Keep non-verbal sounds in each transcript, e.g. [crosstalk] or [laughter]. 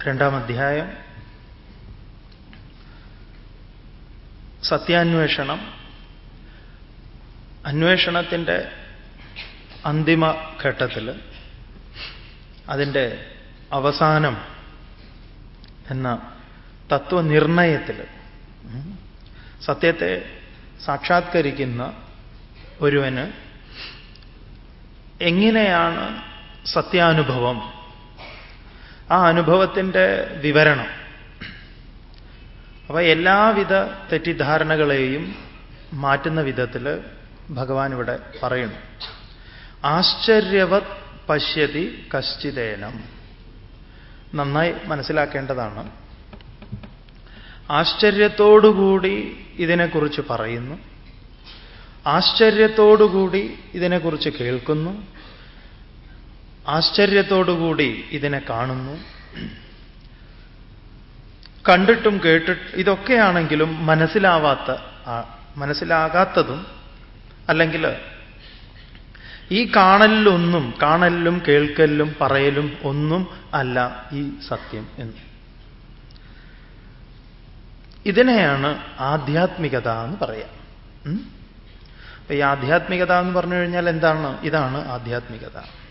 രണ്ടാം അധ്യായം സത്യാന്വേഷണം. അന്വേഷണത്തിന്റെ അന്തിമ ഘട്ടത്തിൽ അതിന്റെ അവസാനം എന്ന തത്വനിർണയത്തിൽ സത്യത്തെ സാക്ഷാത്കരിക്കുന്ന ഒരുവന് എങ്ങനെയാണ് സത്യാനുഭവം ആ അനുഭവത്തിന്റെ വിവരണം. അപ്പൊ എല്ലാവിധ തെറ്റിദ്ധാരണകളെയും മാറ്റുന്ന വിധത്തിൽ ഭഗവാൻ ഇവിടെ പറയുന്നു. ആശ്ചര്യവത് പശ്യതി കശ്ചിതേനം. നന്നായി മനസ്സിലാക്കേണ്ടതാണ്. ആശ്ചര്യത്തോടുകൂടി ഇതിനെക്കുറിച്ച് പറയുന്നു. ആശ്ചര്യത്തോടുകൂടി ഇതിനെക്കുറിച്ച് കേൾക്കുന്നു. ആശ്ചര്യത്തോടുകൂടി ഇതിനെ കാണുന്നു. കണ്ടിട്ടും കേട്ടിട്ട് ഇതൊക്കെയാണെങ്കിലും മനസ്സിലാവാത്ത മനസ്സിലാകാത്തതും അല്ലെങ്കിൽ ഈ കാണലിലൊന്നും കാണലിലും കേൾക്കലിലും പറയലും ഒന്നും അല്ല ഈ സത്യം എന്ന്. ഇതിനെയാണ് ആധ്യാത്മികത എന്ന് പറയാം. ഈ ആധ്യാത്മികത എന്ന് പറഞ്ഞു കഴിഞ്ഞാൽ എന്താണ്? ഇതാണ് ആധ്യാത്മികത.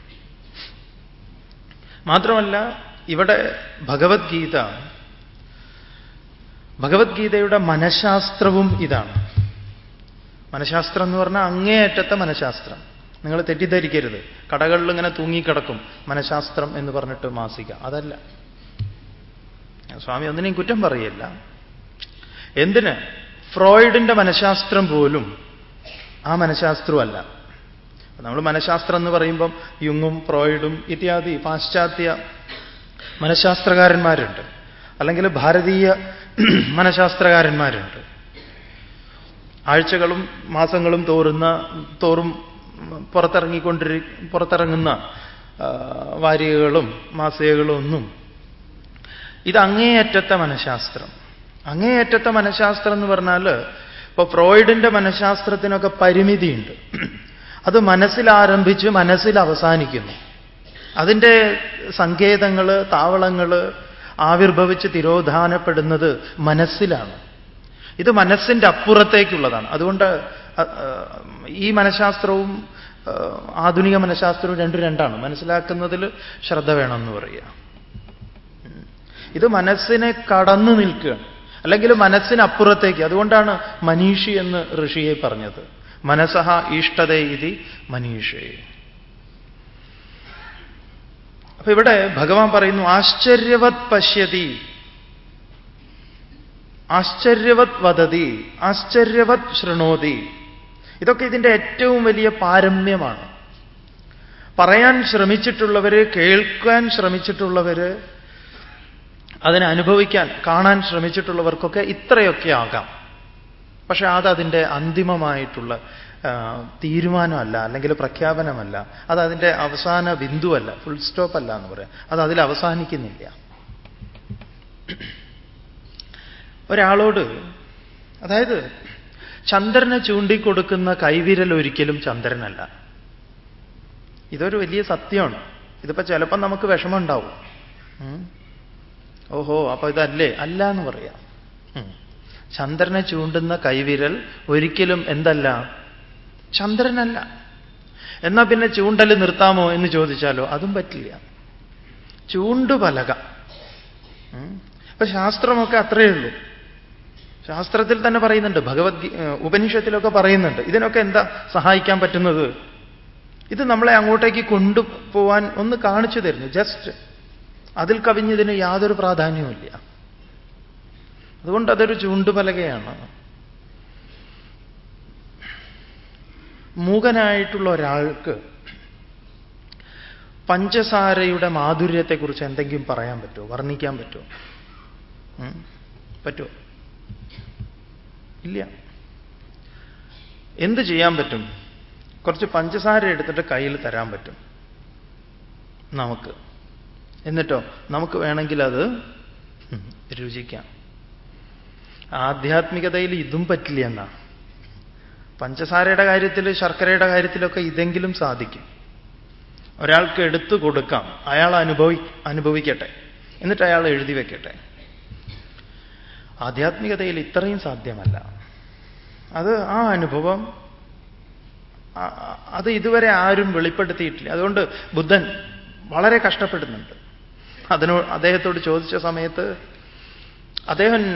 മാത്രമല്ല ഇവിടെ ഭഗവത്ഗീത ഭഗവത്ഗീതയുടെ മനഃശാസ്ത്രവും ഇതാണ്. മനഃശാസ്ത്രം എന്ന് പറഞ്ഞാൽ അങ്ങേയറ്റത്തെ മനഃശാസ്ത്രം. നിങ്ങൾ തെറ്റിദ്ധരിക്കരുത്. കടകളിൽ ഇങ്ങനെ തൂങ്ങിക്കിടക്കും മനഃശാസ്ത്രം എന്ന് പറഞ്ഞിട്ട് മാസിക. അതല്ല. സ്വാമി ഒന്നിനെയും കുറ്റം പറയല്ല. എന്തിന്? ഫ്രോയിഡിന്റെ മനഃശാസ്ത്രം പോലും ആ മനഃശാസ്ത്രമല്ല നമ്മൾ മനഃശാസ്ത്രം എന്ന് പറയുമ്പം യുങ്ങും ഫ്രോയിഡും ഇത്യാദി പാശ്ചാത്യ മനഃശാസ്ത്രകാരന്മാരുണ്ട്. അല്ലെങ്കിൽ ഭാരതീയ [clears throat] മനഃശാസ്ത്രകാരന്മാരുണ്ട്. ആഴ്ചകളും മാസങ്ങളും തോറുന്ന തോറും പുറത്തിറങ്ങിക്കൊണ്ടിരി പുറത്തിറങ്ങുന്ന വാരികകളും മാസികകളും ഒന്നും. ഇത് അങ്ങേയറ്റത്തെ മനഃശാസ്ത്രം. അങ്ങേയറ്റത്തെ മനഃശാസ്ത്രം എന്ന് പറഞ്ഞാൽ ഇപ്പൊ ഫ്രോയിഡിന്റെ മനഃശാസ്ത്രത്തിനൊക്കെ പരിമിതിയുണ്ട്. അത് മനസ്സിലാരംഭിച്ച് മനസ്സിൽ അവസാനിക്കുന്നു അതിന്റെ സങ്കേതങ്ങൾ താവളങ്ങൾ ആവിർഭവിച്ച് തിരോധാനപ്പെടുന്നത് മനസ്സിലാണ്. ഇത് മനസ്സിന്റെ അപ്പുറത്തേക്കുള്ളതാണ്. അതുകൊണ്ട് ഈ മനഃശാസ്ത്രവും ആധുനിക മനഃശാസ്ത്രവും രണ്ടും രണ്ടാണ്. മനസ്സിലാക്കുന്നതിൽ ശ്രദ്ധ വേണമെന്ന് പറയുക. ഇത് മനസ്സിനെ കടന്നു നിൽക്കുകയാണ്. അല്ലെങ്കിൽ മനസ്സിനപ്പുറത്തേക്ക്. അതുകൊണ്ടാണ് മനീഷി എന്ന് ഋഷിയെ പറഞ്ഞത്. മനസ്സഹ ഈഷ്ടതേ ഇതി മനീഷേ. അപ്പൊ ഇവിടെ ഭഗവാൻ പറയുന്നു ആശ്ചര്യവത് പശ്യതി. ആശ്ചര്യവത് വദതി. ആശ്ചര്യവത് ശൃണോതി. ഇതൊക്കെ ഇതിന്റെ ഏറ്റവും വലിയ പാരമ്യമാണ്. പറയാൻ ശ്രമിച്ചിട്ടുള്ളവര് കേൾക്കാൻ ശ്രമിച്ചിട്ടുള്ളവര് അതിനനുഭവിക്കാൻ കാണാൻ ശ്രമിച്ചിട്ടുള്ളവർക്കൊക്കെ ഇത്രയൊക്കെ ആകാം. പക്ഷെ അത് അതിന്റെ അന്തിമമായിട്ടുള്ള തീരുമാനമല്ല അല്ലെങ്കിൽ പ്രഖ്യാപനമല്ല. അത് അതിന്റെ അവസാന ബിന്ദുവല്ല ഫുൾ സ്റ്റോപ്പ് അല്ല എന്ന് പറയാം. അത് അതിൽ അവസാനിക്കുന്നില്ല. ഒരാളോട് അതായത് ചന്ദ്രനെ ചൂണ്ടിക്കൊടുക്കുന്ന കൈവിരൽ ഒരിക്കലും ചന്ദ്രനല്ല. ഇതൊരു വലിയ സത്യമാണ്. ഇതിപ്പോ ചിലപ്പോൾ നമുക്ക് വിഷമമുണ്ടാവും. ഓഹോ അപ്പൊ ഇതല്ലേ? അല്ല എന്ന് പറയാം. ചന്ദ്രനെ ചൂണ്ടുന്ന കൈവിരൽ ഒരിക്കലും എന്തല്ല? ചന്ദ്രനല്ല. എന്നാ പിന്നെ ചൂണ്ടൽ നിർത്താമോ എന്ന് ചോദിച്ചാലോ? അതും പറ്റില്ല. ചൂണ്ടുപലക അപ്പൊ ശാസ്ത്രമൊക്കെ അത്രയേ ഉള്ളൂ. ശാസ്ത്രത്തിൽ തന്നെ പറയുന്നുണ്ട് ഭഗവത്ഗീ ഉപനിഷത്തിലൊക്കെ പറയുന്നുണ്ട്. ഇതിനൊക്കെ എന്താ സഹായിക്കാൻ പറ്റുന്നത്? ഇത് നമ്മളെ അങ്ങോട്ടേക്ക് കൊണ്ടുപോവാൻ ഒന്ന് കാണിച്ചു തരുന്നു. ജസ്റ്റ് അതിൽ കവിഞ്ഞതിന് യാതൊരു പ്രാധാന്യവുമില്ല. അതുകൊണ്ട് അതൊരു ചൂണ്ടുപലകയാണ്. മൂകനായിട്ടുള്ള ഒരാൾക്ക് പഞ്ചസാരയുടെ മാധുര്യത്തെക്കുറിച്ച് എന്തെങ്കിലും പറയാൻ പറ്റുമോ? വർണിക്കാൻ പറ്റുമോ? പറ്റുമോ? ഇല്ല. എന്ത് ചെയ്യാൻ പറ്റും? കുറച്ച് പഞ്ചസാര എടുത്തിട്ട് കയ്യിൽ തരാൻ പറ്റും. നമുക്ക്. എന്നിട്ടോ നമുക്ക് വേണമെങ്കിൽ അത് രുചിക്കാം. ആധ്യാത്മികതയിൽ ഇതും പറ്റില്ല എന്നാ. പഞ്ചസാരയുടെ കാര്യത്തിൽ ശർക്കരയുടെ കാര്യത്തിലൊക്കെ ഇതെങ്കിലും സാധിക്കും. ഒരാൾക്ക് എടുത്തു കൊടുക്കാം അയാൾ അനുഭവി അനുഭവിക്കട്ടെ. എന്നിട്ട് അയാൾ എഴുതി വെക്കട്ടെ. ആധ്യാത്മികതയിൽ ഇത്രയും സാധ്യമല്ല. അത് ആ അനുഭവം അത് ഇതുവരെ ആരും വെളിപ്പെടുത്തിയിട്ടില്ല. അതുകൊണ്ട് ബുദ്ധൻ വളരെ കഷ്ടപ്പെടുന്നുണ്ട്. അതിനോ അദ്ദേഹത്തോട് ചോദിച്ച സമയത്ത് അദ്ദേഹം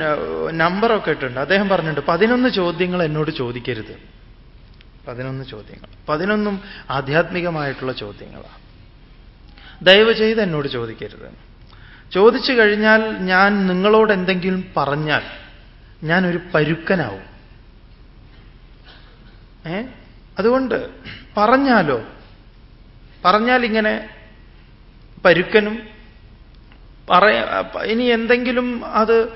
നമ്പറൊക്കെ ഇട്ടുണ്ട് അദ്ദേഹം പറഞ്ഞിട്ടുണ്ട് പതിനൊന്ന് ചോദ്യങ്ങൾ എന്നോട് ചോദിക്കരുത്. പതിനൊന്ന് ചോദ്യങ്ങൾ. പതിനൊന്നും ആധ്യാത്മികമായിട്ടുള്ള ചോദ്യങ്ങളാണ് ദയവ് ചെയ്ത് എന്നോട് ചോദിക്കരുത്. ചോദിച്ചു കഴിഞ്ഞാൽ ഞാൻ നിങ്ങളോട് എന്തെങ്കിലും പറഞ്ഞാൽ ഞാനൊരു പരുക്കനാവും. ഏ? അതുകൊണ്ട് പറഞ്ഞാലോ? പറഞ്ഞാൽ ഇങ്ങനെ പരുക്കനും പറയ ഇനി എന്തെങ്കിലും അത്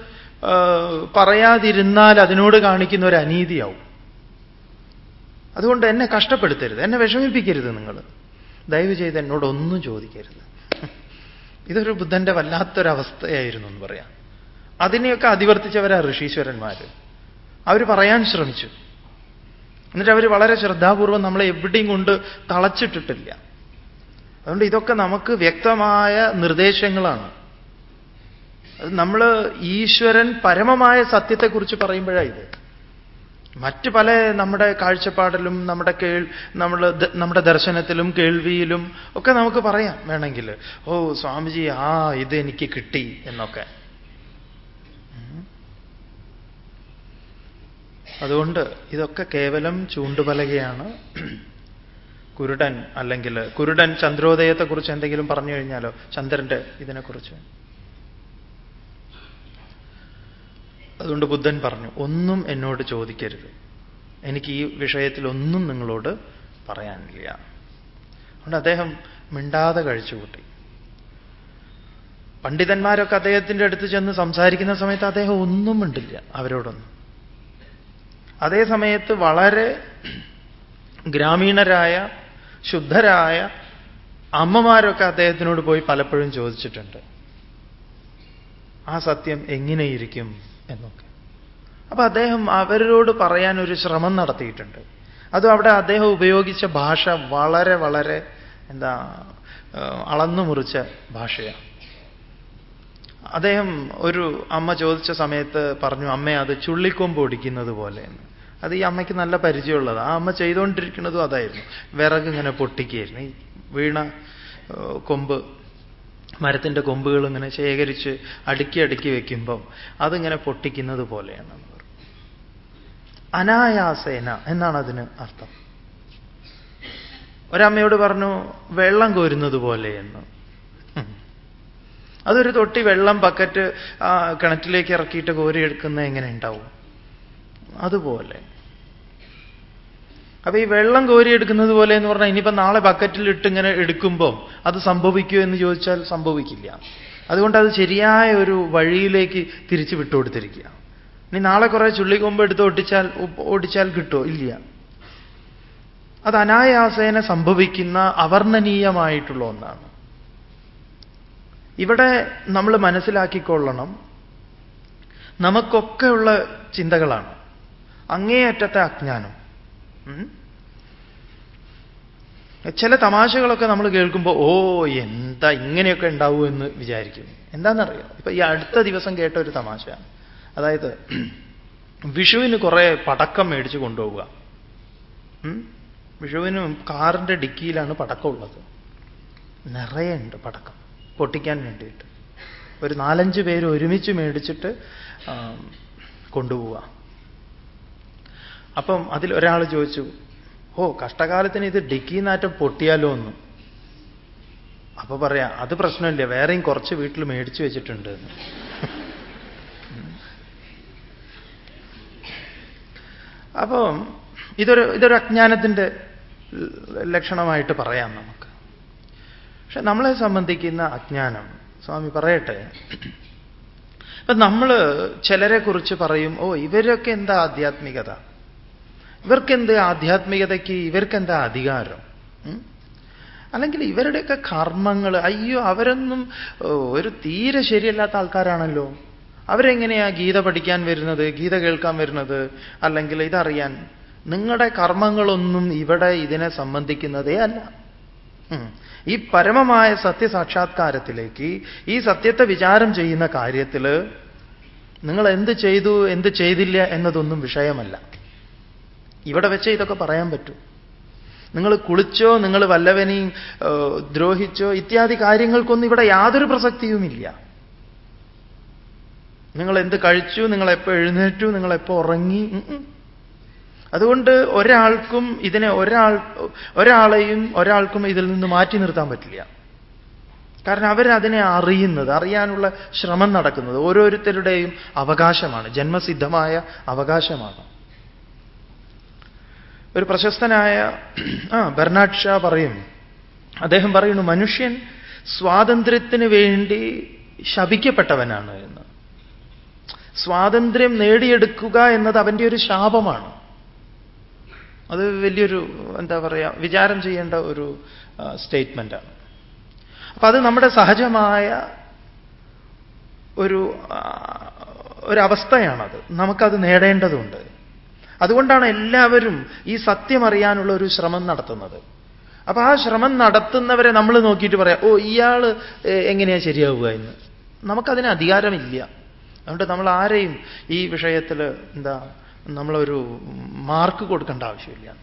പറയാതിരുന്നാൽ അതിനോട് കാണിക്കുന്ന ഒരു അനീതിയാവും. അതുകൊണ്ട് എന്നെ കഷ്ടപ്പെടുത്തരുത്. എന്നെ വിഷമിപ്പിക്കരുത് നിങ്ങൾ. ദയവ് ചെയ്ത് എന്നോടൊന്നും ചോദിക്കരുത്. ഇതൊരു ബുദ്ധന്റെ വല്ലാത്തൊരവസ്ഥയായിരുന്നു എന്ന് പറയാം. അതിനെയൊക്കെ അതിവർത്തിച്ചവരാ ഋഷീശ്വരന്മാർ അവർ പറയാൻ ശ്രമിച്ചു. എന്നിട്ട് അവർ വളരെ ശ്രദ്ധാപൂർവം നമ്മളെ എവിടെയും കൊണ്ട് തളച്ചിട്ടിട്ടില്ല. അതുകൊണ്ട് ഇതൊക്കെ നമുക്ക് വ്യക്തമായ നിർദ്ദേശങ്ങളാണ്. നമ്മൾ ഈശ്വരൻ പരമമായ സത്യത്തെക്കുറിച്ച് പറയുമ്പോഴാണ് ഇത്. മറ്റ് പല നമ്മുടെ കാഴ്ചപ്പാടിലും നമ്മുടെ കേൾ നമ്മൾ നമ്മുടെ ദർശനത്തിലും കേൾവിയിലും ഒക്കെ നമുക്ക് പറയാം വേണമെങ്കിൽ. ഓ സ്വാമിജി ആ ഇത് എനിക്ക് കിട്ടി എന്നൊക്കെ. അതുകൊണ്ട് ഇതൊക്കെ കേവലം ചൂണ്ടുപലകയാണ്. കുരുടൻ അല്ലെങ്കിൽ കുരുടൻ ചന്ദ്രോദയത്തെക്കുറിച്ച് എന്തെങ്കിലും പറഞ്ഞു കഴിഞ്ഞാലോ? ചന്ദ്രന്റെ ഇതിനെക്കുറിച്ച്. അതുകൊണ്ട് ബുദ്ധൻ പറഞ്ഞു ഒന്നും എന്നോട് ചോദിക്കരുത്. എനിക്ക് ഈ വിഷയത്തിൽ ഒന്നും നിങ്ങളോട് പറയാനില്ല. അതുകൊണ്ട് അദ്ദേഹം മിണ്ടാതെ കഴിച്ചുകൂട്ടി പണ്ഡിതന്മാരൊക്കെ അദ്ദേഹത്തിന്റെ അടുത്ത് ചെന്ന് സംസാരിക്കുന്ന സമയത്ത് അദ്ദേഹം ഒന്നും മിണ്ടില്ല അവരോടൊന്നും. അതേ സമയത്ത് വളരെ ഗ്രാമീണരായ ശുദ്ധരായ അമ്മമാരൊക്കെ അദ്ദേഹത്തിനോട് പോയി പലപ്പോഴും ചോദിച്ചിട്ടുണ്ട്. ആ സത്യം എങ്ങനെയിരിക്കും? എന്നൊക്കെ. അപ്പൊ അദ്ദേഹം അവരോട് പറയാൻ ഒരു ശ്രമം നടത്തിയിട്ടുണ്ട്. അതും അവിടെ അദ്ദേഹം ഉപയോഗിച്ച ഭാഷ വളരെ വളരെ എന്താ അളന്നു മുറിച്ച ഭാഷയാണ്. അദ്ദേഹം ഒരു അമ്മ ചോദിച്ച സമയത്ത് പറഞ്ഞു അമ്മ അത് ചുള്ളിക്കൊമ്പ് ഒടിക്കുന്നത് പോലെ എന്ന് അത് ഈ അമ്മയ്ക്ക് നല്ല പരിചയമുള്ളത്. ആ അമ്മ ചെയ്തുകൊണ്ടിരിക്കുന്നതും അതായിരുന്നു. വിറക് ഇങ്ങനെ പൊട്ടിക്കുകയായിരുന്നു. വീണ കൊമ്പ് മരത്തിന്റെ കൊമ്പുകൾ ഇങ്ങനെ ശേഖരിച്ച് അടുക്കി അടുക്കി വയ്ക്കുമ്പം അതിങ്ങനെ പൊട്ടിക്കുന്നത് പോലെയാണ്. അനായാസേന എന്നാണ് അതിന് അർത്ഥം. ഒരമ്മയോട് പറഞ്ഞു വെള്ളം കോരുന്നത് പോലെ എന്ന് അതൊരു തൊട്ടി വെള്ളം ബക്കറ്റ് കിണറ്റിലേക്ക് ഇറക്കിയിട്ട് കോരിയെടുക്കുന്ന എങ്ങനെ ഉണ്ടാവും? അതുപോലെ. അപ്പൊ ഈ വെള്ളം കോരിയെടുക്കുന്നത് പോലെ എന്ന് പറഞ്ഞാൽ ഇനിയിപ്പോ നാളെ ബക്കറ്റിൽ ഇട്ട് ഇങ്ങനെ എടുക്കുമ്പോൾ അത് സംഭവിക്കുമോ എന്ന് ചോദിച്ചാൽ സംഭവിക്കില്ല. അതുകൊണ്ട് അത് ശരിയായ ഒരു വഴിയിലേക്ക് തിരിച്ചു വിട്ടുകൊടുത്തിരിക്കുക. ഇനി നാളെ കുറെ ചുള്ളിക്കൊമ്പ് എടുത്ത് ഒട്ടിച്ചാൽ ഓടിച്ചാൽ കിട്ടുമോ ഇല്ല. അത് അനായാസേന സംഭവിക്കുന്ന അവർണനീയമായിട്ടുള്ള ഒന്നാണ്. ഇവിടെ നമ്മൾ മനസ്സിലാക്കിക്കൊള്ളണം നമുക്കൊക്കെയുള്ള ചിന്തകളാണ് അങ്ങേയറ്റത്തെ അജ്ഞാനം. ചില തമാശകളൊക്കെ നമ്മൾ കേൾക്കുമ്പോൾ ഓ എന്താ ഇങ്ങനെയൊക്കെ ഉണ്ടാവൂ എന്ന് വിചാരിക്കും. എന്താണെന്നറിയോ? ഇപ്പൊ ഈ അടുത്ത ദിവസം കേട്ട ഒരു തമാശ അതായത് വിഷുവിന് കുറെ പടക്കം മേടിച്ച് കൊണ്ടുപോവുക. വിഷുവിന് കാറിന്റെ ഡിക്കിയിലാണ് പടക്കം ഉള്ളത് നിറയെ ഉണ്ട് പടക്കം. പൊട്ടിക്കാൻ വേണ്ടിയിട്ട്. ഒരു നാലഞ്ച് പേര് ഒരുമിച്ച് മേടിച്ചിട്ട് കൊണ്ടുപോവുക. അപ്പം അതിൽ ഒരാൾ ചോദിച്ചു ഓ കഷ്ടകാലത്തിന് ഇത് ഡിക്കിനാറ്റം പൊട്ടിയാലോ എന്ന്? അപ്പൊ പറയാ അത് പ്രശ്നമില്ല വേറെയും കുറച്ച് വീട്ടിൽ മേടിച്ചു വെച്ചിട്ടുണ്ട്. അപ്പം ഇതൊരു ഇതൊരു അജ്ഞാനത്തിന്റെ ലക്ഷണമായിട്ട് പറയാം നമുക്ക്. പക്ഷെ നമ്മളെ സംബന്ധിക്കുന്ന അജ്ഞാനം സ്വാമി പറയട്ടെ ഇപ്പൊ നമ്മൾ ചിലരെ കുറിച്ച് പറയും ഓ ഇവരൊക്കെ എന്താ ആധ്യാത്മികത? ഇവർക്കെന്ത് ആധ്യാത്മികതയ്ക്ക് ഇവർക്കെന്താ അധികാരം? അല്ലെങ്കിൽ ഇവരുടെയൊക്കെ കർമ്മങ്ങൾ അയ്യോ അവരൊന്നും ഒരു തീരെ ശരിയല്ലാത്ത ആൾക്കാരാണല്ലോ. അവരെങ്ങനെയാ ഗീത പഠിക്കാൻ വരുന്നത് ഗീത കേൾക്കാൻ വരുന്നത് അല്ലെങ്കിൽ ഇതറിയാൻ? നിങ്ങളുടെ കർമ്മങ്ങളൊന്നും ഇവിടെ ഇതിനെ സംബന്ധിക്കുന്നതേ അല്ല. ഈ പരമമായ സത്യസാക്ഷാത്കാരത്തിലേക്ക് ഈ സത്യത്തെ വിചാരം ചെയ്യുന്ന കാര്യത്തിൽ നിങ്ങൾ എന്ത് ചെയ്തു എന്ത് ചെയ്തില്ല എന്നതൊന്നും വിഷയമല്ല. ഇവിടെ വെച്ച് ഇതൊക്കെ പറയാൻ പറ്റൂ. നിങ്ങൾ കുളിച്ചോ നിങ്ങൾ വല്ലവനെയും ദ്രോഹിച്ചോ ഇത്യാദി കാര്യങ്ങൾക്കൊന്നും ഇവിടെ യാതൊരു പ്രസക്തിയുമില്ല. നിങ്ങൾ എന്ത് കഴിച്ചു നിങ്ങൾ എപ്പോൾ എഴുന്നേറ്റു നിങ്ങൾ എപ്പോൾ ഉറങ്ങി അതുകൊണ്ട് ഒരാൾക്കും ഇതിനെ ഒരാൾ ഒരാളെയും ഒരാൾക്കും ഇതിൽ നിന്ന് മാറ്റി നിർത്താൻ പറ്റില്ല. കാരണം അവരതിനെ അറിയുന്നത് അറിയാനുള്ള ശ്രമം നടക്കുന്നത് ഓരോരുത്തരുടെയും അവകാശമാണ് ജന്മസിദ്ധമായ അവകാശമാണ്. ഒരു പ്രശസ്തനായ ആ ബെർണാഡ് ഷാ പറയും. അദ്ദേഹം പറയുന്നു മനുഷ്യൻ സ്വാതന്ത്ര്യത്തിന് വേണ്ടി ശപിക്കപ്പെട്ടവനാണ് എന്ന്. സ്വാതന്ത്ര്യം നേടിയെടുക്കുക എന്നത് അവന്റെ ഒരു ശാപമാണ്. അത് വലിയൊരു എന്താ പറയുക വിചാരം ചെയ്യേണ്ട ഒരു സ്റ്റേറ്റ്മെന്റാണ് അപ്പൊ അത് നമ്മുടെ സഹജമായ ഒരു ഒരവസ്ഥയാണത് നമുക്കത് നേടേണ്ടതുണ്ട്. അതുകൊണ്ടാണ് എല്ലാവരും ഈ സത്യം അറിയാനുള്ള ഒരു ശ്രമം നടത്തുന്നത്. അപ്പൊ ആ ശ്രമം നടത്തുന്നവരെ നമ്മൾ നോക്കിയിട്ട് പറയാം ഓ ഇയാൾ എങ്ങനെയാ ശരിയാവുക എന്ന്? നമുക്കതിന് അധികാരമില്ല. അതുകൊണ്ട് നമ്മൾ ആരെയും ഈ വിഷയത്തിൽ എന്താ നമ്മളൊരു മാർക്ക് കൊടുക്കേണ്ട ആവശ്യമില്ല.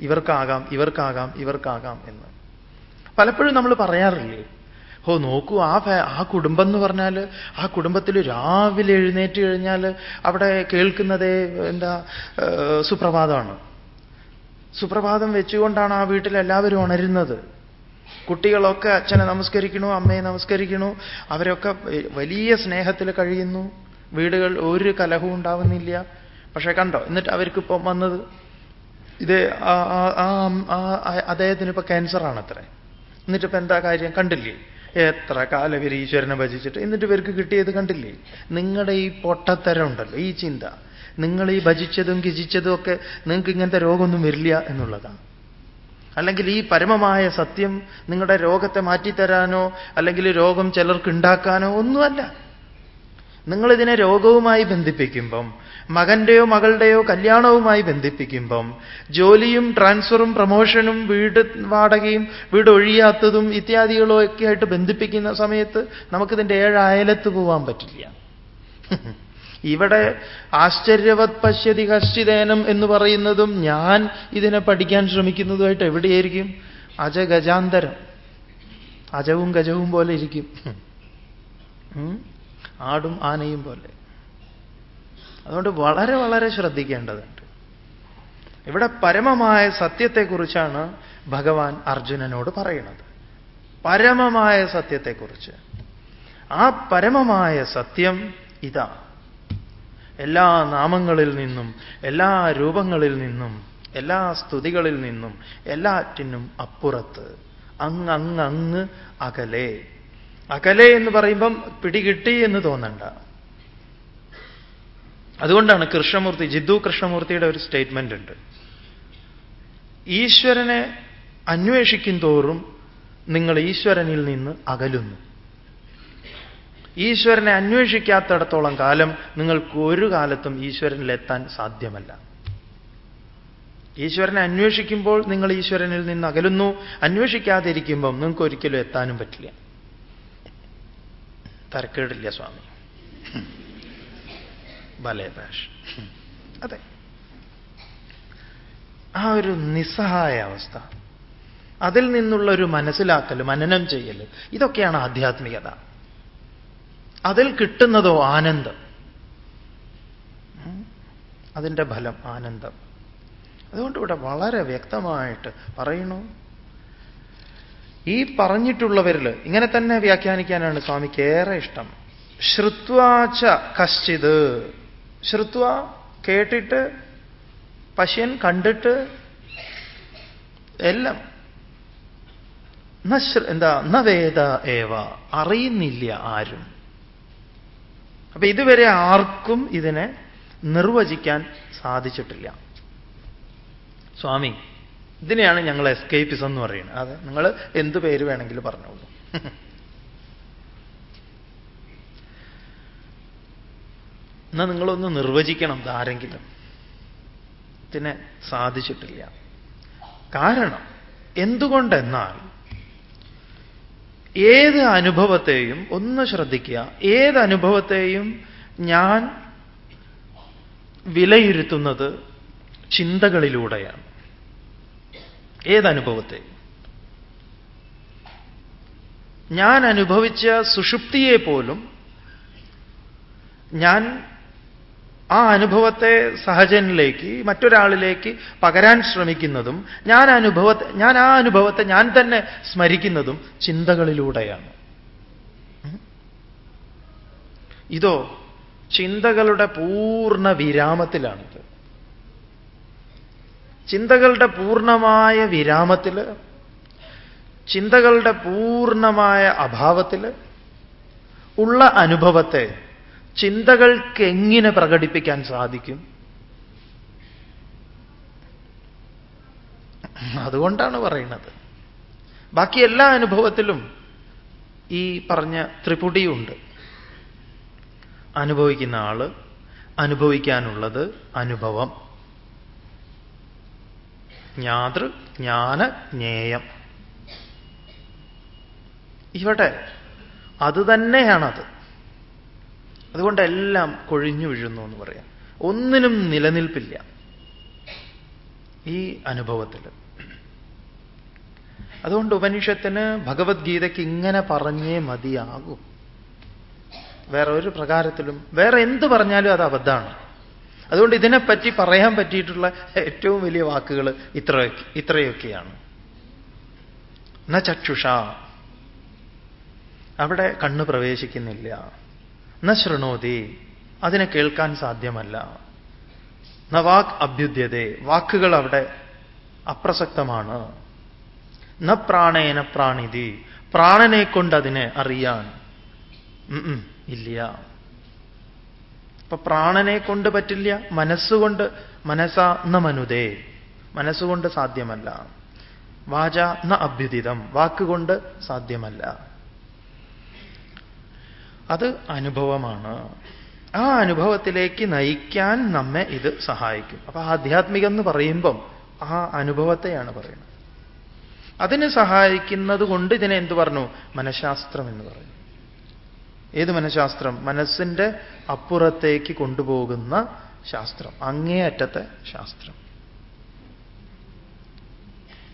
ഇവർക്കാകാം ഇവർക്കാകാം ഇവർക്കാകാം എന്ന്. പലപ്പോഴും നമ്മൾ പറയാറില്ലേ ഓ നോക്കൂ ആ ആ കുടുംബം എന്ന് പറഞ്ഞാൽ ആ കുടുംബത്തിൽ രാവിലെ എഴുന്നേറ്റ് കഴിഞ്ഞാൽ അവിടെ കേൾക്കുന്നതേ എന്താ സുപ്രഭാതമാണ്. സുപ്രഭാതം വെച്ചുകൊണ്ടാണ് ആ വീട്ടിൽ എല്ലാവരും ഉണരുന്നത്. കുട്ടികളൊക്കെ അച്ഛനെ നമസ്കരിക്കണു അമ്മയെ നമസ്കരിക്കണു അവരൊക്കെ വലിയ സ്നേഹത്തിൽ കഴിയുന്നു. വീടുകൾ ഒരു കലഹവും ഉണ്ടാവുന്നില്ല. പക്ഷേ കണ്ടോ എന്നിട്ട് അവർക്കിപ്പം വന്നത്? ഇത് അദ്ദേഹത്തിന് ഇപ്പൊ ക്യാൻസറാണ് അത്ര എന്നിട്ടിപ്പോ എന്താ കാര്യം? കണ്ടില്ലേ? എത്ര കാലം ഇവർ ഈശ്വരനെ ഭജിച്ചിട്ട്? എന്നിട്ട് ഇവർക്ക് കിട്ടിയത് കണ്ടില്ലേ? നിങ്ങളുടെ ഈ പൊട്ടത്തരം ഉണ്ടല്ലോ ഈ ചിന്ത. നിങ്ങൾ ഈ ഭജിച്ചതും ഗിജിച്ചതും ഒക്കെ നിങ്ങൾക്ക് ഇങ്ങനത്തെ രോഗമൊന്നും വരില്ല എന്നുള്ളതാണ് അല്ലെങ്കിൽ ഈ പരമമായ സത്യം നിങ്ങളുടെ രോഗത്തെ മാറ്റിത്തരാനോ അല്ലെങ്കിൽ രോഗം ചിലർക്ക് ഉണ്ടാക്കാനോ ഒന്നുമല്ല. നിങ്ങളിതിനെ രോഗവുമായി ബന്ധിപ്പിക്കുമ്പം മകന്റെയോ മകളുടെയോ കല്യാണവുമായി ബന്ധിപ്പിക്കുമ്പം ജോലിയും ട്രാൻസ്ഫറും പ്രമോഷനും വീട് വാടകയും വീട് ഒഴിയാത്തതും ഇത്യാദികളോ ഒക്കെ ആയിട്ട് ബന്ധിപ്പിക്കുന്ന സമയത്ത് നമുക്കിതിന്റെ ഏഴ് അയലത്ത് പോവാൻ പറ്റില്ല. ഇവിടെ ആശ്ചര്യവത് പശ്യതി കശ്ചിതേനം എന്ന് പറയുന്നതും ഞാൻ ഇതിനെ പഠിക്കാൻ ശ്രമിക്കുന്നതുമായിട്ട് എവിടെയായിരിക്കും? അജഗജാന്തരം. അജവും ഗജവും പോലെ ഇരിക്കും. ആടും ആനയും പോലെ. അതുകൊണ്ട് വളരെ വളരെ ശ്രദ്ധിക്കേണ്ടതുണ്ട്. ഇവിടെ പരമമായ സത്യത്തെക്കുറിച്ചാണ് ഭഗവാൻ അർജുനനോട് പറയുന്നത്. പരമമായ സത്യത്തെക്കുറിച്ച്. ആ പരമമായ സത്യം ഇതാ. എല്ലാ നാമങ്ങളിൽ നിന്നും എല്ലാ രൂപങ്ങളിൽ നിന്നും എല്ലാ സ്തുതികളിൽ നിന്നും എല്ലാറ്റിനും അപ്പുറത്ത് അങ്ങ് അങ്ങ് അങ്ങ് അകലെ. അകലെ എന്ന് പറയുമ്പം പിടികിട്ടി എന്ന് തോന്നണ്ട. അതുകൊണ്ടാണ് കൃഷ്ണമൂർത്തി ജിദ്ദു കൃഷ്ണമൂർത്തിയുടെ ഒരു സ്റ്റേറ്റ്മെന്റ് ഉണ്ട്. ഈശ്വരനെ അന്വേഷിക്കും തോറും നിങ്ങൾ ഈശ്വരനിൽ നിന്ന് അകലുന്നു. ഈശ്വരനെ അന്വേഷിക്കാത്തിടത്തോളം കാലം നിങ്ങൾക്ക് ഒരു കാലത്തും ഈശ്വരനിലെത്താൻ സാധ്യമല്ല. ഈശ്വരനെ അന്വേഷിക്കുമ്പോൾ നിങ്ങൾ ഈശ്വരനിൽ നിന്ന് അകലുന്നു. അന്വേഷിക്കാതിരിക്കുമ്പം നിങ്ങൾക്ക് ഒരിക്കലും എത്താനും പറ്റില്ല. തരക്കേടില്ല സ്വാമി. ഭാഷ അതെ. ആ ഒരു നിസ്സഹായ അവസ്ഥ. അതിൽ നിന്നുള്ള ഒരു മനസ്സിലാക്കൽ മനനം ചെയ്യൽ ഇതൊക്കെയാണ് ആധ്യാത്മികത. അതിൽ കിട്ടുന്നതോ ആനന്ദം. അതിന്റെ ഫലം ആനന്ദം. അതുകൊണ്ട് ഇവിടെ വളരെ വ്യക്തമായിട്ട് പറയുന്നു. ഈ പറഞ്ഞിട്ടുള്ളവരിൽ ഇങ്ങനെ തന്നെ വ്യാഖ്യാനിക്കാനാണ് സ്വാമിക്ക് ഏറെ ഇഷ്ടം. ശ്രുത്വാച്ച കശ്ചിത്. ശ്രുത്വ കേട്ടിട്ട് പശ്യൻ കണ്ടിട്ട് എല്ലാം. എന്താ ന വേദ ഏവ അറിയുന്നില്ല ആരും. അപ്പൊ ഇതുവരെ ആർക്കും ഇതിനെ നിർവചിക്കാൻ സാധിച്ചിട്ടില്ല. സ്വാമി ഇതിനെയാണ് ഞങ്ങൾ എസ്കേപ്പിസം എന്ന് പറയുന്നത്. അതെ. നിങ്ങൾ എന്ത് പേര് വേണമെങ്കിലും പറഞ്ഞോളൂ. എന്നാ നിങ്ങളൊന്ന് നിർവചിക്കണം ഇതാരെങ്കിലും. ഇതിനെ സാധിച്ചിട്ടില്ല. കാരണം എന്തുകൊണ്ടെന്നാൽ ഏത് അനുഭവത്തെയും ഒന്ന് ശ്രദ്ധിക്കുക. ഏത് അനുഭവത്തെയും ഞാൻ വിലയിരുത്തുന്നത് ചിന്തകളിലൂടെയാണ്. ഏതനുഭവത്തെ ഞാൻ അനുഭവിച്ച സുഷുപ്തിയെ പോലും ഞാൻ ആ അനുഭവത്തെ സഹജനിലേക്ക് മറ്റൊരാളിലേക്ക് പകരാൻ ശ്രമിക്കുന്നതും ഞാൻ അനുഭവത്തെ ഞാൻ ആ അനുഭവത്തെ ഞാൻ തന്നെ സ്മരിക്കുന്നതും ചിന്തകളിലൂടെയാണ്. ഇതോ ചിന്തകളുടെ പൂർണ വിരാമത്തിലാണിത്. ചിന്തകളുടെ പൂർണമായ വിരാമത്തിൽ ചിന്തകളുടെ പൂർണമായ അഭാവത്തിൽ ഉള്ള അനുഭവത്തെ ചിന്തകൾക്ക് എങ്ങനെ പ്രകടിപ്പിക്കാൻ സാധിക്കും? അതുകൊണ്ടാണ് പറയുന്നത്. ബാക്കി എല്ലാ അനുഭവത്തിലും ഈ പറഞ്ഞ ത്രിപുടിയുണ്ട്. അനുഭവിക്കുന്ന ആൾ അനുഭവിക്കാനുള്ളത് അനുഭവം. ജ്ഞാതൃ ജ്ഞാന ജ്ഞേയം. ഇവിടെ അത് തന്നെയാണത്. അതുകൊണ്ടെല്ലാം കൊഴിഞ്ഞു വീഴുന്നു എന്ന് പറയാം. ഒന്നിനും നിലനിൽപ്പില്ല ഈ അനുഭവത്തിൽ. അതുകൊണ്ട് ഉപനിഷത്തിന് ഭഗവത്ഗീതയ്ക്ക് ഇങ്ങനെ പറഞ്ഞേ മതിയാകും. വേറെ ഒരു പ്രകാരത്തിലും വേറെ എന്ത് പറഞ്ഞാലും അത് അബദ്ധമാണ്. അതുകൊണ്ട് ഇതിനെപ്പറ്റി പറയാൻ പറ്റിയിട്ടുള്ള ഏറ്റവും വലിയ വാക്കുകൾ ഇത്ര ഇത്രയൊക്കെയാണ്. ന ചക്ഷുഷ. അവിടെ കണ്ണ് പ്രവേശിക്കുന്നില്ല. ന ശൃണോതി. അതിനെ കേൾക്കാൻ സാധ്യമല്ല. ന വാക് വാക്കുകൾ അവിടെ അപ്രസക്തമാണ്. ന പ്രാണേന പ്രാണിതി. പ്രാണനെ കൊണ്ട് അതിനെ അറിയാൻ ഇല്ല. അപ്പൊ പ്രാണനെ കൊണ്ട് പറ്റില്ല. മനസ്സുകൊണ്ട് മനസ്സ ന മനുതേ. മനസ്സുകൊണ്ട് സാധ്യമല്ല. വാച ന അഭ്യുദിതം. വാക്കുകൊണ്ട് സാധ്യമല്ല. അത് അനുഭവമാണ്. ആ അനുഭവത്തിലേക്ക് നയിക്കാൻ നമ്മെ ഇത് സഹായിക്കും. അപ്പൊ ആധ്യാത്മികം എന്ന് പറയുമ്പം ആ അനുഭവത്തെയാണ് പറയുന്നത്. അതിന് സഹായിക്കുന്നത് കൊണ്ട് ഇതിനെ എന്ത് പറഞ്ഞു? മനഃശാസ്ത്രം എന്ന് പറഞ്ഞു ഏത് മനഃശാസ്ത്രം? മനസ്സിന്റെ അപ്പുറത്തേക്ക് കൊണ്ടുപോകുന്ന ശാസ്ത്രം. അങ്ങേയറ്റത്തെ ശാസ്ത്രം.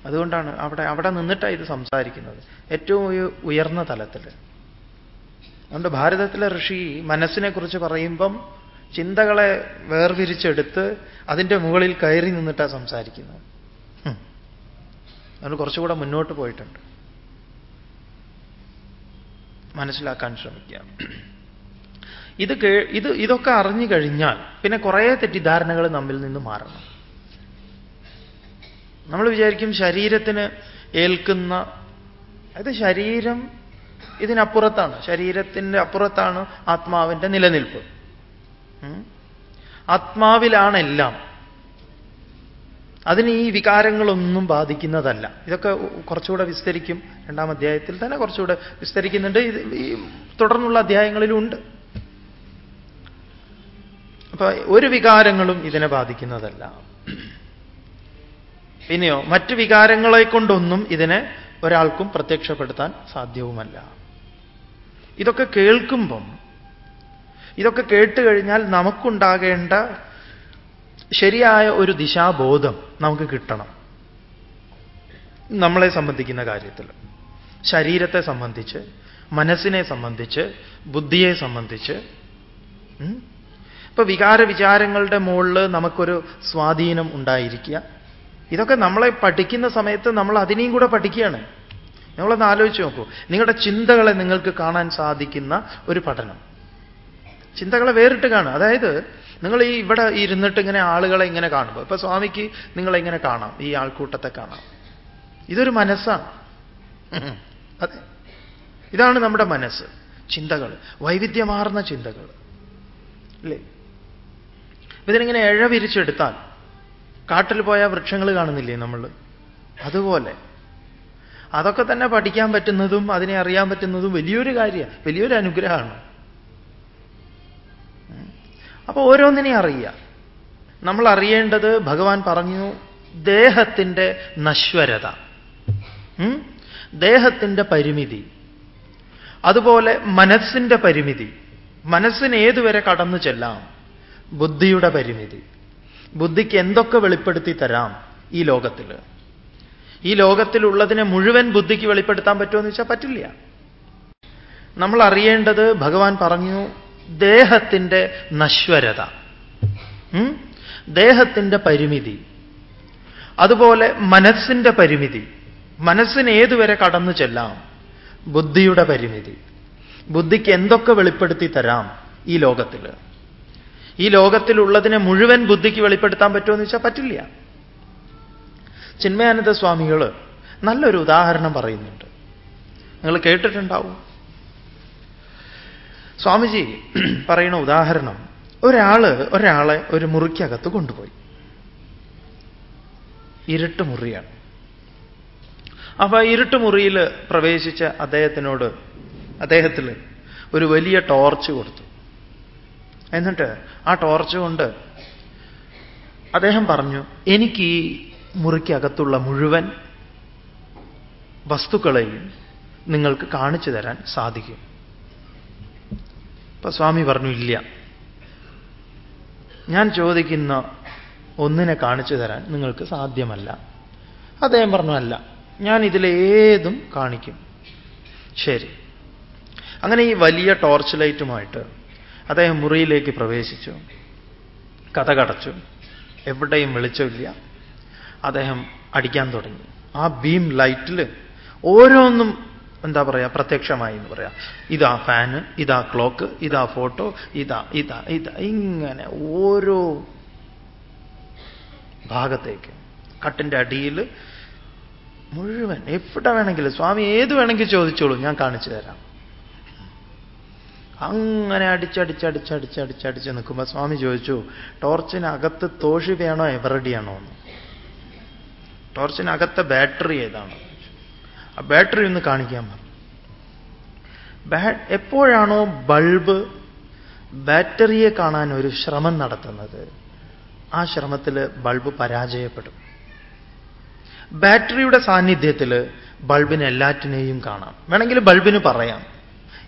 അതുകൊണ്ടാണ് അവിടെ അവിടെ നിന്നിട്ടാണ് ഇത് സംസാരിക്കുന്നത്. ഏറ്റവും ഉയർന്ന തലത്തിൽ അതുകൊണ്ട് ഭാരതത്തിലെ ഋഷി മനസ്സിനെക്കുറിച്ച് പറയുമ്പം ചിന്തകളെ വേർതിരിച്ചെടുത്ത് അതിന്റെ മുകളിൽ കയറി നിന്നിട്ടാണ് സംസാരിക്കുന്നത്. അതുകൊണ്ട് കുറച്ചുകൂടെ മുന്നോട്ട് പോയിട്ടുണ്ട്. മനസ്സിലാക്കാൻ ശ്രമിക്കാം. ഇത് ഇത് ഇതൊക്കെ അറിഞ്ഞു കഴിഞ്ഞാൽ പിന്നെ കുറേ തെറ്റിദ്ധാരണകൾ നമ്മിൽ നിന്ന് മാറണം. നമ്മൾ വിചാരിക്കും ശരീരത്തിന് ഏൽക്കുന്ന അത് ശരീരം ഇതിനപ്പുറത്താണ്. ശരീരത്തിന്റെ അപ്പുറത്താണ് ആത്മാവിന്റെ നിലനിൽപ്പ്. ആത്മാവിലാണെല്ലാം. അതിന് ഈ വികാരങ്ങളൊന്നും ബാധിക്കുന്നതല്ല. ഇതൊക്കെ കുറച്ചുകൂടെ വിസ്തരിക്കും. രണ്ടാം അധ്യായത്തിൽ തന്നെ കുറച്ചുകൂടെ വിസ്തരിക്കുന്നുണ്ട്. ഇത് ഈ തുടർന്നുള്ള അധ്യായങ്ങളിലുണ്ട്. അപ്പൊ ഒരു വികാരങ്ങളും ഇതിനെ ബാധിക്കുന്നതല്ല. പിന്നെയോ മറ്റ് വികാരങ്ങളെ കൊണ്ടൊന്നും ഇതിനെ ഒരാൾക്കും പ്രത്യക്ഷപ്പെടുത്താൻ സാധ്യവുമല്ല. ഇതൊക്കെ കേൾക്കുമ്പം ഇതൊക്കെ കേട്ട് കഴിഞ്ഞാൽ നമുക്കുണ്ടാകേണ്ട ശരിയായ ഒരു ദിശാബോധം നമുക്ക് കിട്ടണം. നമ്മളെ സംബന്ധിക്കുന്ന കാര്യത്തിൽ. ശരീരത്തെ സംബന്ധിച്ച് മനസ്സിനെ സംബന്ധിച്ച് ബുദ്ധിയെ സംബന്ധിച്ച് ഇപ്പൊ വികാര വിചാരങ്ങളുടെ മുകളിൽ നമുക്കൊരു സ്വാധീനം ഉണ്ടായിരിക്കുക. ഇതൊക്കെ നമ്മളെ പഠിക്കുന്ന സമയത്ത് നമ്മൾ അതിനെയും കൂടെ പഠിക്കുകയാണ്. നിങ്ങളൊന്ന് ആലോചിച്ച് നോക്കൂ. നിങ്ങളുടെ ചിന്തകളെ നിങ്ങൾക്ക് കാണാൻ സാധിക്കുന്ന ഒരു പഠനം. ചിന്തകളെ വേറിട്ട് കാണുക. അതായത് നിങ്ങൾ ഈ ഇവിടെ ഇരുന്നിട്ട് ഇങ്ങനെ ആളുകളെ ഇങ്ങനെ കാണുമ്പോൾ ഇപ്പൊ സ്വാമിക്ക് നിങ്ങളെങ്ങനെ കാണാം ഈ ആൾക്കൂട്ടത്തെ കാണാം. ഇതൊരു മനസ്സാണ്. [laughs] അതെ. ഇതാണ് നമ്മുടെ മനസ്സ്. ചിന്തകൾ. വൈവിധ്യമാർന്ന ചിന്തകൾ. അല്ലേ ഇതിനിങ്ങനെ എഴ വിരിച്ചെടുത്താൽ കാട്ടിൽ പോയ വൃക്ഷങ്ങൾ കാണുന്നില്ലേ നമ്മൾ? അതുപോലെ. അതൊക്കെ തന്നെ പഠിക്കാൻ പറ്റുന്നതും അതിനെ അറിയാൻ പറ്റുന്നതും വലിയൊരു കാര്യമാണ്. വലിയൊരു അനുഗ്രഹമാണ്. അപ്പൊ ഓരോന്നിനെ അറിയുക. നമ്മൾ അറിയേണ്ടത് ഭഗവാൻ പറഞ്ഞു ദേഹത്തിന്റെ നശ്വരത. ദേഹത്തിന്റെ പരിമിതി. അതുപോലെ മനസ്സിന്റെ പരിമിതി. മനസ്സിന് ഏതുവരെ കടന്നു ചെല്ലാം? ബുദ്ധിയുടെ പരിമിതി. ബുദ്ധിക്ക് എന്തൊക്കെ വെളിപ്പെടുത്തി തരാം ഈ ലോകത്തിൽ ഈ ലോകത്തിലുള്ളതിനെ മുഴുവൻ ബുദ്ധിക്ക് വെളിപ്പെടുത്താൻ പറ്റുമെന്ന് വെച്ചാൽ പറ്റില്ല. നമ്മൾ അറിയേണ്ടത് ഭഗവാൻ പറഞ്ഞു ദേഹത്തിന്റെ നശ്വരത. ദേഹത്തിന്റെ പരിമിതി. അതുപോലെ മനസ്സിന്റെ പരിമിതി. മനസ്സിന് ഏതുവരെ കടന്നു ചെല്ലാം? ബുദ്ധിയുടെ പരിമിതി. ബുദ്ധിക്ക് എന്തൊക്കെ വെളിപ്പെടുത്തി തരാം ഈ ലോകത്തിൽ ഈ ലോകത്തിലുള്ളതിനെ മുഴുവൻ ബുദ്ധിക്ക് വെളിപ്പെടുത്താൻ പറ്റുമെന്ന് വെച്ചാൽ പറ്റില്ല. ചിന്മയാനന്ദ സ്വാമികൾ നല്ലൊരു ഉദാഹരണം പറയുന്നുണ്ട്. നിങ്ങൾ കേട്ടിട്ടുണ്ടാവും. സ്വാമിജി [clears throat] പറയുന്ന ഉദാഹരണം ഒരാൾ ഒരാളെ ഒരു മുറിക്കകത്ത് കൊണ്ടുപോയി. ഇരുട്ട് മുറിയാണ്. അപ്പൊ ഇരുട്ട് മുറിയിൽ പ്രവേശിച്ച അദ്ദേഹത്തിനോട് അദ്ദേഹത്തിൽ ഒരു വലിയ ടോർച്ച് കൊടുത്തു. എന്നിട്ട് ആ ടോർച്ച് കൊണ്ട് അദ്ദേഹം പറഞ്ഞു എനിക്ക് ഈ മുറിക്കകത്തുള്ള മുഴുവൻ വസ്തുക്കളെയും നിങ്ങൾക്ക് കാണിച്ചു തരാൻ സാധിക്കും. ഇപ്പൊ സ്വാമി പറഞ്ഞു ഇല്ല. ഞാൻ ചോദിക്കുന്ന ഒന്നിനെ കാണിച്ചു തരാൻ നിങ്ങൾക്ക് സാധ്യമല്ല. അദ്ദേഹം പറഞ്ഞു അല്ല. ഞാൻ ഇതിലേതും കാണിക്കും. ശരി. അങ്ങനെ ഈ വലിയ ടോർച്ച് ലൈറ്റുമായിട്ട് അദ്ദേഹം മുറിയിലേക്ക് പ്രവേശിച്ചു. കഥ കടച്ചു. എവിടെയും വെളിച്ചമില്ല. അദ്ദേഹം അടിക്കാൻ തുടങ്ങി. ആ ബീം ലൈറ്റിൽ ഓരോന്നും എന്താ പറയുക പ്രത്യക്ഷമായി എന്ന് പറയാം. ഇതാ ഫാന് ഇതാ ക്ലോക്ക് ഇതാ ഫോട്ടോ ഇതാ ഇതാ ഇതാ ഇങ്ങനെ ഓരോ ഭാഗത്തേക്ക്. കട്ടിന്റെ അടിയിൽ മുഴുവൻ എവിടെ വേണമെങ്കിലും സ്വാമി ഏത് വേണമെങ്കിൽ ചോദിച്ചോളൂ ഞാൻ കാണിച്ചു തരാം. അങ്ങനെ അടിച്ചടിച്ചടിച്ചടിച്ചടിച്ചടിച്ച് നിൽക്കുമ്പോൾ സ്വാമി ചോദിച്ചു ടോർച്ചിനകത്ത് തോഷി വേണോ എവറഡിയാണോ എന്ന്. ടോർച്ചിനകത്തെ ബാറ്ററി ഏതാണ്? ആ ബാറ്ററി ഒന്ന് കാണിക്കാൻ എപ്പോഴാണോ ബൾബ് ബാറ്ററിയെ കാണാൻ ഒരു ശ്രമം നടത്തുന്നത് ആ ശ്രമത്തിൽ ബൾബ് പരാജയപ്പെടും. ബാറ്ററിയുടെ സാന്നിധ്യത്തിൽ ബൾബിന് എല്ലാറ്റിനെയും കാണാം. വേണമെങ്കിൽ ബൾബിന് പറയാം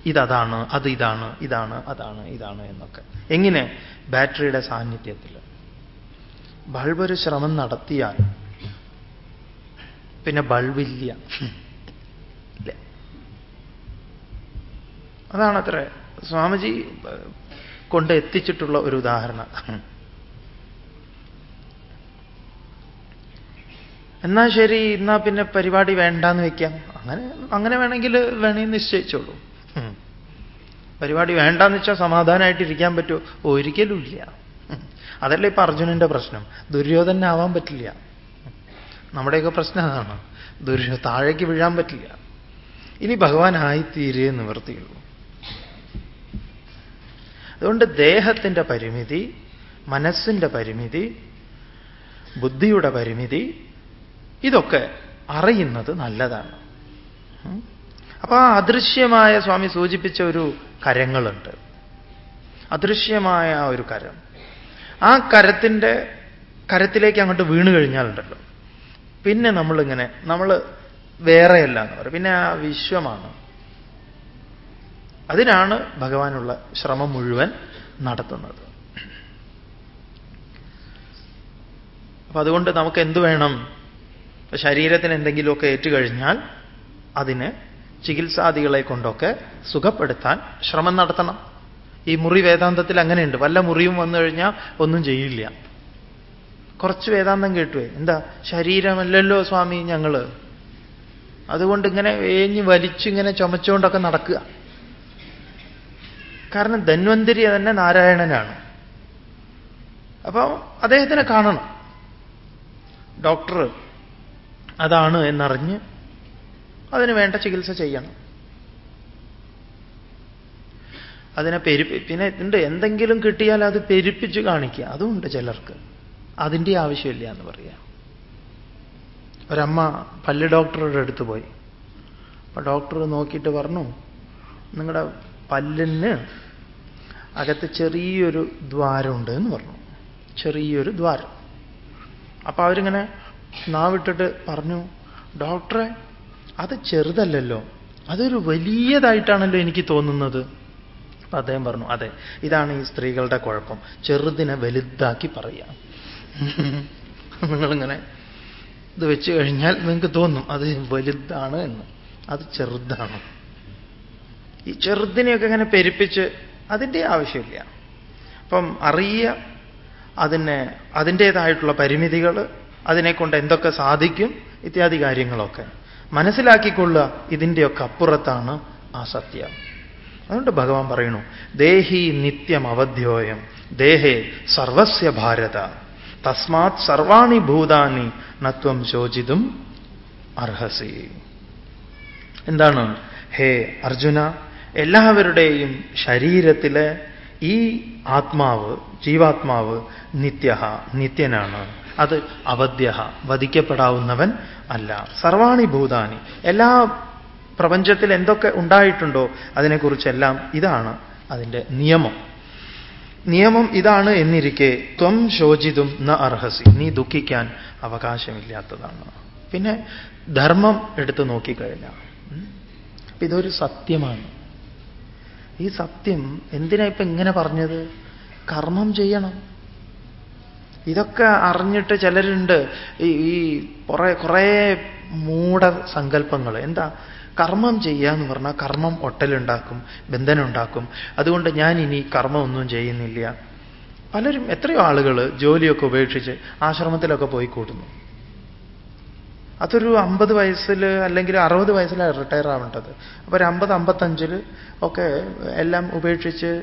ഇതതാണ് അത് ഇതാണ് ഇതാണ് അതാണ് ഇതാണ് എന്നൊക്കെ. എങ്ങനെ? ബാറ്ററിയുടെ സാന്നിധ്യത്തിൽ ബൾബ് ഒരു ശ്രമം നടത്തിയാൽ പിന്നെ ബൾബില്ല. അതാണത്ര. സ്വാമിജി കൊണ്ട് എത്തിച്ചിട്ടുള്ള ഒരു ഉദാഹരണം. എന്നാ ശരി എന്നാ പിന്നെ പരിപാടി വേണ്ടാന്ന് വെക്കാം. അങ്ങനെ അങ്ങനെ വേണമെങ്കിൽ വേണേ നിശ്ചയിച്ചോളൂ. പരിപാടി വേണ്ടാന്ന് വെച്ചാൽ സമാധാനമായിട്ടിരിക്കാൻ പറ്റുമോ? ഒരിക്കലും ഇല്ല. അതല്ല ഇപ്പൊ അർജുനന്റെ പ്രശ്നം. ദുര്യോധനാവാൻ പറ്റില്ല. നമ്മുടെയൊക്കെ പ്രശ്നം അതാണ്. ദുരുഷ താഴേക്ക് വീഴാൻ പറ്റില്ല. ഇനി ഭഗവാൻ ആയിത്തീരേ നിവർത്തിയുള്ളൂ. അതുകൊണ്ട് ദേഹത്തിന്റെ പരിമിതി മനസ്സിന്റെ പരിമിതി ബുദ്ധിയുടെ പരിമിതി ഇതൊക്കെ അറിയുന്നത് നല്ലതാണ്. അപ്പൊ ആ അദൃശ്യമായ സ്വാമി സൂചിപ്പിച്ച ഒരു കരങ്ങളുണ്ട്. അദൃശ്യമായ ഒരു കരം. ആ കരത്തിന്റെ കരത്തിലേക്ക് അങ്ങോട്ട് വീണു കഴിഞ്ഞാലുണ്ടല്ലോ. പിന്നെ നമ്മളിങ്ങനെ നമ്മൾ വേറെയല്ല എന്ന് പറയും. പിന്നെ ആ വിശ്വമാണ്. അതിനാണ് ഭഗവാനുള്ള ശ്രമം മുഴുവൻ നടത്തുന്നത്. അപ്പൊ അതുകൊണ്ട് നമുക്ക് എന്തു വേണം? ശരീരത്തിന് എന്തെങ്കിലുമൊക്കെ ഏറ്റുകഴിഞ്ഞാൽ അതിന് ചികിത്സാദികളെ കൊണ്ടൊക്കെ സുഖപ്പെടുത്താൻ ശ്രമം നടത്തണം. ഈ മുറി വേദാന്തത്തിൽ അങ്ങനെയുണ്ട്. വല്ല മുറിയും വന്നു കഴിഞ്ഞാൽ ഒന്നും ചെയ്യില്ല. കുറച്ച് വേദാന്തം കേട്ടുവേ. എന്താ? ശരീരമല്ലല്ലോ സ്വാമി ഞങ്ങൾ അതുകൊണ്ട് ഇങ്ങനെ വേഞ്ഞ് വലിച്ചിങ്ങനെ ചുമച്ചുകൊണ്ടൊക്കെ നടക്കുക. കാരണം ധന്വന്തിരി തന്നെ നാരായണനാണ്. അപ്പോൾ അദ്ദേഹത്തിനെ കാണണം. ഡോക്ടർ അതാണ് എന്നറിഞ്ഞ് അതിന് വേണ്ട ചികിത്സ ചെയ്യണം. അതിനെ പെരുപ്പി പിന്നെ ഉണ്ട് എന്തെങ്കിലും കിട്ടിയാൽ അത് പെരുപ്പിച്ച് കാണിക്കുക. അതുമുണ്ട് ചിലർക്ക്. അതിന്റെ ആവശ്യമില്ല എന്ന് പറയാം. ഒരമ്മ പല്ല് ഡോക്ടറുടെ അടുത്ത് പോയി. അപ്പൊ ഡോക്ടർ നോക്കിയിട്ട് പറഞ്ഞു നിങ്ങളുടെ പല്ലിന് അകത്ത് ചെറിയൊരു ദ്വാരമുണ്ട് എന്ന് പറഞ്ഞു. ചെറിയൊരു ദ്വാരം. അപ്പൊ അവരിങ്ങനെ നാവിട്ടിട്ട് പറഞ്ഞു ഡോക്ടറെ അത് ചെറുതല്ലല്ലോ. അതൊരു വലിയതായിട്ടാണല്ലോ എനിക്ക് തോന്നുന്നത്. അപ്പൊ അദ്ദേഹം പറഞ്ഞു അതെ ഇതാണ് ഈ സ്ത്രീകളുടെ കുഴപ്പം. ചെറുതിനെ വലുതാക്കി പറയാം [laughs] നിങ്ങളിങ്ങനെ ഇത് വെച്ച് കഴിഞ്ഞാൽ നിങ്ങൾക്ക് തോന്നും അത് വലുതാണ് എന്ന്. അത് ചെറുതാണ്. ഈ ചെറുതിനെയൊക്കെ ഇങ്ങനെ പെരുപ്പിച്ച് അതിന്റെ ആവശ്യമില്ല. അപ്പം അറിയ അതിനെ അതിന്റേതായിട്ടുള്ള പരിമിതികൾ അതിനെക്കൊണ്ട് എന്തൊക്കെ സാധിക്കും ഇത്യാദി കാര്യങ്ങളൊക്കെ മനസ്സിലാക്കിക്കൊള്ളുക ഇതിന്റെയൊക്കെ അപ്പുറത്താണ് ആ സത്യം. അതുകൊണ്ട് ഭഗവാൻ പറയണു ദേഹി നിത്യം അവധ്യോയം ദേഹേ സർവസ്യ ഭാരത. തസ്മാത് സർവാണി ഭൂതാനി നത്വം ശോചിതും അർഹസി. എന്താണ്? ഹേ അർജുന എല്ലാവരുടെയും ശരീരത്തിലെ ഈ ആത്മാവ് ജീവാത്മാവ് നിത്യ നിത്യനാണ്. അത് അവധ്യ വധിക്കപ്പെടാവുന്നവൻ അല്ല. സർവാണി ഭൂതാനി. എല്ലാ പ്രപഞ്ചത്തിൽ എന്തൊക്കെ ഉണ്ടായിട്ടുണ്ടോ അതിനെക്കുറിച്ചെല്ലാം ഇതാണ് അതിന്റെ നിയമം. നിയമം ഇതാണ് എന്നിരിക്കെ ത്വം ശോചിതും ന അർഹസി. നീ ദുഃഖിക്കാൻ അവകാശമില്ലാത്തതാണ്. പിന്നെ ധർമ്മം എടുത്തു നോക്കിക്കഴിഞ്ഞാൽ ഇതൊരു സത്യമാണ്. ഈ സത്യം എന്തിനാ ഇപ്പൊ ഇങ്ങനെ പറഞ്ഞത്? കർമ്മം ചെയ്യണം. ഇതൊക്കെ അറിഞ്ഞിട്ട് ചിലരുണ്ട് ഈ കുറെ കുറേ മൂഢ സങ്കല്പങ്ങൾ എന്താ? കർമ്മം ചെയ്യുക എന്ന് പറഞ്ഞാൽ കർമ്മം ഒട്ടലുണ്ടാക്കും ബന്ധനുണ്ടാക്കും. അതുകൊണ്ട് ഞാൻ ഇനി കർമ്മമൊന്നും ചെയ്യുന്നില്ല. പലരും എത്രയോ ആളുകൾ ജോലിയൊക്കെ ഉപേക്ഷിച്ച് ആശ്രമത്തിലൊക്കെ പോയി കൂടുന്നു. അതൊരു അമ്പത് വയസ്സിൽ അല്ലെങ്കിൽ അറുപത് വയസ്സിലാണ് റിട്ടയർ ആവേണ്ടത്. അപ്പോൾ ഒരു അമ്പത് അമ്പത്തഞ്ചിൽ ഒക്കെ എല്ലാം ഉപേക്ഷിച്ച്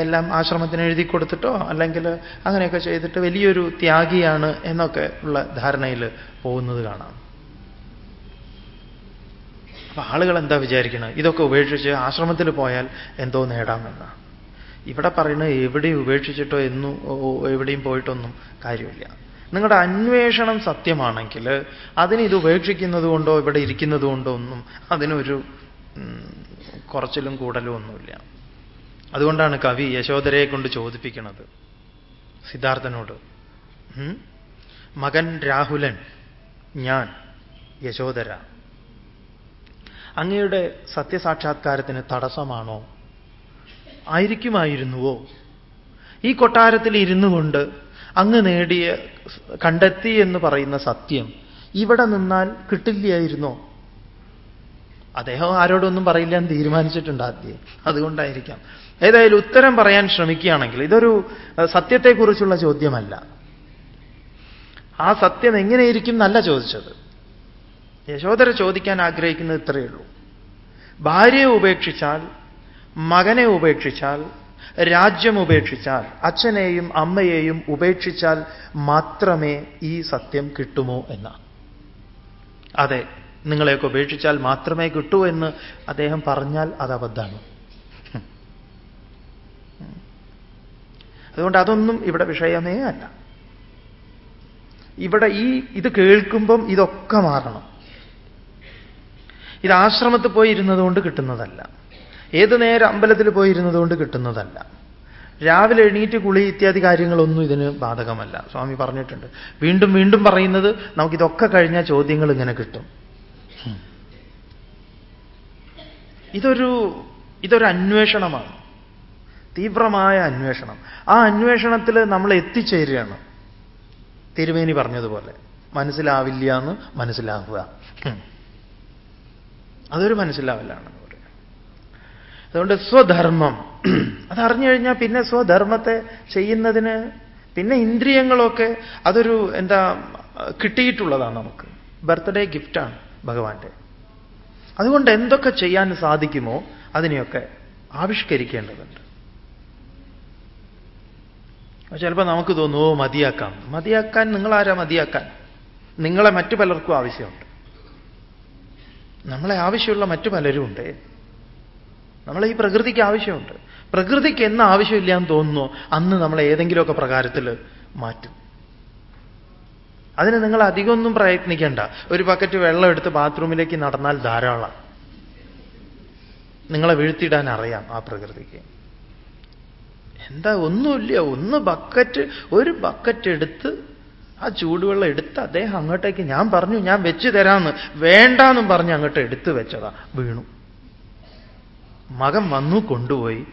എല്ലാം ആശ്രമത്തിന് എഴുതി കൊടുത്തിട്ടോ അല്ലെങ്കിൽ അങ്ങനെയൊക്കെ ചെയ്തിട്ട് വലിയൊരു ത്യാഗിയാണ് എന്നൊക്കെ ഉള്ള ധാരണയിൽ പോകുന്നത് കാണാം. അപ്പൊ ആളുകൾ എന്താ വിചാരിക്കുന്നത് ഇതൊക്കെ ഉപേക്ഷിച്ച് ആശ്രമത്തിൽ പോയാൽ എന്തോ നേടാമെന്ന. ഇവിടെ പറയുന്നത് എവിടെയും ഉപേക്ഷിച്ചിട്ടോ എന്നും എവിടെയും പോയിട്ടൊന്നും കാര്യമില്ല. നിങ്ങളുടെ അന്വേഷണം സത്യമാണെങ്കിൽ അതിന് ഇത് ഉപേക്ഷിക്കുന്നത് കൊണ്ടോ ഇവിടെ ഇരിക്കുന്നത് കൊണ്ടോ ഒന്നും അതിനൊരു കുറച്ചിലും കൂടലും ഒന്നുമില്ല. അതുകൊണ്ടാണ് കവി യശോധരയെ കൊണ്ട് ചോദിപ്പിക്കുന്നത് സിദ്ധാർത്ഥനോട് മകൻ രാഹുലൻ ഞാൻ യശോധര അങ്ങയുടെ സത്യസാക്ഷാത്കാരത്തിന് തടസ്സമാണോ? ആയിരിക്കുമായിരുന്നുവോ? ഈ കൊട്ടാരത്തിൽ ഇരുന്നു കൊണ്ട് അങ്ങ് നേടിയ കണ്ടെത്തി എന്ന് പറയുന്ന സത്യം ഇവിടെ നിന്നാൽ കിട്ടില്ലായിരുന്നോ? അദ്ദേഹം ആരോടൊന്നും പറയില്ല എന്ന് തീരുമാനിച്ചിട്ടുണ്ട് ആദ്യം. അതുകൊണ്ടായിരിക്കാം. ഏതായാലും ഉത്തരം പറയാൻ ശ്രമിക്കുകയാണെങ്കിൽ ഇതൊരു സത്യത്തെക്കുറിച്ചുള്ള ചോദ്യമല്ല. ആ സത്യം എങ്ങനെയിരിക്കും എന്നല്ല ചോദിച്ചത്. യശോധര ചോദിക്കാൻ ആഗ്രഹിക്കുന്നത് ഇത്രയേ ഉള്ളൂ. ഭാര്യയെ ഉപേക്ഷിച്ചാൽ മകനെ ഉപേക്ഷിച്ചാൽ രാജ്യം ഉപേക്ഷിച്ചാൽ അച്ഛനെയും അമ്മയെയും ഉപേക്ഷിച്ചാൽ മാത്രമേ ഈ സത്യം കിട്ടുമോ എന്ന. അതെ നിങ്ങളെയൊക്കെ ഉപേക്ഷിച്ചാൽ മാത്രമേ കിട്ടൂ എന്ന് അദ്ദേഹം പറഞ്ഞാൽ അത് അബദ്ധമാണ്. അതുകൊണ്ട് അതൊന്നും ഇവിടെ വിഷയമേ അല്ല. ഇവിടെ ഈ ഇത് കേൾക്കുമ്പം ഇതൊക്കെ മാറണം. ഇത് ആശ്രമത്തിൽ പോയി ഇരുന്നതുകൊണ്ട് കിട്ടുന്നതല്ല. ഏത് നേരം അമ്പലത്തിൽ പോയി പോയിരുന്നതുകൊണ്ട് കിട്ടുന്നതല്ല. രാവിലെ എണീറ്റ് കുളി ഇത്യാദി കാര്യങ്ങളൊന്നും ഇതിന് ബാധകമല്ല. സ്വാമി പറഞ്ഞിട്ടുണ്ട്. വീണ്ടും വീണ്ടും പറയുന്നത് നമുക്കിതൊക്കെ കഴിഞ്ഞ ചോദ്യങ്ങൾ ഇങ്ങനെ കിട്ടും. ഇതൊരു ഇതൊരു അന്വേഷണമാണ്. തീവ്രമായ അന്വേഷണം. ആ അന്വേഷണത്തിൽ നമ്മൾ എത്തിച്ചേരുകയാണ്. തിരുമേനി പറഞ്ഞതുപോലെ. മനസ്സിലാവില്ല എന്ന് മനസ്സിലാവുക അതൊരു മനസ്സിലാവലാണ് അതുകൊണ്ട് സ്വധർമ്മം. അതറിഞ്ഞു കഴിഞ്ഞാൽ പിന്നെ സ്വധർമ്മത്തെ ചെയ്യുന്നതിന് പിന്നെ ഇന്ദ്രിയങ്ങളൊക്കെ അതൊരു എന്താ കിട്ടിയിട്ടുള്ളതാണ് നമുക്ക്. ബർത്ത്ഡേ ഗിഫ്റ്റാണ് ഭഗവാന്റെ. അതുകൊണ്ട് എന്തൊക്കെ ചെയ്യാൻ സാധിക്കുമോ അതിനെയൊക്കെ ആവിഷ്കരിക്കേണ്ടതുണ്ട്. ചിലപ്പോൾ നമുക്ക് തോന്നുമോ മതിയാക്കാം. മതിയാക്കാൻ നിങ്ങളാരാ മതിയാക്കാൻ? നിങ്ങളെ മറ്റു പലർക്കും ആവശ്യമുണ്ട്. നമ്മളെ ആവശ്യമുള്ള മറ്റു പലരും ഉണ്ട്. നമ്മളെ ഈ പ്രകൃതിക്ക് ആവശ്യമുണ്ട്. പ്രകൃതിക്ക് എന്ന് ആവശ്യമില്ല എന്ന് തോന്നുന്നു അന്ന് നമ്മളെ ഏതെങ്കിലുമൊക്കെ പ്രകാരത്തിൽ മാറ്റും. അതിന് നിങ്ങൾ അധികമൊന്നും പ്രയത്നിക്കേണ്ട. ഒരു ബക്കറ്റ് വെള്ളം എടുത്ത് ബാത്റൂമിലേക്ക് നടന്നാൽ ധാരാളം. നിങ്ങളെ വീഴ്ത്തിയിടാൻ അറിയാം ആ പ്രകൃതിക്ക്. എന്താ ഒന്നുമില്ല ഒന്ന് ബക്കറ്റ് ഒരു ബക്കറ്റ് എടുത്ത് ആ ചൂടുവെള്ളം എടുത്ത് അദ്ദേഹം അങ്ങോട്ടേക്ക് ഞാൻ പറഞ്ഞു ഞാൻ വെച്ച് തരാമെന്ന് വേണ്ടാന്നും പറഞ്ഞ് അങ്ങോട്ട് എടുത്തു വെച്ചതാ വീണു. മകൻ വന്നു കൊണ്ടുപോയി.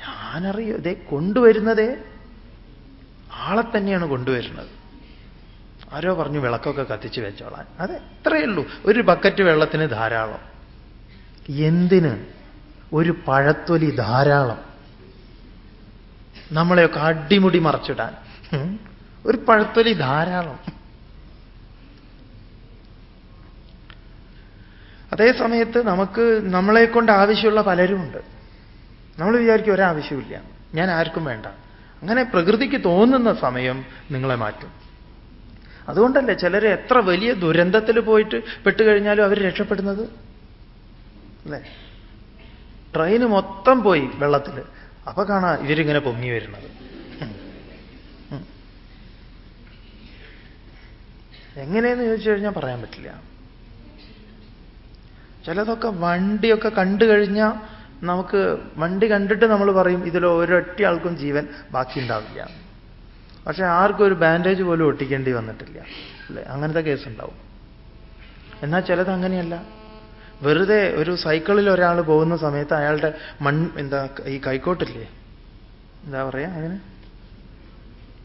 ഞാനറിയോ ഇതേ കൊണ്ടുവരുന്നതേ? ആളെ തന്നെയാണ് കൊണ്ടുവരുന്നത്. ആരോ പറഞ്ഞു വിളക്കൊക്കെ കത്തിച്ച് വെച്ചോളാൻ. അത് എത്രയേ ഉള്ളൂ. ഒരു ബക്കറ്റ് വെള്ളത്തിന് ധാരാളം. എന്തിന്? ഒരു പഴത്തൊലി ധാരാളം. നമ്മളെയൊക്കെ അടിമുടി മറച്ചിടാൻ. ഒരു പഴത്തൊലി ധാരാളം. അതേ സമയത്ത് നമുക്ക് നമ്മളെ കൊണ്ട് ആവശ്യമുള്ള പലരുമുണ്ട്. നമ്മൾ വിചാരിക്കും ഒരാവശ്യമില്ല ഞാൻ ആർക്കും വേണ്ട. അങ്ങനെ പ്രകൃതിക്ക് തോന്നുന്ന സമയം നിങ്ങളെ മാറ്റും. അതുകൊണ്ടല്ലേ ചിലർ എത്ര വലിയ ദുരന്തത്തിൽ പോയിട്ട് പെട്ടുകഴിഞ്ഞാലും അവർ രക്ഷപ്പെടുന്നത്? അല്ലേ? ട്രെയിന് മൊത്തം പോയി വെള്ളത്തിൽ അപ്പൊ കാണാം ഇവരിങ്ങനെ പൊങ്ങി വരുന്നത്. എങ്ങനെയെന്ന് ചോദിച്ചു കഴിഞ്ഞാൽ പറയാൻ പറ്റില്ല. ചിലതൊക്കെ വണ്ടിയൊക്കെ കണ്ടു കഴിഞ്ഞാൽ നമുക്ക് വണ്ടി കണ്ടിട്ട് നമ്മൾ പറയും ഇതിൽ ഒരൊറ്റ ആൾക്കും ജീവൻ ബാക്കി ഉണ്ടാവില്ല പക്ഷെ ആർക്കും ഒരു ബാൻഡേജ് പോലും ഒട്ടിക്കേണ്ടി വന്നിട്ടില്ല. അല്ലേ? അങ്ങനത്തെ കേസ് ഉണ്ടാവും എന്നാൽ ചിലത് അങ്ങനെയല്ല. വെറുതെ ഒരു സൈക്കിളിൽ ഒരാൾ പോകുന്ന സമയത്ത് അയാളുടെ മൺ എന്താ ഈ കൈക്കോട്ടില്ലേ? എന്താ പറയാ അങ്ങനെ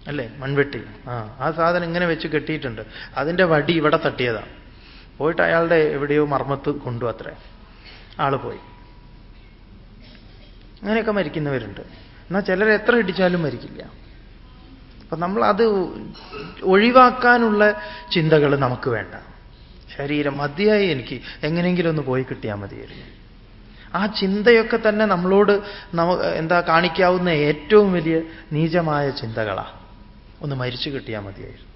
അല്ലേ? മൺവെട്ടി. ആ ആ സാധനം ഇങ്ങനെ വെച്ച് കെട്ടിയിട്ടുണ്ട്. അതിന്റെ വടി ഇവിടെ തട്ടിയതാണ് പോയിട്ട് അയാളുടെ എവിടെയോ മർമ്മത്ത് കൊണ്ടു അത്രേ. ആൾ പോയി. അങ്ങനെയൊക്കെ മരിക്കുന്നവരുണ്ട്. എന്നാൽ ചിലർ എത്ര ഇടിച്ചാലും മരിക്കില്ല. അപ്പൊ നമ്മൾ അത് ഒഴിവാക്കാനുള്ള ചിന്തകൾ നമുക്ക് വേണ്ട. ശരീരം മതിയായി എനിക്ക് എങ്ങനെയെങ്കിലും ഒന്ന് പോയി കിട്ടിയാൽ മതിയായിരുന്നു. ആ ചിന്തയൊക്കെ തന്നെ നമ്മളോട് നമ എന്താ കാണിക്കാവുന്ന ഏറ്റവും വലിയ നീചമായ ചിന്തകളാണ് ഒന്ന് മരിച്ചു കിട്ടിയാൽ മതിയായിരുന്നു.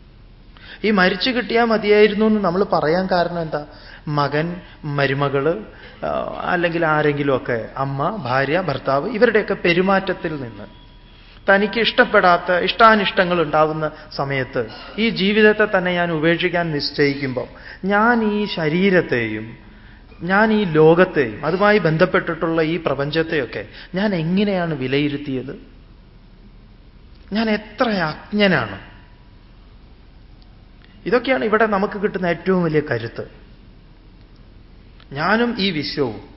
ഈ മരിച്ചു കിട്ടിയാൽ മതിയായിരുന്നു എന്ന് നമ്മൾ പറയാൻ കാരണം എന്താ? മകൻ മരുമകൾ അല്ലെങ്കിൽ ആരെങ്കിലുമൊക്കെ അമ്മ ഭാര്യ ഭർത്താവ് ഇവരുടെയൊക്കെ പെരുമാറ്റത്തിൽ നിന്ന് തനിക്ക് ഇഷ്ടപ്പെടാത്ത ഇഷ്ടാനിഷ്ടങ്ങൾ ഉണ്ടാവുന്ന സമയത്ത് ഈ ജീവിതത്തെ തന്നെ ഞാൻ ഉപേക്ഷിക്കാൻ നിശ്ചയിക്കുമ്പോൾ ഞാൻ ഈ ശരീരത്തെയും ഞാൻ ഈ ലോകത്തെയും അതുമായി ബന്ധപ്പെട്ടിട്ടുള്ള ഈ പ്രപഞ്ചത്തെയൊക്കെ ഞാൻ എങ്ങനെയാണ് വിലയിരുത്തിയത്? ഞാൻ എത്ര അജ്ഞനാണ്. ഇതൊക്കെയാണ് ഇവിടെ നമുക്ക് കിട്ടുന്ന ഏറ്റവും വലിയ കരുത്ത്. ഞാനും ഈ വിശ്വവും.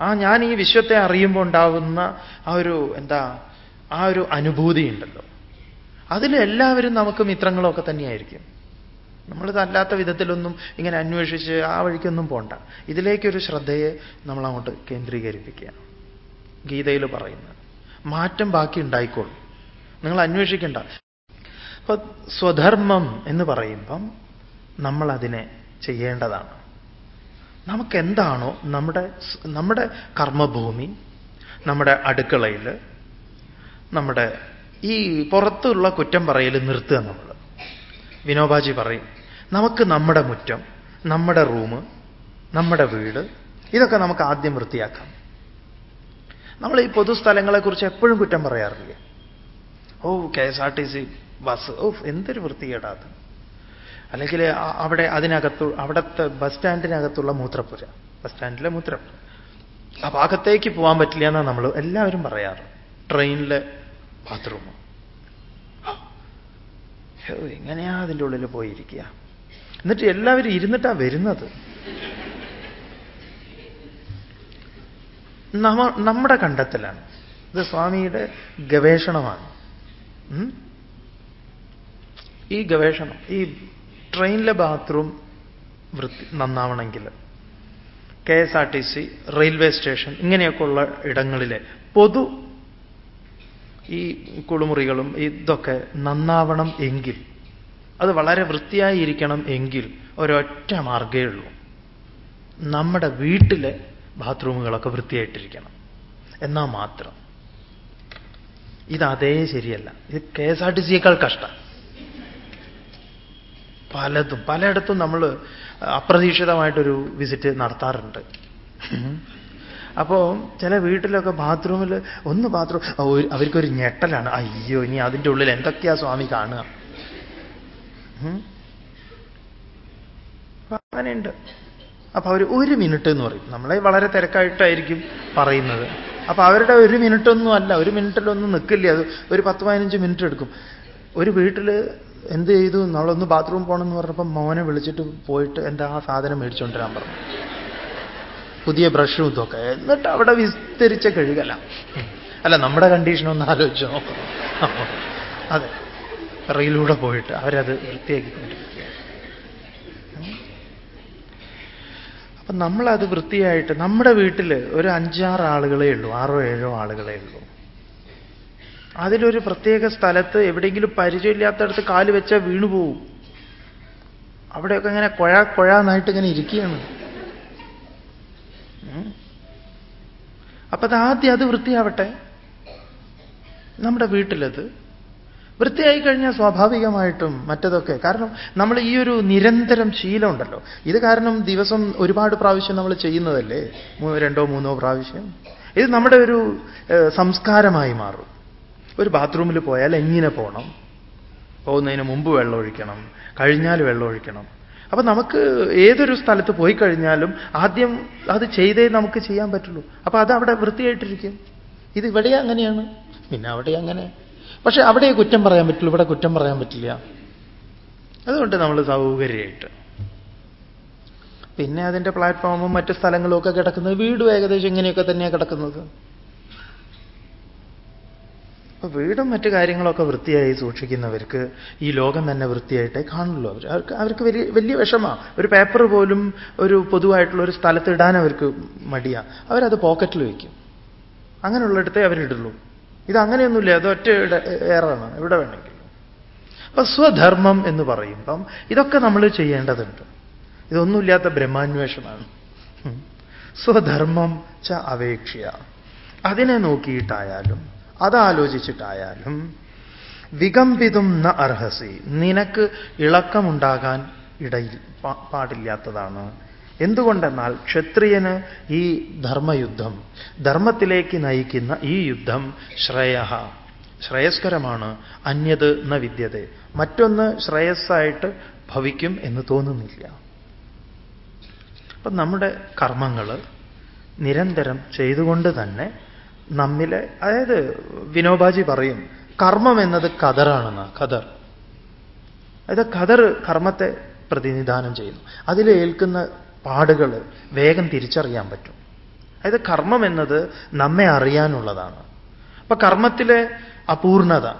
ആ ഞാൻ ഈ വിശ്വത്തെ അറിയുമ്പോൾ ഉണ്ടാവുന്ന ആ ഒരു എന്താ ആ ഒരു അനുഭൂതി ഉണ്ടല്ലോ അതിൽ എല്ലാവരും നമുക്ക് മിത്രങ്ങളൊക്കെ തന്നെയായിരിക്കും. നമ്മളിതല്ലാത്ത വിധത്തിലൊന്നും ഇങ്ങനെ അന്വേഷിച്ച് ആ വഴിക്കൊന്നും പോണ്ട. ഇതിലേക്കൊരു ശ്രദ്ധയെ നമ്മൾ അങ്ങോട്ട് കേന്ദ്രീകരിപ്പിക്കുക ഗീതയിൽ പറയുന്നത് മാറ്റം ബാക്കി ഉണ്ടായിക്കോളും നിങ്ങൾ അന്വേഷിക്കേണ്ട. അപ്പൊ സ്വധർമ്മം എന്ന് പറയുമ്പം നമ്മൾ അതിനെ ചെയ്യേണ്ടതാണ്. നമുക്കെന്താണോ നമ്മുടെ നമ്മുടെ കർമ്മഭൂമി നമ്മുടെ അടുക്കളയിൽ നമ്മുടെ ഈ പുറത്തുള്ള കുറ്റം പറയൽ നിർത്തുക നമ്മൾ വിനോബാജി പറയും നമുക്ക് നമ്മുടെ മുറ്റം നമ്മുടെ റൂം നമ്മുടെ വീട് ഇതൊക്കെ നമുക്ക് ആദ്യം വൃത്തിയാക്കാം. നമ്മൾ ഈ പൊതുസ്ഥലങ്ങളെക്കുറിച്ച് എപ്പോഴും കുറ്റം പറയാറില്ലേ? ഓ K S R T C bus. ഓ എന്തൊരു വൃത്തികേടാത് അല്ലെങ്കിൽ അവിടെ അതിനകത്തു അവിടുത്തെ ബസ് സ്റ്റാൻഡിനകത്തുള്ള മൂത്രപ്പുര. ബസ് സ്റ്റാൻഡിലെ മൂത്രപ്പുര ആ ഭാഗത്തേക്ക് പോകാൻ പറ്റില്ല എന്നാണ് നമ്മൾ എല്ലാവരും പറയാറ്. ട്രെയിനിലെ ബാത്റൂം എങ്ങനെയാ അതിന്റെ ഉള്ളിൽ പോയിരിക്കുക എന്നിട്ട് എല്ലാവരും ഇരുന്നിട്ടാ വരുന്നത്. നമ്മ നമ്മുടെ കണ്ടെത്തലാണ്. ഇത് സ്വാമിയുടെ ഗവേഷണമാണ്. ഈ ഗവേഷണം ഈ ട്രെയിനിലെ ബാത്റൂം വൃത്തി നന്നാവണമെങ്കിൽ K S R T C railway station ഇങ്ങനെയൊക്കെ ഉള്ള ഇടങ്ങളിലെ പൊതു ഈ കുളിമുറികളും ഇതൊക്കെ നന്നാവണം എങ്കിൽ അത് വളരെ വൃത്തിയായിരിക്കണം എങ്കിൽ ഒരൊറ്റ മാർഗേ ഉള്ളൂ. നമ്മുടെ വീട്ടിലെ ബാത്റൂമുകളൊക്കെ വൃത്തിയായിട്ടിരിക്കണം. എന്നാൽ മാത്രം. ഇത് അതേ ശരിയല്ല. ഇത് കെ എസ് ആർ ടി സിയേക്കാൾ കഷ്ടം. പലതും പലയിടത്തും നമ്മൾ അപ്രതീക്ഷിതമായിട്ടൊരു വിസിറ്റ് നടത്താറുണ്ട്. അപ്പോ ചില വീട്ടിലൊക്കെ ബാത്റൂമിൽ ഒന്ന് ബാത്റൂം അവർക്കൊരു ഞെട്ടലാണ്. അയ്യോ ഇനി അതിന്റെ ഉള്ളിൽ എന്തൊക്കെയാ സ്വാമി കാണുക? അങ്ങനെയുണ്ട്. അപ്പൊ അവർ ഒരു മിനിറ്റ് എന്ന് പറയും. നമ്മളെ വളരെ തിരക്കായിട്ടായിരിക്കും പറയുന്നത്. അപ്പൊ അവരുടെ ഒരു മിനിറ്റ് ഒന്നും അല്ല ഒരു മിനിറ്റിലൊന്നും നിൽക്കില്ല അത് ഒരു പത്ത് പതിനഞ്ച് മിനിറ്റ് എടുക്കും. ഒരു വീട്ടിൽ എന്ത് ചെയ്തു? നമ്മളൊന്ന് ബാത്റൂം പോകണമെന്ന് പറഞ്ഞപ്പോൾ മോനെ വിളിച്ചിട്ട് പോയിട്ട് എന്റെ ആ സാധനം മേടിച്ചുകൊണ്ടിരാൻ പറഞ്ഞു. പുതിയ ബ്രഷും ഇതൊക്കെ എന്നിട്ട് അവിടെ വിസ്തരിച്ച കഴുകല. അല്ല നമ്മുടെ കണ്ടീഷൻ ഒന്ന് ആലോചിച്ചോ അതെ. റെയിലൂടെ പോയിട്ട് അവരത് വൃത്തിയാക്കിക്കൊണ്ടിരിക്കുക അപ്പൊ നമ്മളത് വൃത്തിയായിട്ട് നമ്മുടെ വീട്ടിൽ ഒരു അഞ്ചാറ് ആളുകളേ ഉള്ളൂ ആറോ ഏഴോ ആളുകളേ ഉള്ളൂ. അതിലൊരു പ്രത്യേക സ്ഥലത്ത് എവിടെയെങ്കിലും പരിചയമില്ലാത്തടത്ത് കാൽ വെച്ചാൽ വീണു പോവും. അവിടെയൊക്കെ ഇങ്ങനെ കൊഴ കൊഴാന്നായിട്ട് ഇങ്ങനെ ഇരിക്കുകയാണ്. അപ്പൊ അത് ആദ്യം അത് വൃത്തിയാവട്ടെ. നമ്മുടെ വീട്ടിലത് വൃത്തിയായി കഴിഞ്ഞാൽ സ്വാഭാവികമായിട്ടും മറ്റതൊക്കെ. കാരണം നമ്മൾ ഈ ഒരു നിരന്തരം ശീലമുണ്ടല്ലോ. ഇത് കാരണം ദിവസം ഒരുപാട് പ്രാവശ്യം നമ്മൾ ചെയ്യുന്നതല്ലേ? രണ്ടോ മൂന്നോ പ്രാവശ്യം. ഇത് നമ്മുടെ ഒരു സംസ്കാരമായി മാറും. ഒരു ബാത്റൂമിൽ പോയാൽ എങ്ങനെ പോകണം പോകുന്നതിന് മുമ്പ് വെള്ളം ഒഴിക്കണം കഴിഞ്ഞാൽ വെള്ളം ഒഴിക്കണം. അപ്പൊ നമുക്ക് ഏതൊരു സ്ഥലത്ത് പോയി കഴിഞ്ഞാലും ആദ്യം അത് ചെയ്തേ നമുക്ക് ചെയ്യാൻ പറ്റുള്ളൂ. അപ്പൊ അത് അവിടെ വൃത്തിയായിട്ടിരിക്കും. ഇത് ഇവിടെ അങ്ങനെയാണ്. പിന്നെ അവിടെ അങ്ങനെ. പക്ഷെ അവിടെ കുറ്റം പറയാൻ പറ്റുള്ളൂ ഇവിടെ കുറ്റം പറയാൻ പറ്റില്ല. അതുകൊണ്ട് നമ്മൾ സൗകര്യമായിട്ട്. പിന്നെ അതിന്റെ പ്ലാറ്റ്ഫോമും മറ്റ് സ്ഥലങ്ങളും ഒക്കെ കിടക്കുന്നത് വീടും ഏകദേശം ഇങ്ങനെയൊക്കെ തന്നെയാണ് കിടക്കുന്നത്. അപ്പൊ വീടും മറ്റു കാര്യങ്ങളൊക്കെ വൃത്തിയായി സൂക്ഷിക്കുന്നവർക്ക് ഈ ലോകം തന്നെ വൃത്തിയായിട്ടേ കാണുള്ളൂ. അവർ അവർക്ക് അവർക്ക് വലിയ വലിയ വിഷമാണ് ഒരു പേപ്പർ പോലും ഒരു പൊതുവായിട്ടുള്ള ഒരു സ്ഥലത്ത് ഇടാൻ അവർക്ക് മടിയാണ് അവരത് പോക്കറ്റിൽ വയ്ക്കും അങ്ങനെയുള്ളിടത്തേ അവരിടുള്ളൂ. ഇത് അങ്ങനെയൊന്നുമില്ല അത് ഒറ്റ ഏറാണ് എവിടെ വേണമെങ്കിലും. അപ്പൊ സ്വധർമ്മം എന്ന് പറയുമ്പം ഇതൊക്കെ നമ്മൾ ചെയ്യേണ്ടതുണ്ട്. ഇതൊന്നുമില്ലാത്ത ബ്രഹ്മാന്വേഷണമാണ് സ്വധർമ്മം ച അപേക്ഷ അതിനെ നോക്കിയിട്ടായാലും അതാലോചിച്ചിട്ടായാലും വികമ്പിതും ന അർഹസി. നിനക്ക് ഇളക്കമുണ്ടാകാൻ ഇടയിൽ പാടില്ലാത്തതാണ്. എന്തുകൊണ്ടെന്നാൽ ക്ഷത്രിയന് ഈ ധർമ്മയുദ്ധം ധർമ്മത്തിലേക്ക് നയിക്കുന്ന ഈ യുദ്ധം ശ്രേയ ശ്രേയസ്കരമാണ് അന്യത് ന വിദ്യത. മറ്റൊന്ന് ശ്രേയസ്സായിട്ട് ഭവിക്കും എന്ന് തോന്നുന്നില്ല. അപ്പൊ നമ്മുടെ കർമ്മങ്ങൾ നിരന്തരം ചെയ്തുകൊണ്ട് തന്നെ നമ്മിലെ അതായത് വിനോബാജി പറയും കർമ്മം എന്നത് കതറാണെന്ന് കതർ. അതായത് കതർ കർമ്മത്തെ പ്രതിനിധാനം ചെയ്യുന്നു. അതിൽ ഏൽക്കുന്ന പാടുകൾ വേഗം തിരിച്ചറിയാൻ പറ്റും. അതായത് കർമ്മം എന്നത് നമ്മെ അറിയാനുള്ളതാണ്. അപ്പൊ കർമ്മത്തിലെ അപൂർണത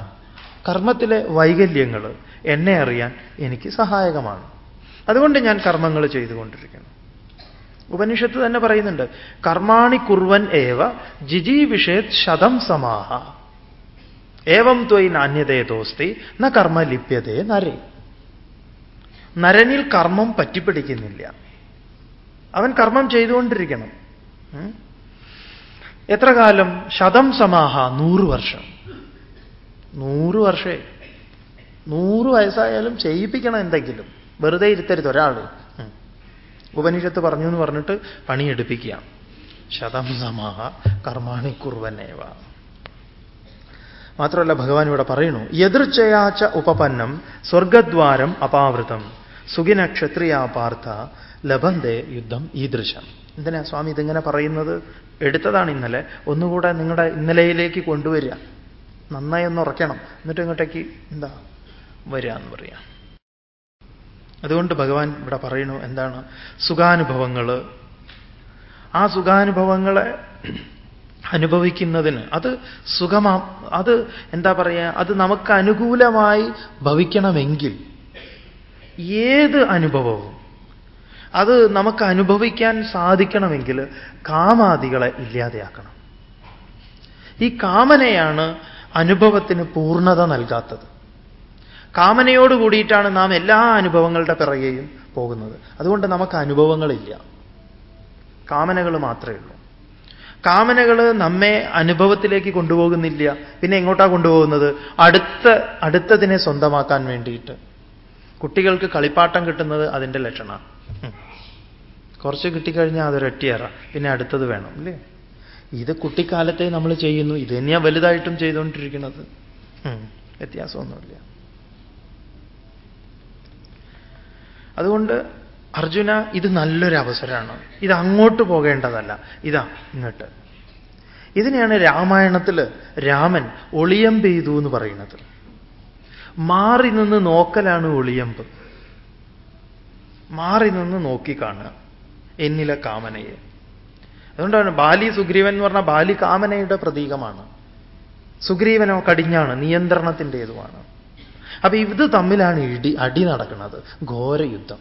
കർമ്മത്തിലെ വൈകല്യങ്ങൾ എന്നെ അറിയാൻ എനിക്ക് സഹായകമാണ്. അതുകൊണ്ട് ഞാൻ കർമ്മങ്ങൾ ചെയ്തുകൊണ്ടിരിക്കുന്നു. ഉപനിഷത്ത് തന്നെ പറയുന്നുണ്ട് കർമാണി കുർവൻ ഏവ ജിജി വിഷയത് ശതം സമാഹ. ഏവം ത്വയി നാണ്യതേതോസ്തി ന കർമ്മ ലിപ്യതേ നരേ. നരനിൽ കർമ്മം പറ്റിപ്പിടിക്കുന്നില്ല. അവൻ കർമ്മം ചെയ്തുകൊണ്ടിരിക്കണം. എത്ര കാലം? ശതം സമാഹ നൂറ് വർഷം. നൂറ് വർഷേ. നൂറ് വയസ്സായാലും ചെയ്യിപ്പിക്കണം എന്തെങ്കിലും. വെറുതെ ഇരുത്തരുത് ഒരാൾ ഉപനിഷത്ത് പറഞ്ഞു എന്ന് പറഞ്ഞിട്ട് പണിയെടുപ്പിക്കുക. ശതം സമാഹ കർമാണി കുർവനേവ. മാത്രമല്ല ഭഗവാൻ ഇവിടെ പറയുന്നു എതിർച്ചയാച്ച ഉപപന്നം സ്വർഗദ്വാരം അപാവൃതം സുഖിന ക്ഷത്രിയ പാർത്ഥ ലഭന്തേ യുദ്ധം ഈ ഈദൃശം എന്തിനാ സ്വാമി ഇതിങ്ങനെ പറയുന്നത്? എടുത്തതാണ് ഇന്നലെ. ഒന്നുകൂടെ നിങ്ങളുടെ ഇന്നലെയിലേക്ക് കൊണ്ടുവരിക. നന്നായി ഒന്ന് ഉറക്കണം എന്നിട്ട് ഇങ്ങോട്ടേക്ക് എന്താ? വരിക എന്ന് പറയാം. അതുകൊണ്ട് ഭഗവാൻ ഇവിടെ പറയുന്നു എന്താണ്? സുഖാനുഭവങ്ങൾ ആ സുഖാനുഭവങ്ങളെ അനുഭവിക്കുന്നതിന് അത് സുഖമാ അത് എന്താ പറയുക അത് നമുക്ക് അനുകൂലമായി ഭവിക്കണമെങ്കിൽ ഏത് അനുഭവവും അത് നമുക്ക് അനുഭവിക്കാൻ സാധിക്കണമെങ്കിൽ കാമാദികളെ ഇല്ലാതെയാക്കണം. ഈ കാമനയാണ് അനുഭവത്തിന് പൂർണത നൽകാത്തത്. കാമനയോട് കൂടിയിട്ടാണ് നാം എല്ലാ അനുഭവങ്ങളുടെ പിറകെയും പോകുന്നത്. അതുകൊണ്ട് നമുക്ക് അനുഭവങ്ങളില്ല. കാമനകൾ മാത്രമേ ഉള്ളൂ. കാമനകൾ നമ്മെ അനുഭവത്തിലേക്ക് കൊണ്ടുപോകുന്നില്ല. പിന്നെ എങ്ങോട്ടാ കൊണ്ടുപോകുന്നത്? അടുത്ത അടുത്തതിനെ സ്വന്തമാക്കാൻ വേണ്ടിയിട്ട്. കുട്ടികൾക്ക് കളിപ്പാട്ടം കിട്ടുന്നത് അതിന്റെ ലക്ഷണമാണ്. കുറച്ച് കിട്ടിക്കഴിഞ്ഞാൽ അതൊരൊറ്റയേറ പിന്നെ അടുത്തത് വേണം അല്ലേ? ഇത് കുട്ടിക്കാലത്തെ നമ്മൾ ചെയ്യുന്നു. ഇത് തന്നെയാ വലുതായിട്ടും ചെയ്തുകൊണ്ടിരിക്കുന്നത് വ്യത്യാസമൊന്നുമില്ല. അതുകൊണ്ട് അർജുന ഇത് നല്ലൊരു അവസരമാണ്. ഇത് അങ്ങോട്ട് പോകേണ്ടതല്ല. ഇതാ ഇങ്ങോട്ട്. ഇതിനെയാണ് രാമായണത്തിൽ രാമൻ ഒളിയമ്പ് ചെയ്തു എന്ന് പറയുന്നത്. മാറി നിന്ന് നോക്കലാണ് ഒളിയമ്പ്. മാറി നിന്ന് നോക്കിക്കാണുക. എന്നിലെ കാമനയെ. അതുകൊണ്ടാണ് ബാലി സുഗ്രീവൻ എന്ന് പറഞ്ഞാൽ ബാലി കാമനയുടെ പ്രതീകമാണ്. സുഗ്രീവനോ കടിഞ്ഞാണ് നിയന്ത്രണത്തിന്റെതുമാണ്. അപ്പൊ ഇത് തമ്മിലാണ് ഇടി അടി നടക്കുന്നത് ഘോരയുദ്ധം.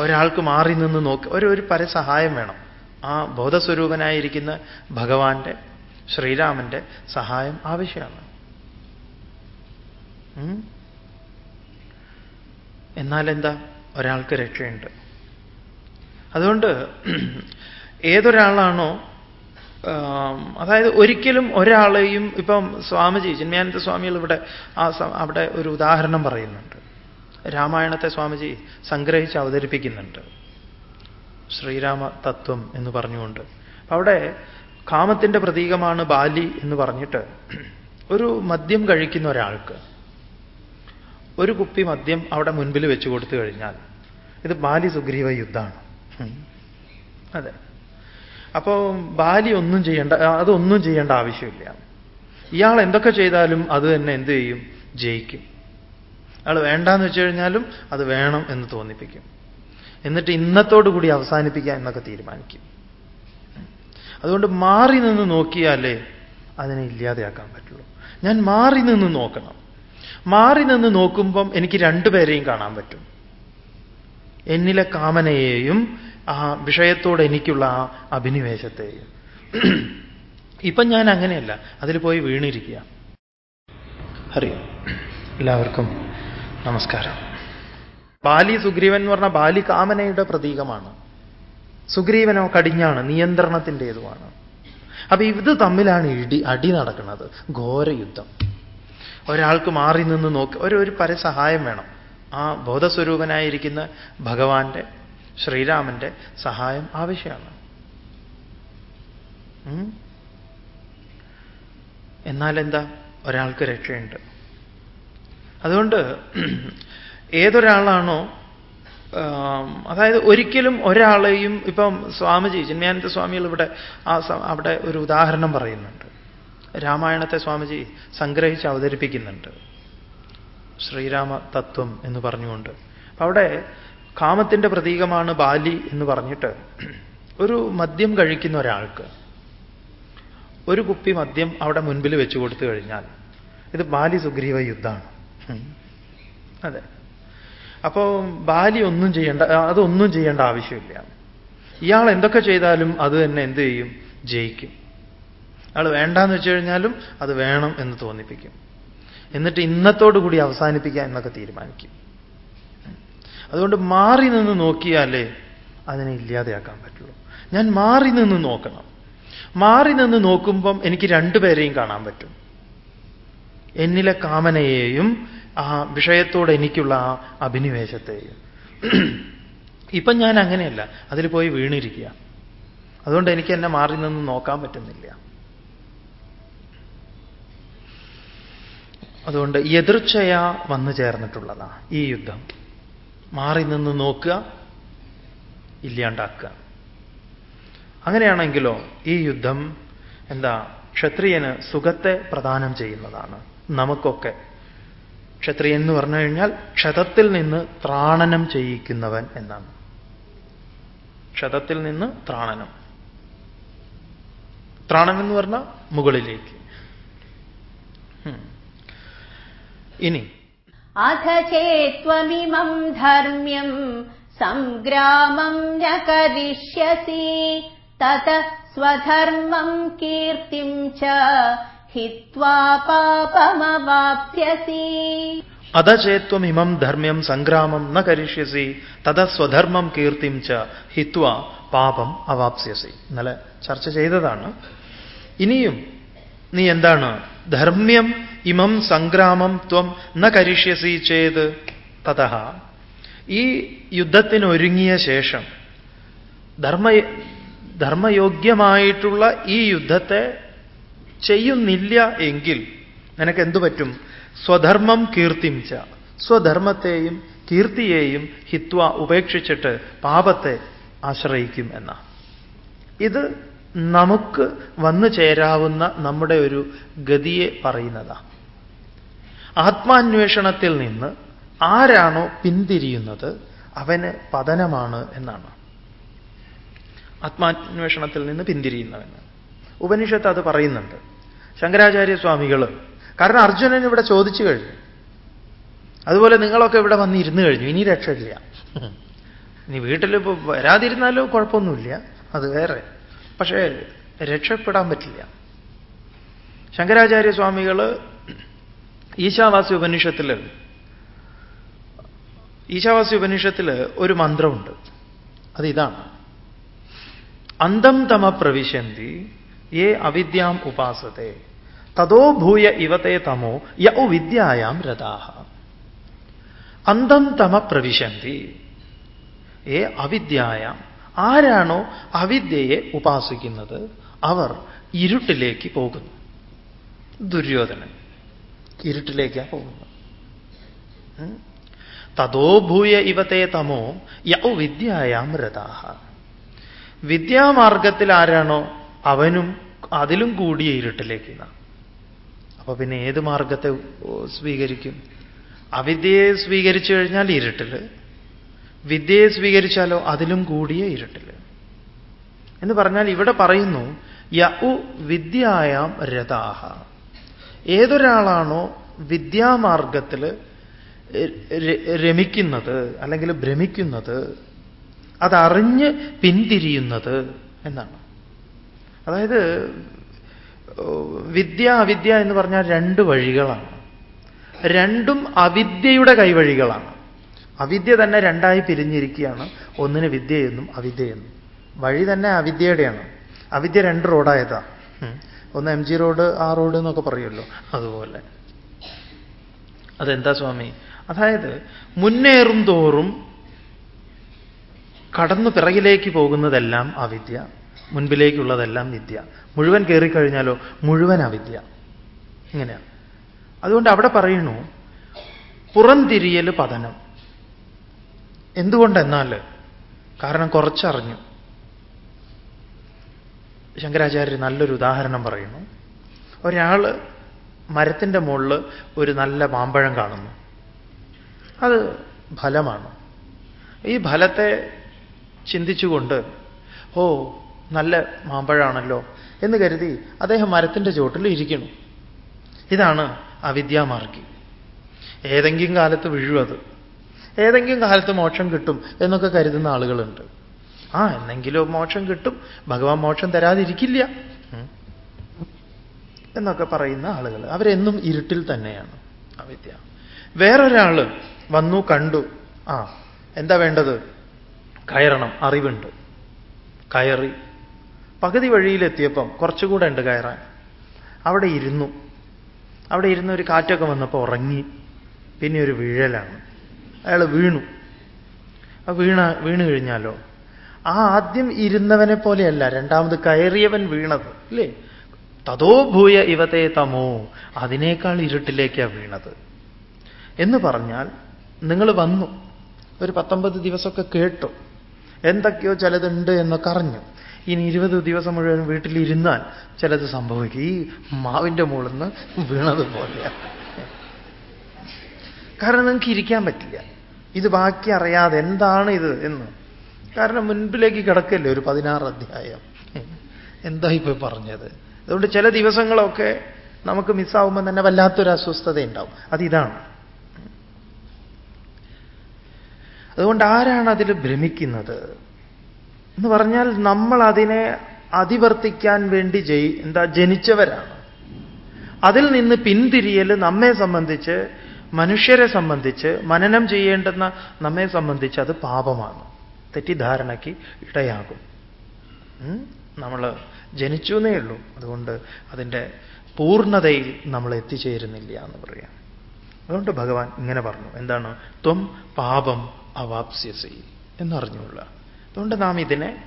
ഒരാൾക്ക് മാറി നിന്ന് നോക്കി ഒരു ഒരു പരസഹായം വേണം. ആ ബോധസ്വരൂപനായിരിക്കുന്ന ഭഗവാന്റെ ശ്രീരാമന്റെ സഹായം ആവശ്യമാണ്. എന്നാൽ എന്താ? ഒരാൾക്ക് രക്ഷയുണ്ട്. അതുകൊണ്ട് ഏതൊരാളാണോ അതായത് ഒരിക്കലും ഒരാളെയും ഇപ്പം സ്വാമിജി ചിന്മയാനന്ദ സ്വാമികൾ ഇവിടെ ആ അവിടെ ഒരു ഉദാഹരണം പറയുന്നുണ്ട്. രാമായണത്തെ സ്വാമിജി സംഗ്രഹിച്ച് അവതരിപ്പിക്കുന്നുണ്ട്. ശ്രീരാമ തത്വം എന്ന് പറഞ്ഞുകൊണ്ട്. അവിടെ കാമത്തിന്റെ പ്രതീകമാണ് ബാലി എന്ന് പറഞ്ഞിട്ട് ഒരു മദ്യം കഴിക്കുന്ന ഒരാൾക്ക് ഒരു കുപ്പി മദ്യം അവിടെ മുൻപിൽ വെച്ചു കൊടുത്തു കഴിഞ്ഞാൽ ഇത് ബാലി സുഗ്രീവ യുദ്ധമാണ്. അതെ. അപ്പോ ബാലി ഒന്നും ചെയ്യേണ്ട അതൊന്നും ചെയ്യേണ്ട ആവശ്യമില്ല. ഇയാൾ എന്തൊക്കെ ചെയ്താലും അത് തന്നെ എന്ത് ചെയ്യും? ജയിക്കും. അയാൾ വേണ്ടാന്ന് വെച്ചു കഴിഞ്ഞാലും അത് വേണം എന്ന് തോന്നിപ്പിക്കും. എന്നിട്ട് ഇന്നത്തോടു കൂടി എന്നൊക്കെ തീരുമാനിക്കും. അതുകൊണ്ട് മാറി നിന്ന് നോക്കിയാലേ അതിനെ ഇല്ലാതെയാക്കാൻ പറ്റുള്ളൂ. ഞാൻ മാറി നിന്ന് നോക്കണം. മാറി നിന്ന് നോക്കുമ്പം എനിക്ക് രണ്ടുപേരെയും കാണാൻ പറ്റും. എന്നിലെ കാമനയെയും ആ വിഷയത്തോട് എനിക്കുള്ള ആ അഭിനിവേശത്തെയും. ഇപ്പം ഞാൻ അങ്ങനെയല്ല. അതിൽ പോയി വീണിരിക്കുക. അറിയാം എല്ലാവർക്കും നമസ്കാരം. ബാലി സുഗ്രീവൻ എന്ന് പറഞ്ഞാൽ ബാലി കാമനയുടെ പ്രതീകമാണ്. സുഗ്രീവനോ കടിഞ്ഞാണ് നിയന്ത്രണത്തിന്റെതുമാണ്. അപ്പൊ ഇത് തമ്മിലാണ് ഇടി അടി നടക്കുന്നത്. ഘോരയുദ്ധം. ഒരാൾക്ക് മാറി നിന്ന് നോക്കി ഒരു ഒരു പരസഹായം വേണം. ആ ബോധസ്വരൂപനായിരിക്കുന്ന ഭഗവാന്റെ ശ്രീരാമന്റെ സഹായം ആവശ്യമാണ്. എന്നാൽ എന്താ ഒരാൾക്ക് രക്ഷയുണ്ട്. അതുകൊണ്ട് ഏതൊരാളാണോ അതായത് ഒരിക്കലും ഒരാളെയും ഇപ്പം സ്വാമിജി ചിന്മയാനന്ദ സ്വാമികൾ ഇവിടെ ആ അവിടെ ഒരു ഉദാഹരണം പറയുന്നുണ്ട്. രാമായണത്തെ സ്വാമിജി സംഗ്രഹിച്ച് അവതരിപ്പിക്കുന്നുണ്ട്. ശ്രീരാമ തത്വം എന്ന് പറഞ്ഞുകൊണ്ട്. അവിടെ കാമത്തിന്റെ പ്രതീകമാണ് ബാലി എന്ന് പറഞ്ഞിട്ട് ഒരു മദ്യം കഴിക്കുന്ന ഒരാൾക്ക് ഒരു കുപ്പി മദ്യം അവിടെ മുൻപിൽ വെച്ചു കൊടുത്തു കഴിഞ്ഞാൽ ഇത് ബാലി സുഗ്രീവ യുദ്ധമാണ്. അതെ. അപ്പോൾ ബാലി ഒന്നും ചെയ്യേണ്ട അതൊന്നും ചെയ്യേണ്ട ആവശ്യമില്ല. ഇയാൾ എന്തൊക്കെ ചെയ്താലും അത് തന്നെ എന്ത് ചെയ്യും? ജയിക്കും. അയാൾ വേണ്ടാന്ന് വെച്ചു കഴിഞ്ഞാലും അത് വേണം എന്ന് തോന്നിപ്പിക്കും. എന്നിട്ട് ഇന്നത്തോടു കൂടി അവസാനിപ്പിക്കാം എന്നൊക്കെ തീരുമാനിക്കും. അതുകൊണ്ട് മാറി നിന്ന് നോക്കിയാലേ അതിനെ ഇല്ലാതെയാക്കാൻ പറ്റുള്ളൂ. ഞാൻ മാറി നിന്ന് നോക്കണം. മാറി നിന്ന് നോക്കുമ്പം എനിക്ക് രണ്ടുപേരെയും കാണാൻ പറ്റും. എന്നിലെ കാമനയെയും ആ വിഷയത്തോട് എനിക്കുള്ള ആ അഭിനിവേശത്തെയും. ഇപ്പം ഞാൻ അങ്ങനെയല്ല. അതിൽ പോയി വീണിരിക്കുക. അതുകൊണ്ട് എനിക്ക് എന്നെ മാറി നിന്ന് നോക്കാൻ പറ്റുന്നില്ല. അതുകൊണ്ട് എതിർച്ചയാ വന്നു ചേർന്നിട്ടുള്ളതാണ് ഈ യുദ്ധം. മാറി നിന്ന് നോക്കുക ഇല്ലാണ്ടാക്കുക. അങ്ങനെയാണെങ്കിലോ ഈ യുദ്ധം എന്താ ക്ഷത്രിയന് സുഖത്തെ പ്രദാനം ചെയ്യുന്നതാണ്. നമുക്കൊക്കെ ക്ഷത്രിയൻ എന്ന് പറഞ്ഞു കഴിഞ്ഞാൽ ക്ഷതത്തിൽ നിന്ന് ത്രാണനം ചെയ്യിക്കുന്നവൻ എന്നാണ്. ക്ഷതത്തിൽ നിന്ന് ത്രാണനം. ത്രാണനം എന്ന് പറഞ്ഞാൽ മുകളിലേക്ക്. ഇനി. അഥ ചേത്വമിമം ധർമ്മ്യം സംഗ്രാമം ന കരിഷ്യസി തത സ്വധർമ്മം കീർത്തിം ച ഹിത്വാ പാപമവാപ്സ്യസി. അധചേത്വമിമം ധർമ്മ്യം സംഗ്രാമം ന കരിഷ്യസി തത സ്വധർമ്മം കീർത്തിം ച ഹിത്വ പാപം അവാപ്സ്യസി. ഇന്നലെ ചർച്ച ചെയ്തതാണ്. ഇനിയും നീ എന്താണ് ധർമ്മ്യം ഇമം സംഗ്രാമം ത്വം ന കരിഷ്യസി ചേത്. തഥ ഈ യുദ്ധത്തിനൊരുങ്ങിയ ശേഷം ധർമ്മ ധർമ്മയോഗ്യമായിട്ടുള്ള ഈ യുദ്ധത്തെ ചെയ്യുന്നില്ല എങ്കിൽ നിനക്ക് എന്തു പറ്റും? സ്വധർമ്മം കീർത്തിംച്ച. സ്വധർമ്മത്തെയും കീർത്തിയെയും ഹിത്വ ഉപേക്ഷിച്ചിട്ട് പാപത്തെ ആശ്രയിക്കും എന്ന. ഇത് നമുക്ക് വന്നു ചേരാവുന്ന നമ്മുടെ ഒരു ഗതിയെ പറയുന്നതാ. ആത്മാന്വേഷണത്തിൽ നിന്ന് ആരാണോ പിന്തിരിയുന്നത് അവന് പതനമാണ് എന്നാണ്. ആത്മാന്വേഷണത്തിൽ നിന്ന് പിന്തിരിയുന്നവന്. ഉപനിഷത്ത് അത് പറയുന്നുണ്ട്. ശങ്കരാചാര്യ സ്വാമികൾ കാരണം അർജുനൻ ഇവിടെ ചോദിച്ചു കഴിഞ്ഞു. അതുപോലെ നിങ്ങളൊക്കെ ഇവിടെ വന്ന് ഇരുന്ന് കഴിഞ്ഞു. ഇനി രക്ഷയില്ല. ഇനി വീട്ടിൽ വരാതിരുന്നാലോ കുഴപ്പമൊന്നുമില്ല. അത് വേറെ. പക്ഷേ രക്ഷപ്പെടാൻ പറ്റില്ല. ശങ്കരാചാര്യ സ്വാമികൾ ഈശാവാസി ഉപനിഷത്തിൽ ഈശാവാസി ഉപനിഷത്തിൽ ഒരു മന്ത്രമുണ്ട്. അത് ഇതാണ് അന്തം തമ പ്രവിശന്തി യേ അവിദ്യാം ഉപാസത്തെ തതോ ഭൂയ ഇവത്തെ തമോ യ വിദ്യായാം രഥാഹ. അന്തം തമ പ്രവിശന്തി ഏ അവിദ്യായാം ആരാണോ അവിദ്യയെ ഉപാസിക്കുന്നത് അവർ ഇരുട്ടിലേക്ക് പോകുന്നു. ദുര്യോധനൻ ഇരുട്ടിലേക്കാണ് പോകുന്നത്. തതോ ഭൂയ ഇവത്തെ തമോ യൗ വിദ്യായാം രഥാഹ. വിദ്യാമാർഗത്തിൽ ആരാണോ അവനും അതിലും കൂടിയ ഇരുട്ടിലേക്ക് അപ്പൊ പിന്നെ ഏത് മാർഗത്തെ സ്വീകരിക്കും? അവിദ്യയെ സ്വീകരിച്ചു കഴിഞ്ഞാൽ ഇരുട്ടിൽ വിദ്യയെ സ്വീകരിച്ചാലോ അതിലും കൂടിയ ഇരുട്ടിൽ എന്ന് പറഞ്ഞാൽ ഇവിടെ പറയുന്നു യഉ വിദ്യായാം രഥാഹ. ഏതൊരാളാണോ വിദ്യാമാർഗത്തിൽ രമിക്കുന്നത് അല്ലെങ്കിൽ ഭ്രമിക്കുന്നത് അതറിഞ്ഞ് പിന്തിരിയുന്നത് എന്നാണ്. അതായത് വിദ്യ അവിദ്യ എന്ന് പറഞ്ഞാൽ രണ്ട് വഴികളാണ്. രണ്ടും അവിദ്യയുടെ കൈവഴികളാണ്. അവിദ്യ തന്നെ രണ്ടായി പിരിഞ്ഞിരിക്കുകയാണ്. ഒന്നിന് വിദ്യയെന്നും അവിദ്യയെന്നും വഴി തന്നെ അവിദ്യയുടെയാണ്. അവിദ്യ രണ്ട് റോഡായതാ. ഒന്ന് എം ജി റോഡ് ആ റോഡ് എന്നൊക്കെ പറയുമല്ലോ. അതുപോലെ. അതെന്താ സ്വാമി? അതായത് മുന്നേറും തോറും കടന്നു പിറകിലേക്ക് പോകുന്നതെല്ലാം അവിദ്യ മുൻപിലേക്കുള്ളതെല്ലാം വിദ്യ. മുഴുവൻ കയറിക്കഴിഞ്ഞാലോ മുഴുവൻ അവിദ്യ. ഇങ്ങനെയാണ് അതുകൊണ്ട് അവിടെ പറയുന്നു പുറംതിരിയൽ പതനം. എന്തുകൊണ്ടെന്നാൽ കാരണം കുറച്ചറിഞ്ഞു. ശങ്കരാചാര്യർ നല്ലൊരു ഉദാഹരണം പറയുന്നു. ഒരാൾ മരത്തിന്റെ മുകളിൽ ഒരു നല്ല മാമ്പഴം കാണുന്നു. അത് ഫലമാണ്. ഈ ഫലത്തെ ചിന്തിച്ചുകൊണ്ട് ഓ നല്ല മാമ്പഴമാണല്ലോ എന്ന് കരുതി അദ്ദേഹം മരത്തിന്റെ ചുവട്ടിൽ ഇരിക്കുന്നു. ഇതാണ് അവിദ്യാമാർഗി ഏതെങ്കിലും കാലത്ത് വീഴും ഏതെങ്കിലും കാലത്ത് മോക്ഷം കിട്ടും എന്നൊക്കെ കരുതുന്ന ആളുകളുണ്ട്. ആ എന്നെങ്കിലും മോക്ഷം കിട്ടും. ഭഗവാൻ മോക്ഷം തരാതിരിക്കില്ല. എന്നൊക്കെ പറയുന്ന ആളുകൾ. അവരെന്നും ഇരുട്ടിൽ തന്നെയാണ്. അവിദ്യ. വേറൊരാൾ വന്നു കണ്ടു. ആ എന്താ വേണ്ടത്? കയറണം. അറിവുണ്ട്. കയറി. പകുതി വഴിയിലെത്തിയപ്പം കുറച്ചുകൂടെ ഉണ്ട് കയറാൻ. അവിടെ ഇരുന്നു. അവിടെ ഇരുന്ന് ഒരു കാറ്റൊക്കെ വന്നപ്പോൾ ഉറങ്ങി. പിന്നെ ഒരു വീഴലാണ്. അയാൾ വീണു. ആ വീണ വീണു കഴിഞ്ഞാലോ? ആ ആദ്യം ഇരുന്നവനെ പോലെയല്ല രണ്ടാമത് കയറിയവൻ വീണത് ഇല്ലേ? തതോ ഭൂയ ഇവത്തെ തമോ അതിനേക്കാൾ ഇരുട്ടിലേക്കാണ് വീണത്. എന്ന് പറഞ്ഞാൽ നിങ്ങൾ വന്നു. ഒരു പത്തൊമ്പത് ദിവസമൊക്കെ കേട്ടു. എന്തൊക്കെയോ ചിലതുണ്ട് എന്നൊക്കെ അറിഞ്ഞു. ഇനി ഇരുപത് ദിവസം മുഴുവൻ വീട്ടിലിരുന്നാൽ ചിലത് സംഭവിക്കും. ഈ മാവിന്റെ മുകളിൽ നിന്ന് വീണതുപോലെയാണ് കാരണം നിങ്ങൾക്ക് ഇരിക്കാൻ പറ്റില്ല. ഇത് ബാക്കി അറിയാതെ എന്താണ് ഇത് എന്ന്. കാരണം മുൻപിലേക്ക് കിടക്കല്ലേ ഒരു പതിനാറ് അധ്യായം. എന്താ ഇപ്പൊ പറഞ്ഞത്? അതുകൊണ്ട് ചില ദിവസങ്ങളൊക്കെ നമുക്ക് മിസ്സാവുമ്പോൾ തന്നെ വല്ലാത്തൊരു അസ്വസ്ഥത ഉണ്ടാവും അതിതാണ് അതുകൊണ്ട് ആരാണ് അതിൽ ഭ്രമിക്കുന്നത്? എന്ന് പറഞ്ഞാൽ നമ്മൾ അതിനെ അതിവർത്തിക്കാൻ വേണ്ടി ജയി എന്താ ജനിച്ചവരാണ്. അതിൽ നിന്ന് പിന്തിരിയൽ നമ്മെ സംബന്ധിച്ച് മനുഷ്യരെ സംബന്ധിച്ച് മനനം ചെയ്യേണ്ടുന്ന നമ്മെ സംബന്ധിച്ച് അത് പാപമാണ്. തെറ്റിദ്ധാരണയ്ക്ക് ഇടയാകും. നമ്മൾ ജനിച്ചു എന്നേ ഉള്ളൂ. അതുകൊണ്ട് അതിന്റെ പൂർണതയിൽ നമ്മൾ എത്തിച്ചേരുന്നില്ല എന്ന് പറയാം. അതുകൊണ്ട് ഭഗവാൻ ഇങ്ങനെ പറഞ്ഞു. എന്താണ്? ത്വം പാപം അവാപ്സ്യസി എന്നറിഞ്ഞുള്ള അതുകൊണ്ട് നാം ഇതിനെ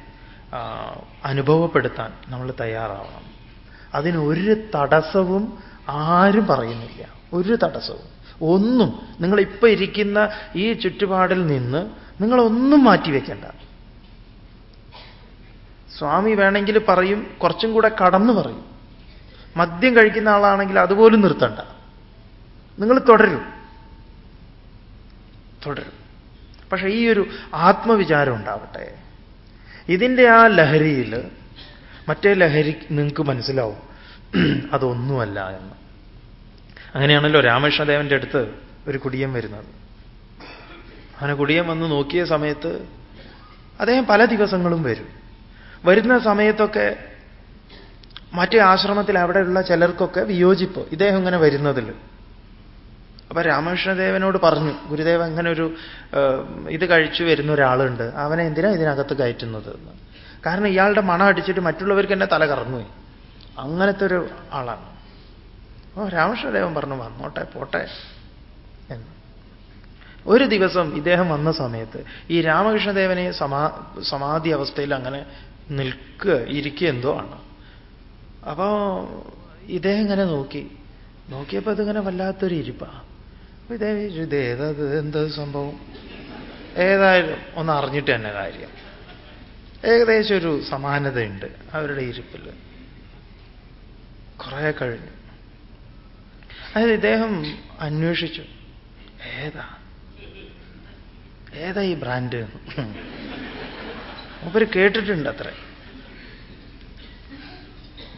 അനുഭവപ്പെടുത്താൻ നമ്മൾ തയ്യാറാവണം. അതിന് ഒരു തടസ്സവും ആരും പറയുന്നില്ല. ഒരു തടസ്സവും. ഒന്നും നിങ്ങളിപ്പോൾ ഇരിക്കുന്ന ഈ ചുറ്റുപാടിൽ നിന്ന് നിങ്ങളൊന്നും മാറ്റിവെക്കേണ്ട സ്വാമി വേണമെങ്കിൽ പറയും കുറച്ചും കൂടെ കടന്നു പറയും. മദ്യം കഴിക്കുന്ന ആളാണെങ്കിൽ അതുപോലും നിർത്തണ്ട. നിങ്ങൾ തുടരും. തുടരും. പക്ഷേ ഈ ഒരു ആത്മവിചാരം ഉണ്ടാവട്ടെ. ഇതിന്റെ ആ ലഹരിയിൽ മറ്റേ ലഹരി നിങ്ങൾക്ക് മനസ്സിലാവും. [clears throat] അതൊന്നുമല്ല എന്ന്. അങ്ങനെയാണല്ലോ രാമകൃഷ്ണദേവന്റെ അടുത്ത് ഒരു കുടിയൻ വരുന്നത്. അങ്ങനെ കുടിയൻ വന്ന് നോക്കിയ സമയത്ത് അദ്ദേഹം പല ദിവസങ്ങളും വരും. വരുന്ന സമയത്തൊക്കെ മറ്റേ ആശ്രമത്തിൽ അവിടെയുള്ള ചിലർക്കൊക്കെ വിയോജിപ്പ്. ഇദ്ദേഹം ഇങ്ങനെ വരുന്നതിൽ അപ്പൊ രാമകൃഷ്ണദേവനോട് പറഞ്ഞു ഗുരുദേവ അങ്ങനെ ഒരു ഇത് കഴിച്ചു വരുന്ന ഒരാളുണ്ട്. അവനെ എന്തിനാ ഇതിനകത്ത് കയറ്റുന്നത്? കാരണം ഇയാളുടെ മണം അടിച്ചിട്ട് മറ്റുള്ളവർക്ക് എന്നെ തല കറങ്ങുകയും അങ്ങനത്തെ ഒരു ആളാണ്. ഓ രാമകൃഷ്ണദേവൻ പറഞ്ഞു വന്നോട്ടെ പോട്ടെ. എന്ന്. ഒരു ദിവസം ഇദ്ദേഹം വന്ന സമയത്ത് ഈ രാമകൃഷ്ണദേവനെ സമാ സമാധി അവസ്ഥയിൽ അങ്ങനെ നിൽക്കുക ഇരിക്കുക എന്തോ ആണ്. അപ്പോ ഇദ്ദേഹം ഇങ്ങനെ നോക്കി. നോക്കിയപ്പോ അതിങ്ങനെ വല്ലാത്തൊരു ഇരിപ്പാ. ഇദ്ദേഹം ഇത് ഏതത് എന്ത് സംഭവം? ഏതായാലും ഒന്ന് അറിഞ്ഞിട്ട് തന്നെ കാര്യം. ഏകദേശം ഒരു സമാനതയുണ്ട് അവരുടെ ഇരിപ്പിൽ കുറെ കഴിഞ്ഞു. അതായത് ഇദ്ദേഹം അന്വേഷിച്ചു. ഏതാ? ഏതാ ഈ ബ്രാൻഡ്? മൂപ്പര് കേട്ടിട്ടുണ്ട് അത്ര.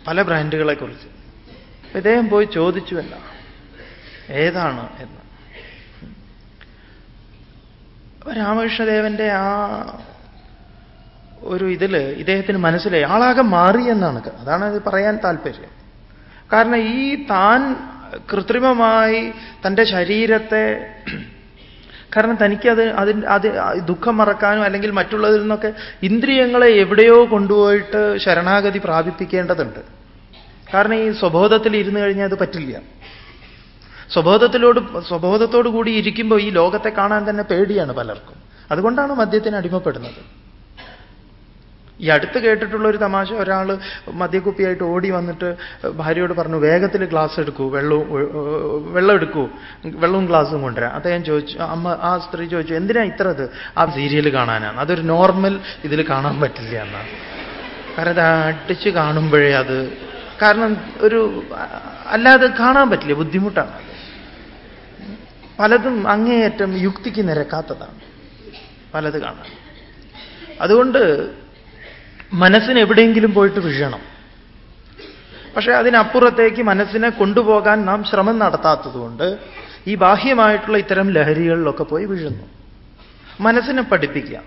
പല ബ്രാൻഡുകളെ കുറിച്ച്. ഇദ്ദേഹം പോയി ചോദിച്ചു ചോദിച്ചുവല്ല ഏതാണ് എന്ന്. രാമകൃഷ്ണദേവന്റെ ആ ഒരു ഇതിൽ ഇദ്ദേഹത്തിന് മനസ്സിലായി. ആളാകെ മാറി എന്നാണ് അതാണ് അത് പറയാൻ താല്പര്യം. കാരണം ഈ താൻ കൃത്രിമമായി തന്റെ ശരീരത്തെ കാരണം തനിക്കത് അതിന് അത് ദുഃഖം മറക്കാനും അല്ലെങ്കിൽ മറ്റുള്ളതിൽ നിന്നൊക്കെ ഇന്ദ്രിയങ്ങളെ എവിടെയോ കൊണ്ടുപോയിട്ട് ശരണാഗതി പ്രാപിപ്പിക്കേണ്ടതുണ്ട്. കാരണം ഈ സ്വബോധത്തിൽ ഇരുന്നു കഴിഞ്ഞാൽ അത് പറ്റില്ല. സ്വബോധത്തിലോട് സ്വബോധത്തോടു കൂടി ഇരിക്കുമ്പോൾ ഈ ലോകത്തെ കാണാൻ തന്നെ പേടിയാണ് പലർക്കും. അതുകൊണ്ടാണ് മദ്യത്തിന് അടിമപ്പെടുന്നത്. ഈ അടുത്ത് കേട്ടിട്ടുള്ള ഒരു തമാശ ഒരാൾ മദ്യക്കുപ്പിയായിട്ട് ഓടി വന്നിട്ട് ഭാര്യയോട് പറഞ്ഞു വേഗത്തിൽ ഗ്ലാസ് എടുക്കൂ വെള്ളവും വെള്ളം എടുക്കൂ വെള്ളവും ഗ്ലാസും കൊണ്ടുവരാം. അദ്ദേഹം ചോദിച്ചു അമ്മ ആ സ്ത്രീ ചോദിച്ചു എന്തിനാ ഇത്ര അത് ആ സീരിയൽ കാണാനാണ് അതൊരു നോർമൽ ഇതിൽ കാണാൻ പറ്റില്ല എന്നാണ് കാരണം അത് അടിച്ച് കാണുമ്പോഴേ അത് കാരണം ഒരു അല്ലാതെ കാണാൻ പറ്റില്ല ബുദ്ധിമുട്ടാണ്. പലതും അങ്ങേയറ്റം യുക്തിക്ക് നിരക്കാത്തതാണ് പലത് കാണാൻ. അതുകൊണ്ട് മനസ്സിന് എവിടെയെങ്കിലും പോയിട്ട് വീഴണം. പക്ഷേ അതിനപ്പുറത്തേക്ക് മനസ്സിനെ കൊണ്ടുപോകാൻ നാം ശ്രമം നടത്താത്തതുകൊണ്ട് ഈ ബാഹ്യമായിട്ടുള്ള ഇത്തരം ലഹരികളിലൊക്കെ പോയി വീഴുന്നു. മനസ്സിനെ പഠിപ്പിക്കുക.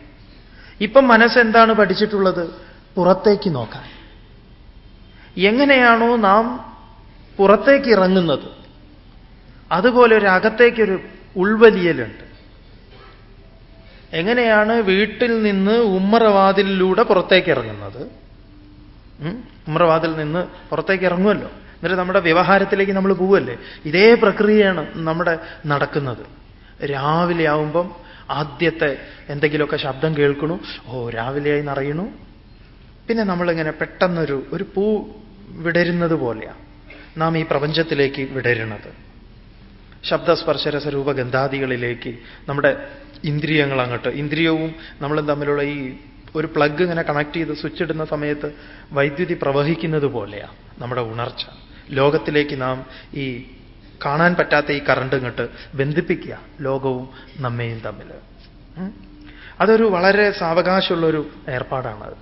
ഇപ്പം മനസ്സെന്താണ് പഠിച്ചിട്ടുള്ളത്? പുറത്തേക്ക് നോക്കാൻ. എങ്ങനെയാണോ നാം പുറത്തേക്ക് ഇറങ്ങുന്നത്. അതുപോലെ ഒരു അകത്തേക്കൊരു ഉൾവലിയലുണ്ട്. എങ്ങനെയാണ് വീട്ടിൽ നിന്ന് ഉമ്മറവാതിലിലൂടെ പുറത്തേക്ക് ഇറങ്ങുന്നത്? ഉമ്മറവാതിൽ നിന്ന് പുറത്തേക്ക് ഇറങ്ങുമല്ലോ. എന്നിട്ട് നമ്മുടെ വ്യവഹാരത്തിലേക്ക് നമ്മൾ പോവല്ലേ ഇതേ പ്രക്രിയയാണ് നമ്മുടെ നടക്കുന്നത്. രാവിലെ ആവുമ്പം ആദ്യത്തെ എന്തെങ്കിലുമൊക്കെ ശബ്ദം കേൾക്കണു. ഓ രാവിലെയായി നിറയണു പിന്നെ നമ്മളിങ്ങനെ പെട്ടെന്നൊരു ഒരു പൂ വിടരുന്നത് പോലെയാണ് നാം ഈ പ്രപഞ്ചത്തിലേക്ക് വിടരുന്നത്. ശബ്ദസ്പർശരസ രൂപഗന്ധാദികളിലേക്ക് നമ്മുടെ ഇന്ദ്രിയങ്ങൾ അങ്ങോട്ട് ഇന്ദ്രിയവും നമ്മളും തമ്മിലുള്ള ഈ ഒരു പ്ലഗ് ഇങ്ങനെ കണക്ട് ചെയ്ത് സ്വിച്ച് ഇടുന്ന സമയത്ത് വൈദ്യുതി പ്രവഹിക്കുന്നത് പോലെയാണ് നമ്മുടെ ഉണർച്ച. ലോകത്തിലേക്ക് നാം ഈ കാണാൻ പറ്റാത്ത ഈ കറണ്ട് ഇങ്ങോട്ട് ബന്ധിപ്പിക്കുക ലോകവും നമ്മയും തമ്മിൽ. അതൊരു വളരെ സാവകാശമുള്ളൊരു ഏർപ്പാടാണത്.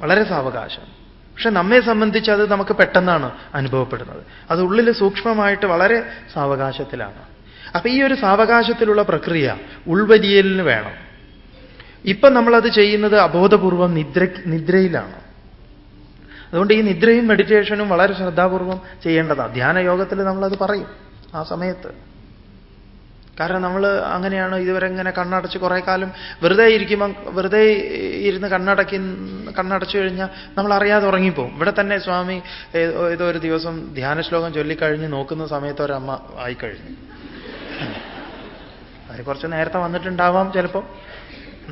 വളരെ സാവകാശം. പക്ഷെ നമ്മെ സംബന്ധിച്ച് അത് നമുക്ക് പെട്ടെന്നാണ് അനുഭവപ്പെടുന്നത്. അത് ഉള്ളിൽ സൂക്ഷ്മമായിട്ട് വളരെ സാവകാശത്തിലാണ്. അപ്പൊ ഈ ഒരു സാവകാശത്തിലുള്ള പ്രക്രിയ ഉൾവലിയലിന് വേണം. ഇപ്പൊ നമ്മളത് ചെയ്യുന്നത് അബോധപൂർവം നിദ്ര നിദ്രയിലാണ്. അതുകൊണ്ട് ഈ നിദ്രയും മെഡിറ്റേഷനും വളരെ ശ്രദ്ധാപൂർവം ചെയ്യേണ്ടതാണ്. ധ്യാനയോഗത്തിൽ നമ്മളത് പറയും ആ സമയത്ത്. കാരണം നമ്മൾ അങ്ങനെയാണ് ഇതുവരെ ഇങ്ങനെ കണ്ണടച്ച് കുറെ കാലം വെറുതെ ഇരിക്കുമ്പം വെറുതെ ഇരുന്ന് കണ്ണടക്കി കണ്ണടച്ചു കഴിഞ്ഞാൽ നമ്മൾ അറിയാതെ ഉറങ്ങിപ്പോവും. ഇവിടെ തന്നെ സ്വാമി ഏതോ ഒരു ദിവസം ധ്യാന ശ്ലോകം ചൊല്ലിക്കഴിഞ്ഞ് നോക്കുന്ന സമയത്ത് ഒരമ്മ ആയിക്കഴിഞ്ഞു. അത് കുറച്ച് നേരത്തെ വന്നിട്ടുണ്ടാവാം ചിലപ്പോൾ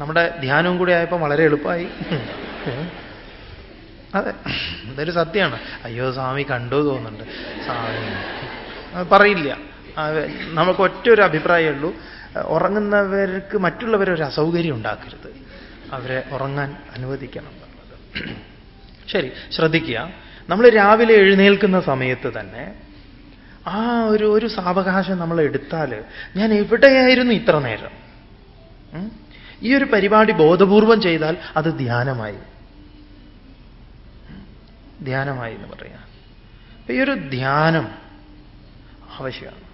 നമ്മുടെ ധ്യാനവും കൂടി ആയപ്പോൾ വളരെ എളുപ്പമായി. അതെ ഇതൊരു സത്യമാണ്. അയ്യോ സ്വാമി കണ്ടു തോന്നുന്നുണ്ട്. സ്വാമി പറയില്ല. നമുക്ക് ഒറ്റ ഒരു അഭിപ്രായമേ ഉള്ളൂ. ഉറങ്ങുന്നവർക്ക് മറ്റുള്ളവരൊരു അസൗകര്യം ഉണ്ടാക്കരുത്. അവരെ ഉറങ്ങാൻ അനുവദിക്കണം. ശരി ശ്രദ്ധിക്കുക. നമ്മൾ രാവിലെ എഴുന്നേൽക്കുന്ന സമയത്ത് തന്നെ ആ ഒരു ഒരു സാവകാശം നമ്മൾ എടുത്താൽ ഞാൻ എവിടെയായിരുന്നു ഇത്ര നേരം? ഈ ഒരു പരിപാടി ബോധപൂർവം ചെയ്താൽ അത് ധ്യാനമായി. ധ്യാനമായി എന്ന് പറയാം. അപ്പൊ ഈ ഒരു ധ്യാനം ആവശ്യമാണ്.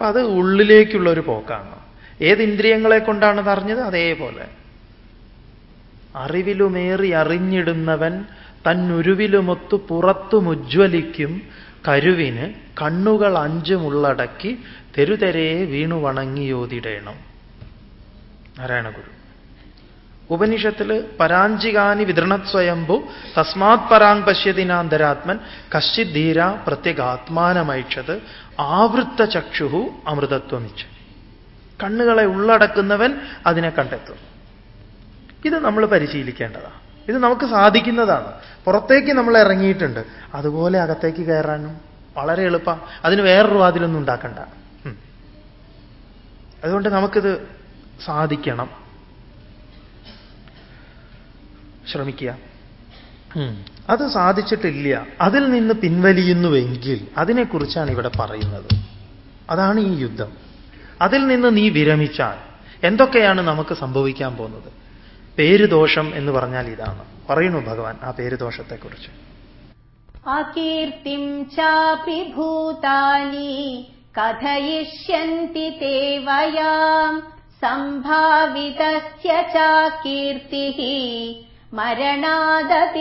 അപ്പൊ അത് ഉള്ളിലേക്കുള്ള ഒരു പോക്കാണ്. ഏത് ഇന്ദ്രിയങ്ങളെ കൊണ്ടാണ് അറിഞ്ഞത്? അതേപോലെ. അറിവിലുമേറി അറിഞ്ഞിടുന്നവൻ തന്നുരുവിലുമൊത്തു പുറത്തുമുജ്വലിക്കും കരുവിന് കണ്ണുകൾ അഞ്ചും ഉള്ളടക്കി തെരുതെരയെ വീണു വണങ്ങിയോതിടേണം നാരായണ ഗുരു ഉപനിഷത്തിൽ പരാഞ്ചികാനി വിതൃണസ്വയംഭു തസ്മാത് പരാങ് പശ്യതിനാന്തരാത്മൻ കശ്ചിത് ധീര പ്രത്യേകാത്മാനമൈക്ഷത് ആവൃത്ത ചക്ഷുഹു അമൃതത്വമിച്ച്. കണ്ണുകളെ ഉള്ളടക്കുന്നവൻ അതിനെ കണ്ടെത്തും. ഇത് നമ്മൾ പരിശീലിക്കേണ്ടതാണ്. ഇത് നമുക്ക് സാധിക്കുന്നതാണ്. പുറത്തേക്ക് നമ്മൾ ഇറങ്ങിയിട്ടുണ്ട്. അതുപോലെ അകത്തേക്ക് കയറാനും വളരെ എളുപ്പം. അതിന് വേറൊരു വാതിലൊന്നും ഉണ്ടാക്കണ്ട. അതുകൊണ്ട് നമുക്കിത് സാധിക്കണം. ശ്രമിക്കുക. അത് സാധിച്ചിട്ടില്ല. അതിൽ നിന്ന് പിൻവലിയുന്നുവെങ്കിൽ അതിനെക്കുറിച്ചാണ് ഇവിടെ പറയുന്നത്. അതാണ് ഈ യുദ്ധം. അതിൽ നിന്ന് നീ വിരമിച്ചാൽ എന്തൊക്കെയാണ് നമുക്ക് സംഭവിക്കാൻ പോകുന്നത്? പേരുദോഷം എന്ന് പറഞ്ഞാൽ ഇതാണ്. പറയുന്നു ഭഗവാൻ ആ പേരുദോഷത്തെക്കുറിച്ച്. അകീർത്തിം ചാപി ഭൂതാനി കഥയിഷ്യന്തി തേവയാം സംഭാവിതസ്യ മരണാദതിരിച്യത്തെ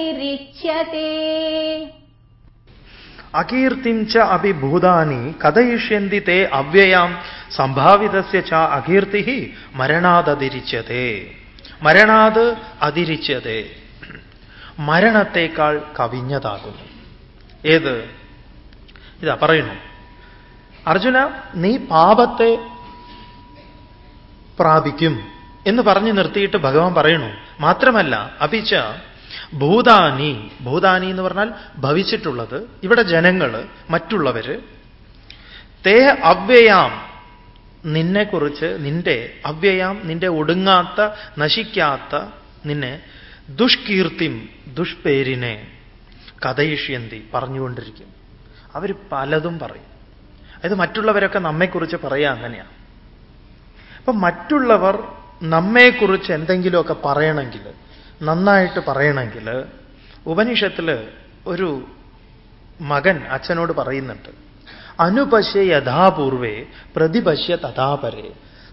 അകീർത്തിഞ്ച അഭിഭൂതാനി കഥയിഷ്യന്തി തേ അവ്യയാം. സംഭാവിതസ്യ ച അകീർത്തി മരണാദതിരിച്ചതേ. മരണാത് അതിരിച്ചതേ. മരണത്തേക്കാൾ കവിഞ്ഞതാകുന്നു. ഏത്? ഇതാ പറയുന്നു. അർജുന നീ പാപത്തെ പ്രാപിക്കും എന്ന് പറഞ്ഞു നിർത്തിയിട്ട് ഭഗവാൻ പറയണു മാത്രമല്ല അപിച്ച ഭൂതാനി ഭൂതാനി എന്ന് പറഞ്ഞാൽ ഭവിച്ചിട്ടുള്ളത് ഇവിടെ ജനങ്ങൾ മറ്റുള്ളവര് തേ അവ്യയാം നിന്നെക്കുറിച്ച് നിന്റെ അവ്യയാം നിന്റെ ഒടുങ്ങാത്ത നശിക്കാത്ത നിന്നെ ദുഷ്കീർത്തിം ദുഷ്പേരിനെ കഥയിഷ്യന്തി പറഞ്ഞുകൊണ്ടിരിക്കും. അവർ പലതും പറയും. അതായത് മറ്റുള്ളവരൊക്കെ നമ്മെക്കുറിച്ച് പറയാ അങ്ങനെയാണ് അപ്പൊ മറ്റുള്ളവർ നമ്മെക്കുറിച്ച് എന്തെങ്കിലുമൊക്കെ പറയണമെങ്കിൽ നന്നായിട്ട് പറയണമെങ്കിൽ ഉപനിഷത്തിൽ ഒരു മകൻ അച്ഛനോട് പറയുന്നുണ്ട് അനുപശ്യ യഥാപൂർവേ പ്രതിപശ്യ തഥാപരേ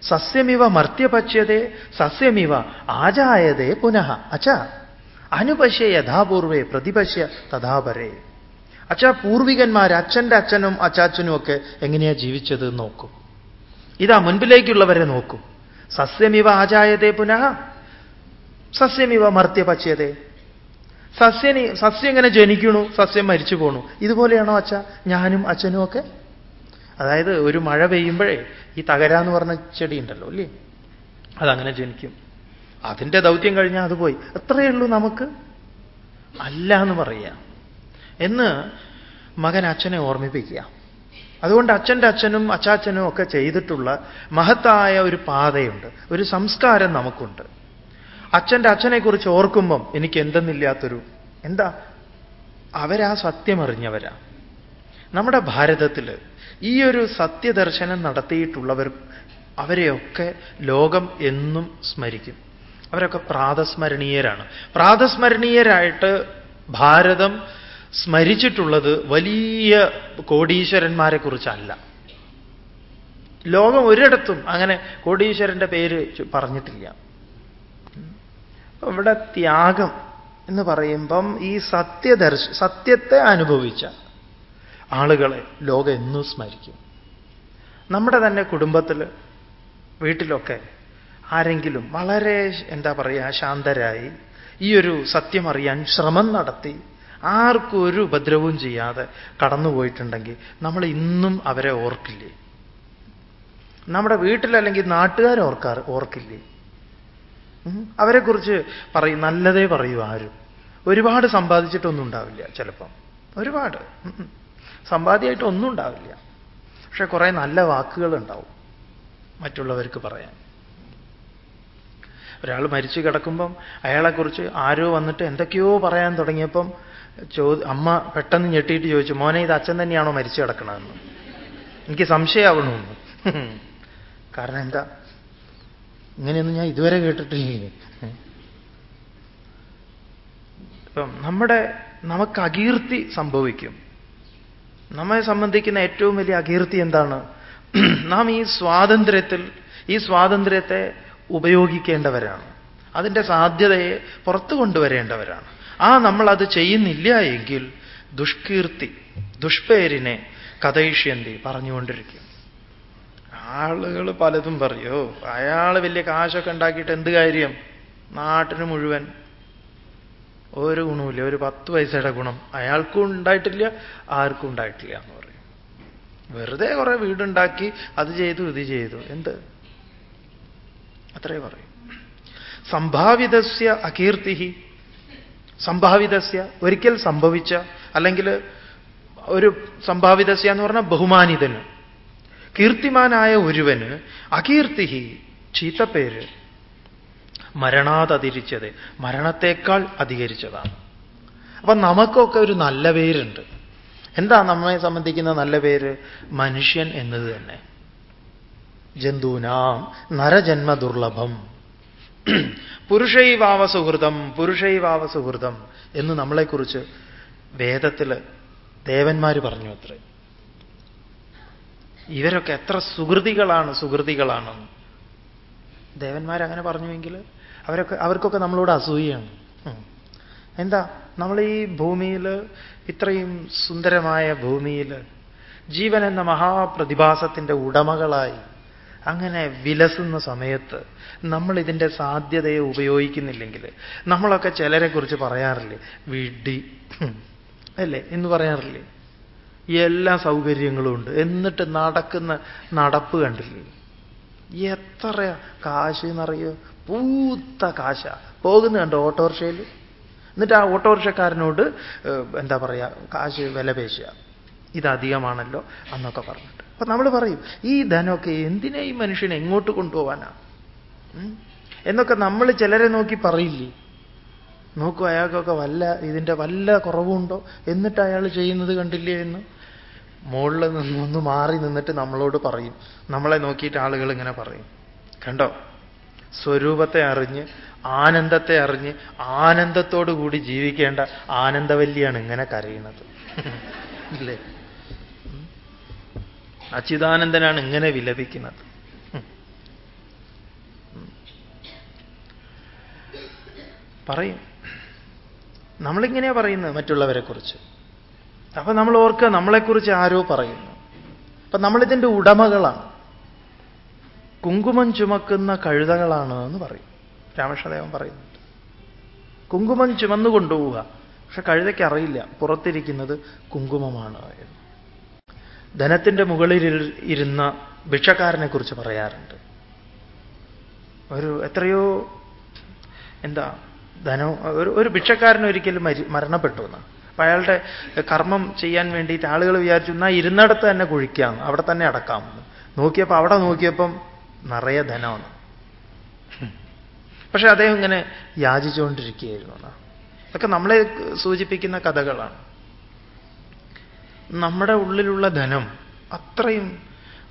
സസ്യമിവ മർത്യപശ്യതേ സസ്യമിവ ആചായതേ പുനഃ അച്ഛ അനുപശ്യ യഥാപൂർവേ പ്രതിപശ്യ തഥാപരേ. അച്ഛ പൂർവികന്മാർ അച്ഛന്റെ അച്ഛനും അച്ചാച്ചനും ഒക്കെ എങ്ങനെയാ ജീവിച്ചത് നോക്കും. ഇതാ മുൻപിലേക്കുള്ളവരെ നോക്കൂ. സസ്യമിവ ആചായതേ പുനഃ സസ്യമിവ മർത്യപച്യതേ സസ്യനി സസ്യം ഇങ്ങനെ ജനിക്കണു സസ്യം മരിച്ചു പോണു. ഇതുപോലെയാണോ അച്ഛ? ഞാനും അച്ഛനും ഒക്കെ? അതായത് ഒരു മഴ പെയ്യുമ്പോഴേ ഈ തകര എന്ന് പറഞ്ഞ ചെടി ഉണ്ടല്ലോ അല്ലേ? അതങ്ങനെ ജനിക്കും. അതിന്റെ ദൗത്യം കഴിഞ്ഞാൽ അത് പോയി. എത്രയേ ഉള്ളൂ നമുക്ക്? അല്ല എന്ന് പറയുക എന്ന് മകൻ അച്ഛനെ ഓർമ്മിപ്പിക്കുക. അതുകൊണ്ട് അച്ഛന്റെ അച്ഛനും അച്ചാച്ചനും ഒക്കെ ചെയ്തിട്ടുള്ള മഹത്തായ ഒരു പാതയുണ്ട്. ഒരു സംസ്കാരം നമുക്കുണ്ട്. അച്ഛന്റെ അച്ഛനെക്കുറിച്ച് ഓർക്കുമ്പം എനിക്ക് എന്തെന്നില്ലാത്തൊരു എന്താ? അവരാ സത്യമറിഞ്ഞവരാ. നമ്മുടെ ഭാരതത്തിൽ ഈ ഒരു സത്യദർശനം നടത്തിയിട്ടുള്ളവർ അവരെയൊക്കെ ലോകം എന്നും സ്മരിക്കും. അവരൊക്കെ പ്രാതസ്മരണീയരാണ്. പ്രാതസ്മരണീയരായിട്ട് ഭാരതം സ്മരിച്ചിട്ടുള്ളത് വലിയ കോടീശ്വരന്മാരെ കുറിച്ചല്ല. ലോകം ഒരിടത്തും അങ്ങനെ കോടീശ്വരന്റെ പേര് പറഞ്ഞിട്ടില്ല. ഇവിടെ ത്യാഗം എന്ന് പറയുമ്പം ഈ സത്യദർശ സത്യത്തെ അനുഭവിച്ച ആളുകളെ ലോകം എന്നും സ്മരിക്കും. നമ്മുടെ തന്നെ കുടുംബത്തിൽ വീട്ടിലൊക്കെ ആരെങ്കിലും വളരെ എന്താ പറയുക ശാന്തരായി ഈ ഒരു സത്യമറിയാൻ ശ്രമം നടത്തി ആർക്കും ഒരു ഉപദ്രവവും ചെയ്യാതെ കടന്നുപോയിട്ടുണ്ടെങ്കിൽ നമ്മൾ ഇന്നും അവരെ ഓർക്കില്ലേ? നമ്മുടെ വീട്ടിലല്ലെങ്കിൽ നാട്ടുകാർ ഓർക്കാർ ഓർക്കില്ലേ? അവരെക്കുറിച്ച് പറയും നല്ലതേ പറയൂ ആരും. ഒരുപാട് സമ്പാദിച്ചിട്ടൊന്നും ഉണ്ടാവില്ല ചിലപ്പം. ഒരുപാട്. സമ്പാദ്യമായിട്ട് ഒന്നും ഉണ്ടാവില്ല. പക്ഷെ കുറേ നല്ല വാക്കുകൾ ഉണ്ടാവും മറ്റുള്ളവർക്ക് പറയാൻ. ഒരാൾ മരിച്ചു കിടക്കുമ്പം അയാളെക്കുറിച്ച് ആരോ വന്നിട്ട് എന്തൊക്കെയോ പറയാൻ തുടങ്ങിയപ്പം ചോ അമ്മ പെട്ടെന്ന് ഞെട്ടിയിട്ട് ചോദിച്ചു മോനെ ഇത് അച്ഛൻ തന്നെയാണോ മരിച്ചു കിടക്കണമെന്ന് എനിക്ക് സംശയമാവണമെന്ന് കാരണം എന്താ? ഇങ്ങനെയൊന്നും ഞാൻ ഇതുവരെ കേട്ടിട്ടില്ലേ? ഇപ്പം നമ്മുടെ നമുക്ക് അകീർത്തി സംഭവിക്കും. നമ്മെ സംബന്ധിക്കുന്ന ഏറ്റവും വലിയ അകീർത്തി എന്താണ്? നാം ഈ സ്വാതന്ത്ര്യത്തിൽ ഈ സ്വാതന്ത്ര്യത്തെ ഉപയോഗിക്കേണ്ടവരാണ്. അതിന്റെ സാധ്യതയെ പുറത്തു കൊണ്ടുവരേണ്ടവരാണ്. ആ നമ്മളത് ചെയ്യുന്നില്ല എങ്കിൽ ദുഷ്കീർത്തി ദുഷ്പേരിനെ കഥയിഷ്യന്തി പറഞ്ഞുകൊണ്ടിരിക്കും. ആളുകൾ പലതും പറയോ അയാൾ വലിയ കാശൊക്കെ ഉണ്ടാക്കിയിട്ട് എന്ത് കാര്യം? നാട്ടിന് മുഴുവൻ. ഒരു ഗുണമില്ല ഒരു പത്ത് പൈസയുടെ ഗുണം. അയാൾക്കും ഉണ്ടായിട്ടില്ല ആർക്കും ഉണ്ടായിട്ടില്ല എന്ന് പറയും. വെറുതെ കുറെ വീടുണ്ടാക്കി അത് ചെയ്തു ഇത് ചെയ്തു. എന്ത്? അത്രേ പറയും. സംഭാവിതസ്യ അകീർത്തി സംഭാവിതസ്യ ഒരിക്കൽ സംഭവിച്ച അല്ലെങ്കിൽ ഒരു സംഭാവിതസ്യ എന്ന് പറഞ്ഞാൽ ബഹുമാനിതന്. കീർത്തിമാനായ ഒരുവന് അകീർത്തി ചീത്തപ്പേര് മരണാതതിരിച്ചത് മരണത്തേക്കാൾ അധികരിച്ചതാണ്. അപ്പൊ നമുക്കൊക്കെ ഒരു നല്ല പേരുണ്ട്. എന്താ നമ്മെ സംബന്ധിക്കുന്ന നല്ല പേര്? മനുഷ്യൻ എന്നത് തന്നെ. ജന്തുനാം നരജന്മ ദുർലഭം പുരുഷൈവാവ സുഹൃതം പുരുഷൈവാവ സുഹൃതം എന്ന് നമ്മളെക്കുറിച്ച് വേദത്തിൽ ദേവന്മാർ പറഞ്ഞു അത്രേ. ഇവരൊക്കെ എത്ര സുഹൃതികളാണ് സുഹൃതികളാണെന്ന്. ദേവന്മാരങ്ങനെ പറഞ്ഞുവെങ്കിൽ അവരൊക്കെ അവർക്കൊക്കെ നമ്മളോട് അസൂയാണ് എന്താ? നമ്മൾ ഈ ഭൂമിയിൽ ഇത്രയും സുന്ദരമായ ഭൂമിയിൽ ജീവൻ എന്ന മഹാപ്രതിഭാസത്തിന്റെ ഉടമകളായി അങ്ങനെ വിലസുന്ന സമയത്ത് നമ്മൾ ഇതിന്റെ സാധ്യതയെ ഉപയോഗിക്കുന്നില്ലെങ്കിൽ നമ്മളൊക്കെ ചിലരെ കുറിച്ച് പറയാറില്ലേ? വിഡി അല്ലേ? എന്ന് പറയാറില്ലേ? എല്ലാ സൗകര്യങ്ങളും ഉണ്ട്. എന്നിട്ട് നടക്കുന്ന നടപ്പ് കണ്ടില്ലേ? എത്ര കാശ് എന്നറിയോ? പൂത്ത കാശ. പോകുന്ന കണ്ടോ ഓട്ടോറിക്ഷയിൽ? എന്നിട്ട് ആ ഓട്ടോറിക്ഷക്കാരനോട് എന്താ പറയുക കാശ് വില പേശുക. ഇതധികമാണല്ലോ എന്നൊക്കെ പറഞ്ഞിട്ട്. അപ്പൊ നമ്മൾ പറയും ഈ ധനമൊക്കെ എന്തിനാ ഈ മനുഷ്യനെ എങ്ങോട്ട് കൊണ്ടുപോവാനാ? എന്നൊക്കെ നമ്മൾ ചിലരെ നോക്കി പറയില്ലേ? നോക്കൂ അയാൾക്കൊക്കെ വല്ല ഇതിന്റെ വല്ല കുറവുണ്ടോ? എന്നിട്ട് അയാൾ ചെയ്യുന്നത് കണ്ടില്ലേ എന്ന്? മുകളിൽ നിന്നൊന്ന് മാറി നിന്നിട്ട് നമ്മളോട് പറയും. നമ്മളെ നോക്കിയിട്ട് ആളുകൾ ഇങ്ങനെ പറയും. കണ്ടോ? സ്വരൂപത്തെ അറിഞ്ഞ് ആനന്ദത്തെ അറിഞ്ഞ് ആനന്ദത്തോടു കൂടി ജീവിക്കേണ്ട ആനന്ദവല്ലിയാണ് ഇങ്ങനെ കരയുന്നത്. [laughs] ഇല്ലേ? അച്യുതാനന്ദനാണ് ഇങ്ങനെ വിലപിക്കുന്നത്. പറയും. നമ്മളിങ്ങനെയാ പറയുന്നത് മറ്റുള്ളവരെ കുറിച്ച് അപ്പൊ നമ്മൾ ഓർക്കുക നമ്മളെക്കുറിച്ച് ആരോ പറയുന്നു. അപ്പൊ നമ്മളിതിന്റെ ഉടമകളാണ്. കുങ്കുമം ചുമക്കുന്ന കഴുതകളാണ് എന്ന് പറയും. രാമകൃഷ്ണദേവൻ പറയുന്നുണ്ട്. കുങ്കുമം ചുമന്നു കൊണ്ടുപോവുക പക്ഷെ കഴുതയ്ക്ക് അറിയില്ല പുറത്തിരിക്കുന്നത് കുങ്കുമമാണ് എന്ന്. ധനത്തിന്റെ മുകളിൽ ഇരുന്ന ഭിക്ഷക്കാരനെ കുറിച്ച് പറയാറുണ്ട്. ഒരു എത്രയോ എന്താ ധനം ഒരു ഒരു ഭിക്ഷക്കാരൻ ഒരിക്കലും മരി മരണപ്പെട്ടു എന്ന്. അപ്പൊ അയാളുടെ കർമ്മം ചെയ്യാൻ വേണ്ടിയിട്ട് ആളുകൾ വിചാരിച്ചു എന്നാൽ ഇരുന്നിടത്ത് തന്നെ കുഴിക്കാം അവിടെ തന്നെ അടക്കാം. നോക്കിയപ്പോൾ അവിടെ നോക്കിയപ്പം നിറയെ ധനമാണ് പക്ഷെ അദ്ദേഹം ഇങ്ങനെ യാചിച്ചുകൊണ്ടിരിക്കുകയായിരുന്നു എന്നാ. ഇതൊക്കെ നമ്മളെ സൂചിപ്പിക്കുന്ന കഥകളാണ്. നമ്മുടെ ഉള്ളിലുള്ള ധനം അത്രയും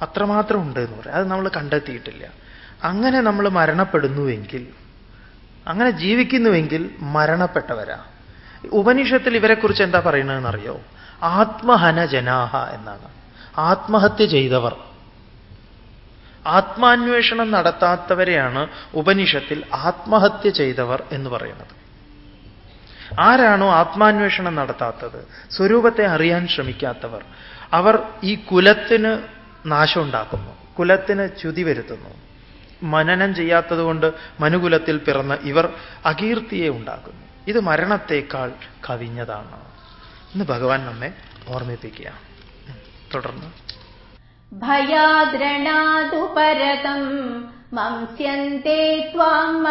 അത്രമാത്രം ഉണ്ട് എന്ന് പറയാം. അത് നമ്മൾ കണ്ടെത്തിയിട്ടില്ല. അങ്ങനെ നമ്മൾ മരണപ്പെടുന്നുവെങ്കിൽ അങ്ങനെ ജീവിക്കുന്നുവെങ്കിൽ മരണപ്പെട്ടവരാ. ഉപനിഷത്തിൽ ഇവരെക്കുറിച്ച് എന്താ പറയുന്നതെന്നറിയോ? ആത്മഹന ജനാഹ എന്നാണ്. ആത്മഹത്യ ചെയ്തവർ. ആത്മാന്വേഷണം നടത്താത്തവരെയാണ് ഉപനിഷത്തിൽ ആത്മഹത്യ ചെയ്തവർ എന്ന് പറയുന്നത്. ആരാണോ ആത്മാന്വേഷണം നടത്താത്തത് സ്വരൂപത്തെ അറിയാൻ ശ്രമിക്കാത്തവർ അവർ ഈ കുലത്തിന് നാശമുണ്ടാക്കുന്നു കുലത്തിന് ച്യുതി വരുത്തുന്നു. മനനം ചെയ്യാത്തതുകൊണ്ട് മനുകുലത്തിൽ പിറന്ന ഇവർ അകീർത്തിയെ ഉണ്ടാക്കുന്നു. ഇത് മരണത്തേക്കാൾ കവിഞ്ഞതാണ്. ഇന്ന് ഭഗവാൻ നമ്മെ ഓർമ്മിപ്പിക്കുക. തുടർന്ന്. ഭയാദ്രണാതുപരതം മംസ്യന്തേ ത്വാം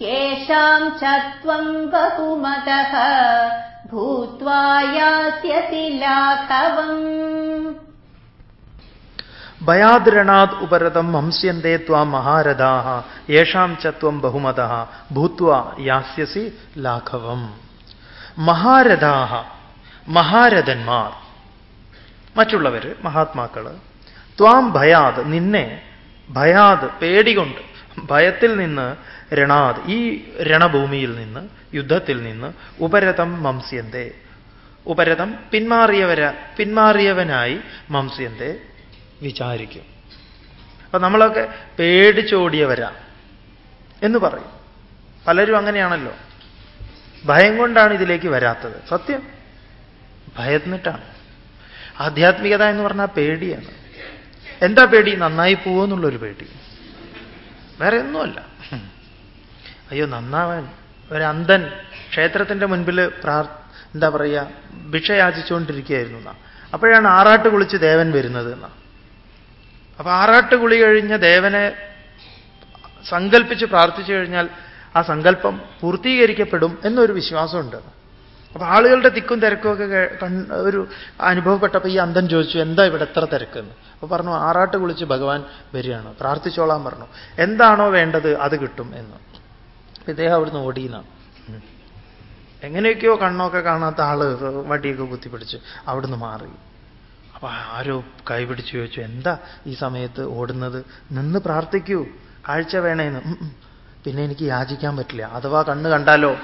മഹാരഥാഃ च त्वम् बहुमतः भूत्वा യാസ്യസി लाघवम्। ഭയാദ്രണാത് ഉപരതം ഹംസ്യന്തേ ത്വാം മഹാരഥാഹ യേഷാം ചത്വം ബഹുമത ഭൂത്വ യാസ്യസി ലാഘവം മഹാരഥാഹ മഹാരഥന്മാർ മറ്റുള്ളവർ മഹാത്മാക്കൾ ത്വാം ഭയാത് നിന്നെ ഭയാത് പേടികൊണ്ട് ഭയത്തിൽ നിന്ന് രണാത് ഈ രണഭൂമിയിൽ നിന്ന് യുദ്ധത്തിൽ നിന്ന് ഉപരതം മംസ്യന്തെ. ഉപരതം പിന്മാറിയവര പിന്മാറിയവനായി മംസ്യന്തെ വിചാരിക്കും. അപ്പൊ നമ്മളൊക്കെ പേടിച്ചോടിയവരാ എന്ന് പറയും. പലരും അങ്ങനെയാണല്ലോ. ഭയം കൊണ്ടാണ് ഇതിലേക്ക് വരാത്തത്. സത്യം. ഭയന്നിട്ടാണ്. ആധ്യാത്മികത എന്ന് പറഞ്ഞാൽ പേടിയാണ്. എന്താ പേടി? നന്നായി പോവെന്നുള്ളൊരു പേടി. വേറെ ഒന്നുമല്ല. അയ്യോ നന്നാവാൻ. ഒരു ക്ഷേത്രത്തിന്റെ മുൻപിൽ പ്രാർ എന്താ പറയുക ഭിക്ഷ യാചിച്ചുകൊണ്ടിരിക്കുകയായിരുന്നു എന്നാ അപ്പോഴാണ് ആറാട്ട് കുളിച്ച് ദേവൻ വരുന്നത് എന്നാ അപ്പൊ ആറാട്ട് കുളി കഴിഞ്ഞ ദേവനെ സങ്കല്പിച്ച് പ്രാർത്ഥിച്ചു കഴിഞ്ഞാൽ ആ സങ്കല്പം പൂർത്തീകരിക്കപ്പെടും എന്നൊരു വിശ്വാസമുണ്ട്. അപ്പൊ ആളുകളുടെ തിക്കും തിരക്കും ഒക്കെ ഒരു അനുഭവപ്പെട്ടപ്പോൾ ഈ അന്തൻ ചോദിച്ചു എന്താ ഇവിടെ എത്ര തിരക്കെന്ന് അപ്പൊ പറഞ്ഞു ആറാട്ട് കുളിച്ച് ഭഗവാൻ വരികയാണ്. പ്രാർത്ഥിച്ചോളാൻ പറഞ്ഞു. എന്താണോ വേണ്ടത് അത് കിട്ടും എന്ന്. ഇദ്ദേഹം അവിടുന്ന് ഓടിയെന്നാണ് എങ്ങനെയൊക്കെയോ കണ്ണൊക്കെ കാണാത്ത ആൾ വടിയൊക്കെ കുത്തിപ്പിടിച്ച് അവിടുന്ന് മാറി. അപ്പൊ ആരോ കൈപിടിച്ച് ചോദിച്ചു എന്താ ഈ സമയത്ത് ഓടുന്നത്? നിന്ന് പ്രാർത്ഥിക്കൂ. കാഴ്ച വേണേന്ന്. പിന്നെ എനിക്ക് യാചിക്കാൻ പറ്റില്ല. അഥവാ കണ്ണ് കണ്ടാലോ?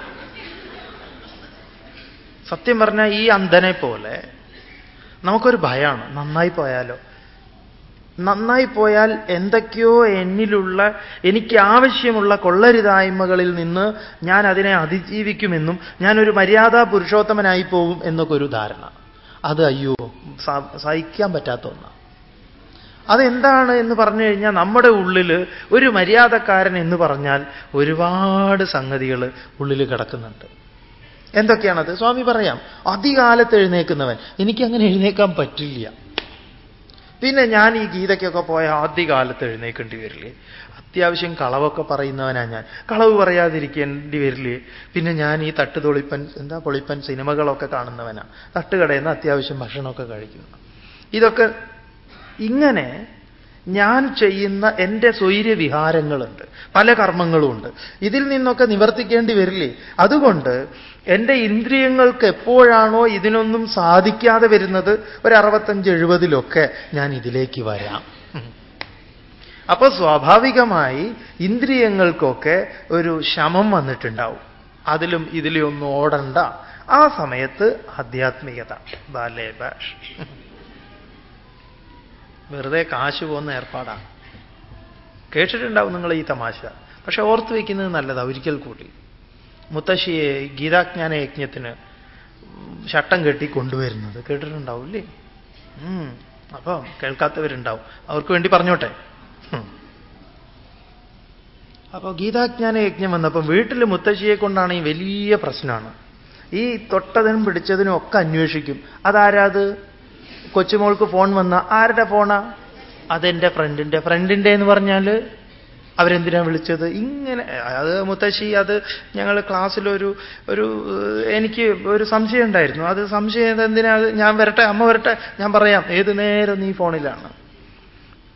സത്യം പറഞ്ഞാൽ ഈ അന്ധനെ പോലെ നമുക്കൊരു ഭയമാണ് നന്നായി പോയാലോ? നന്നായി പോയാൽ എന്തൊക്കെയോ എന്നിലുള്ള എനിക്ക് ആവശ്യമുള്ള കൊള്ളരുതായ്മകളിൽ നിന്ന് ഞാൻ അതിനെ അതിജീവിക്കുമെന്നും ഞാനൊരു മര്യാദാ പുരുഷോത്തമനായി പോകും എന്നൊക്കെ ഒരു ധാരണ. അത് അയ്യോ സഹിക്കാൻ പറ്റാത്ത ഒന്നാണ് അതെന്താണ് എന്ന് പറഞ്ഞു കഴിഞ്ഞാൽ നമ്മുടെ ഉള്ളിൽ ഒരു മര്യാദക്കാരൻ എന്ന് പറഞ്ഞാൽ ഒരുപാട് സംഗതികൾ ഉള്ളിൽ കിടക്കുന്നുണ്ട്. എന്തൊക്കെയാണത്? സ്വാമി പറയാം അധികാലത്ത് എഴുന്നേക്കുന്നവൻ എനിക്കങ്ങനെ എഴുന്നേക്കാൻ പറ്റില്ല. പിന്നെ ഞാൻ ഈ ഗീതയ്ക്കൊക്കെ പോയ ആദ്യകാലത്ത് എഴുന്നേക്കേണ്ടി വരില്ലേ? അത്യാവശ്യം കളവൊക്കെ പറയുന്നവനാണ് ഞാൻ. കളവ് പറയാതിരിക്കേണ്ടി വരില്ലേ? പിന്നെ ഞാൻ ഈ തട്ടുതൊളിപ്പൻ എന്താ പൊളിപ്പൻ സിനിമകളൊക്കെ കാണുന്നവനാണ് തട്ടുകടയിൽ നിന്ന് അത്യാവശ്യം ഭക്ഷണമൊക്കെ കഴിക്കുന്നു. ഇതൊക്കെ ഇങ്ങനെ ഞാൻ ചെയ്യുന്ന എന്റെ സ്വൈര്യവിഹാരങ്ങളുണ്ട്. പല കർമ്മങ്ങളുമുണ്ട്. ഇതിൽ നിന്നൊക്കെ നിവർത്തിക്കേണ്ടി വരില്ലേ? അതുകൊണ്ട് എന്റെ ഇന്ദ്രിയങ്ങൾക്ക് എപ്പോഴാണോ ഇതിനൊന്നും സാധിക്കാതെ വരുന്നത് ഒരു അറുപത്തഞ്ച് എഴുപതിലൊക്കെ ഞാൻ ഇതിലേക്ക് വരാം. അപ്പൊ സ്വാഭാവികമായി ഇന്ദ്രിയങ്ങൾക്കൊക്കെ ഒരു ശമം വന്നിട്ടുണ്ടാവും. അതിലും ഇതിലൊന്നും ഓടണ്ട. ആ സമയത്ത് ആധ്യാത്മികത. ബാലേ ബാഷ് വെറുതെ കാശ് പോകുന്ന ഏർപ്പാടാണ്. കേട്ടിട്ടുണ്ടാവും നിങ്ങൾ ഈ തമാശ. പക്ഷെ ഓർത്ത് വയ്ക്കുന്നത് നല്ലതാണ് ഒരിക്കൽ കൂടി. മുത്തശ്ശിയെ ഗീതാജ്ഞാന യജ്ഞത്തിന് ശട്ടം കെട്ടി കൊണ്ടുവരുന്നത് കേട്ടിട്ടുണ്ടാവും ഇല്ലേ അപ്പം കേൾക്കാത്തവരുണ്ടാവും. അവർക്ക് വേണ്ടി പറഞ്ഞോട്ടെ. അപ്പോൾ ഗീതാജ്ഞാന യജ്ഞം വന്നപ്പം വീട്ടിൽ മുത്തശ്ശിയെ കൊണ്ടാണ് ഈ വലിയ പ്രശ്നമാണ് ഈ തൊട്ടതിനും പിടിച്ചതിനും ഒക്കെ അന്വേഷിക്കും. അതാരാത്? കൊച്ചുമോൾക്ക് ഫോൺ വന്ന ആരുടെ ഫോണാ? അതെന്റെ ഫ്രണ്ടിന്റെ. ഫ്രണ്ടിന്റെ എന്ന് പറഞ്ഞാൽ അവരെന്തിനാ വിളിച്ചത്? ഇങ്ങനെ അത് മുത്തശ്ശി അത് ഞങ്ങൾ ക്ലാസ്സിലൊരു ഒരു എനിക്ക് ഒരു സംശയം ഉണ്ടായിരുന്നു. അത് സംശയം എന്തിനാ? ഞാൻ വരട്ടെ അമ്മ വരട്ടെ ഞാൻ പറയാം. ഏത് നേരം നീ ഫോണിലാണ്.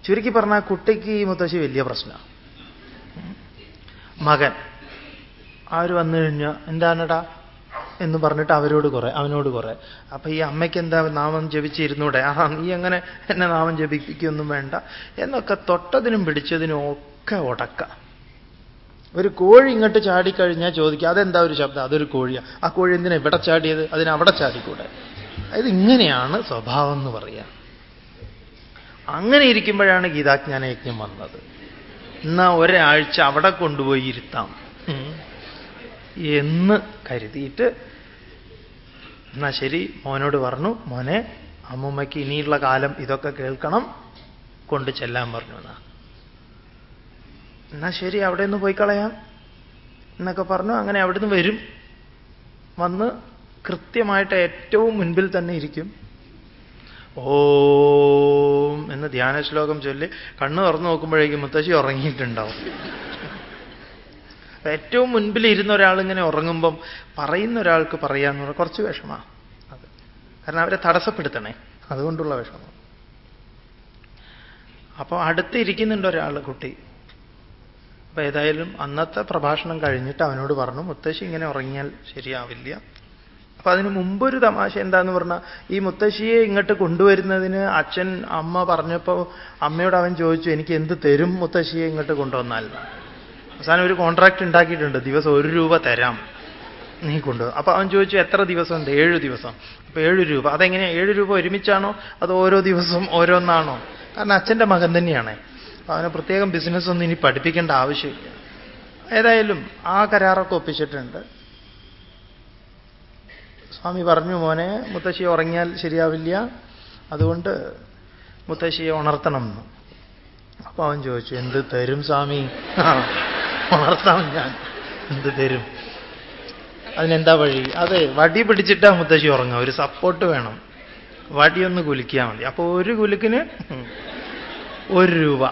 ചുരുക്കി പറഞ്ഞാൽ കുട്ടിക്ക് ഈ മുത്തശ്ശി വലിയ പ്രശ്നമാണ് മകൻ. ആര് വന്നു കഴിഞ്ഞാൽ എന്താണടാ? എന്ന് പറഞ്ഞിട്ട് അവരോട് കുറെ അവനോട് കുറെ. അപ്പൊ ഈ അമ്മയ്ക്ക് എന്താ നാമം ജപിച്ചിരുന്നൂടെ? ആ നീ അങ്ങനെ എന്നെ നാമം ജപിപ്പിക്കൊന്നും വേണ്ട. എന്നൊക്കെ തൊട്ടതിനും പിടിച്ചതിനും ഒക്കെ ഉടക്ക. ഒരു കോഴി ഇങ്ങോട്ട് ചാടിക്കഴിഞ്ഞാൽ ചോദിക്കുക അതെന്താ ഒരു ശബ്ദം? അതൊരു കോഴിയാ. ആ കോഴി എന്തിനാ ഇവിടെ ചാടിയത്? അതിന് അവിടെ ചാടിക്കൂടെ? അതായത് ഇങ്ങനെയാണ് സ്വഭാവം എന്ന് പറയാ. അങ്ങനെ ഇരിക്കുമ്പോഴാണ് ഗീതാജ്ഞാന യജ്ഞം വന്നത്. എന്നാ ഒരാഴ്ച അവിടെ കൊണ്ടുപോയി ഇരുത്താം. എന്ന് കരുതിയിട്ട് എന്നാ ശരി മോനോട് പറഞ്ഞു മോനെ അമ്മൂമ്മയ്ക്ക് ഇനിയുള്ള കാലം ഇതൊക്കെ കേൾക്കണം കൊണ്ട് ചെല്ലാൻ പറഞ്ഞു എന്നാ. എന്നാ ശരി അവിടെ നിന്ന് പോയി കളയാം എന്നൊക്കെ പറഞ്ഞു അങ്ങനെ അവിടുന്ന് വരും. വന്ന് കൃത്യമായിട്ട് ഏറ്റവും മുൻപിൽ തന്നെ ഇരിക്കും. ഓം എന്ന് ധ്യാന ശ്ലോകം ചൊല്ലി കണ്ണ് തുറന്നു നോക്കുമ്പോഴേക്കും മുത്തശ്ശി ഉറങ്ങിയിട്ടുണ്ടാവും. ഏറ്റവും മുൻപിൽ ഇരുന്ന ഒരാളിങ്ങനെ ഉറങ്ങുമ്പം പറയുന്ന ഒരാൾക്ക് പറയാന്ന് പറഞ്ഞാൽ കുറച്ച് വിഷമാ. അത് കാരണം അവരെ തടസ്സപ്പെടുത്തണേ. അതുകൊണ്ടുള്ള വിഷമം. അപ്പോൾ അടുത്ത് ഇരിക്കുന്നുണ്ട് ഒരാൾ കുട്ടി. അപ്പൊ ഏതായാലും അന്നത്തെ പ്രഭാഷണം കഴിഞ്ഞിട്ട് അവനോട് പറഞ്ഞു മുത്തശ്ശി ഇങ്ങനെ ഉറങ്ങിയാൽ ശരിയാവില്ല. അപ്പൊ അതിന് മുമ്പൊരു തമാശ എന്താന്ന് പറഞ്ഞാൽ ഈ മുത്തശ്ശിയെ ഇങ്ങോട്ട് കൊണ്ടുവരുന്നതിന് അച്ഛൻ അമ്മ പറഞ്ഞപ്പോൾ അമ്മയോട് അവൻ ചോദിച്ചു എനിക്ക് എന്ത് തരും മുത്തശ്ശിയെ ഇങ്ങോട്ട് കൊണ്ടുവന്നാൽ? അവസാനം ഒരു കോൺട്രാക്ട് ഉണ്ടാക്കിയിട്ടുണ്ട്. ദിവസം ഒരു രൂപ തരാം. നീ കൊണ്ട് അപ്പൊ അവൻ ചോദിച്ചു എത്ര ദിവസം? ഉണ്ട് ഏഴ് ദിവസം. അപ്പൊ ഏഴ് രൂപ. അതെങ്ങനെയാ ഏഴ് രൂപ ഒരുമിച്ചാണോ? അത് ഓരോ ദിവസവും ഓരോന്നാണോ? കാരണം അച്ഛന്റെ മകൻ തന്നെയാണ്. അവനെ പ്രത്യേകം ബിസിനസ് ഒന്നും ഇനി പഠിപ്പിക്കേണ്ട ആവശ്യമില്ല. ഏതായാലും ആ കരാറൊക്കെ ഒപ്പിച്ചിട്ടുണ്ട്. സ്വാമി പറഞ്ഞു മോനെ മുത്തശ്ശി ഉറങ്ങിയാൽ ശരിയാവില്ല. അതുകൊണ്ട് മുത്തശ്ശിയെ ഉണർത്തണം. എന്ന് അപ്പൊ അവൻ ചോദിച്ചു എന്ത് തരും സ്വാമി? ആ, ഉണർത്താം ഞാൻ. എന്ത് തരും? അതിനെന്താ വഴി? അതെ വടി പിടിച്ചിട്ടാ മുത്തശ്ശി ഉറങ്ങുക. ഒരു സപ്പോർട്ട് വേണം. വടിയൊന്ന് കുലുക്കിയാൽ മതി. അപ്പൊ ഒരു കുലുക്കിന് ഒരു രൂപ.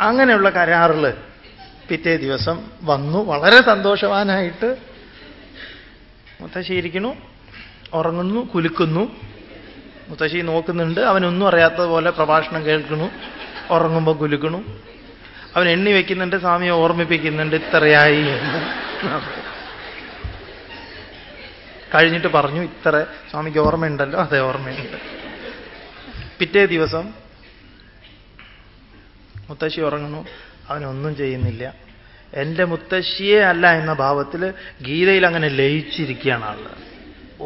അങ്ങനെയുള്ള കരാറിൽ പിറ്റേ ദിവസം വന്നു. വളരെ സന്തോഷവാനായിട്ട് മുത്തശ്ശി ഇരിക്കണു ഉറങ്ങുന്നു കുലുക്കുന്നു. മുത്തശ്ശി നോക്കുന്നുണ്ട്. അവനൊന്നും അറിയാത്ത പോലെ പ്രഭാഷണം കേൾക്കണു ഉറങ്ങുമ്പോൾ കുലുക്കണു അവൻ എണ്ണി വെക്കുന്നുണ്ട് സ്വാമിയെ ഓർമ്മിപ്പിക്കുന്നുണ്ട് ഇത്രയായി കഴിഞ്ഞിട്ട് പറഞ്ഞു ഇത്ര സ്വാമിക്ക് ഓർമ്മയുണ്ടല്ലോ അതെ ഓർമ്മയുണ്ട്. പിറ്റേ ദിവസം മുത്തശ്ശി ഉറങ്ങുന്നു അവനൊന്നും ചെയ്യുന്നില്ല. എന്റെ മുത്തശ്ശിയെ അല്ല എന്ന ഭാവത്തിൽ ഗീതയിൽ അങ്ങനെ ലയിച്ചിരിക്കുകയാണ് ആൾ.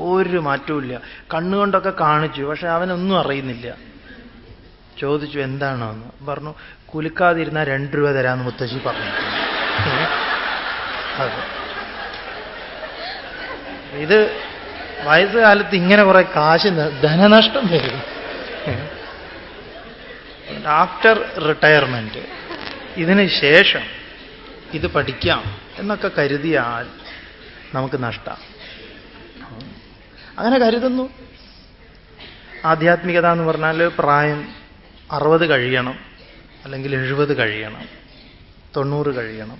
ഒരു മാറ്റവുമില്ല കണ്ണുകൊണ്ടൊക്കെ കാണിച്ചു പക്ഷെ അവനൊന്നും അറിയുന്നില്ല. ചോദിച്ചു എന്താണോ എന്ന്. പറഞ്ഞു കുലുക്കാതിരുന്ന രണ്ട് രൂപ തരാമെന്ന് മുത്തശ്ശി പറഞ്ഞു. ഇത് വയസ്സുകാലത്ത് ഇങ്ങനെ കുറെ കാശ് ധനനഷ്ടം വരും. ആഫ്റ്റർ റിട്ടയർമെന്റ് ഇതിന് ശേഷം ഇത് പഠിക്കാം എന്നൊക്കെ കരുതിയാൽ നമുക്ക് നഷ്ടം. അങ്ങനെ കരുതുന്നു. ആധ്യാത്മികത എന്ന് പറഞ്ഞാൽ പ്രായം അറുപത് കഴിയണം. അല്ലെങ്കിൽ എഴുപത് കഴിയണം തൊണ്ണൂറ് കഴിയണം.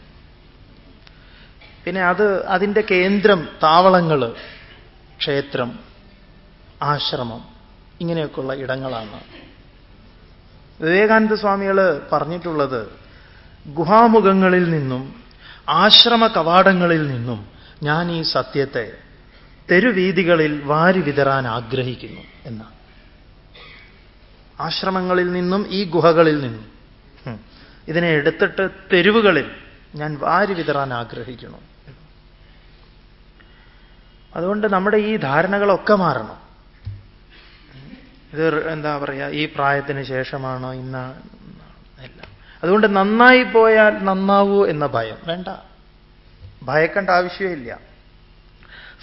പിന്നെ അത് അതിന്റെ കേന്ദ്രം താവളങ്ങൾ ക്ഷേത്രം ആശ്രമം ഇങ്ങനെയൊക്കെയുള്ള ഇടങ്ങളാണ്. വിവേകാനന്ദ സ്വാമികൾ പറഞ്ഞിട്ടുള്ളത് ഗുഹാമുഖങ്ങളിൽ നിന്നും ആശ്രമ കവാടങ്ങളിൽ നിന്നും ഞാൻ ഈ സത്യത്തെ തെരുവീതികളിൽ വാരി വിതരാൻ ആഗ്രഹിക്കുന്നു എന്നാണ്. ആശ്രമങ്ങളിൽ നിന്നും ഈ ഗുഹകളിൽ നിന്നും ഇതിനെ എടുത്തിട്ട് തെരുവുകളിൽ ഞാൻ വാരി വിതറാൻ ആഗ്രഹിക്കുന്നു. അതുകൊണ്ട് നമ്മുടെ ഈ ധാരണകളൊക്കെ മാറണം. ഇത് എന്താ പറയുക ഈ പ്രായത്തിന് ശേഷമാണോ ഇന്ന അല്ല അതുകൊണ്ട് നന്നായി പോയാൽ നന്നാവൂ എന്ന ഭയം വേണ്ട. ഭയക്കേണ്ട ആവശ്യമില്ല.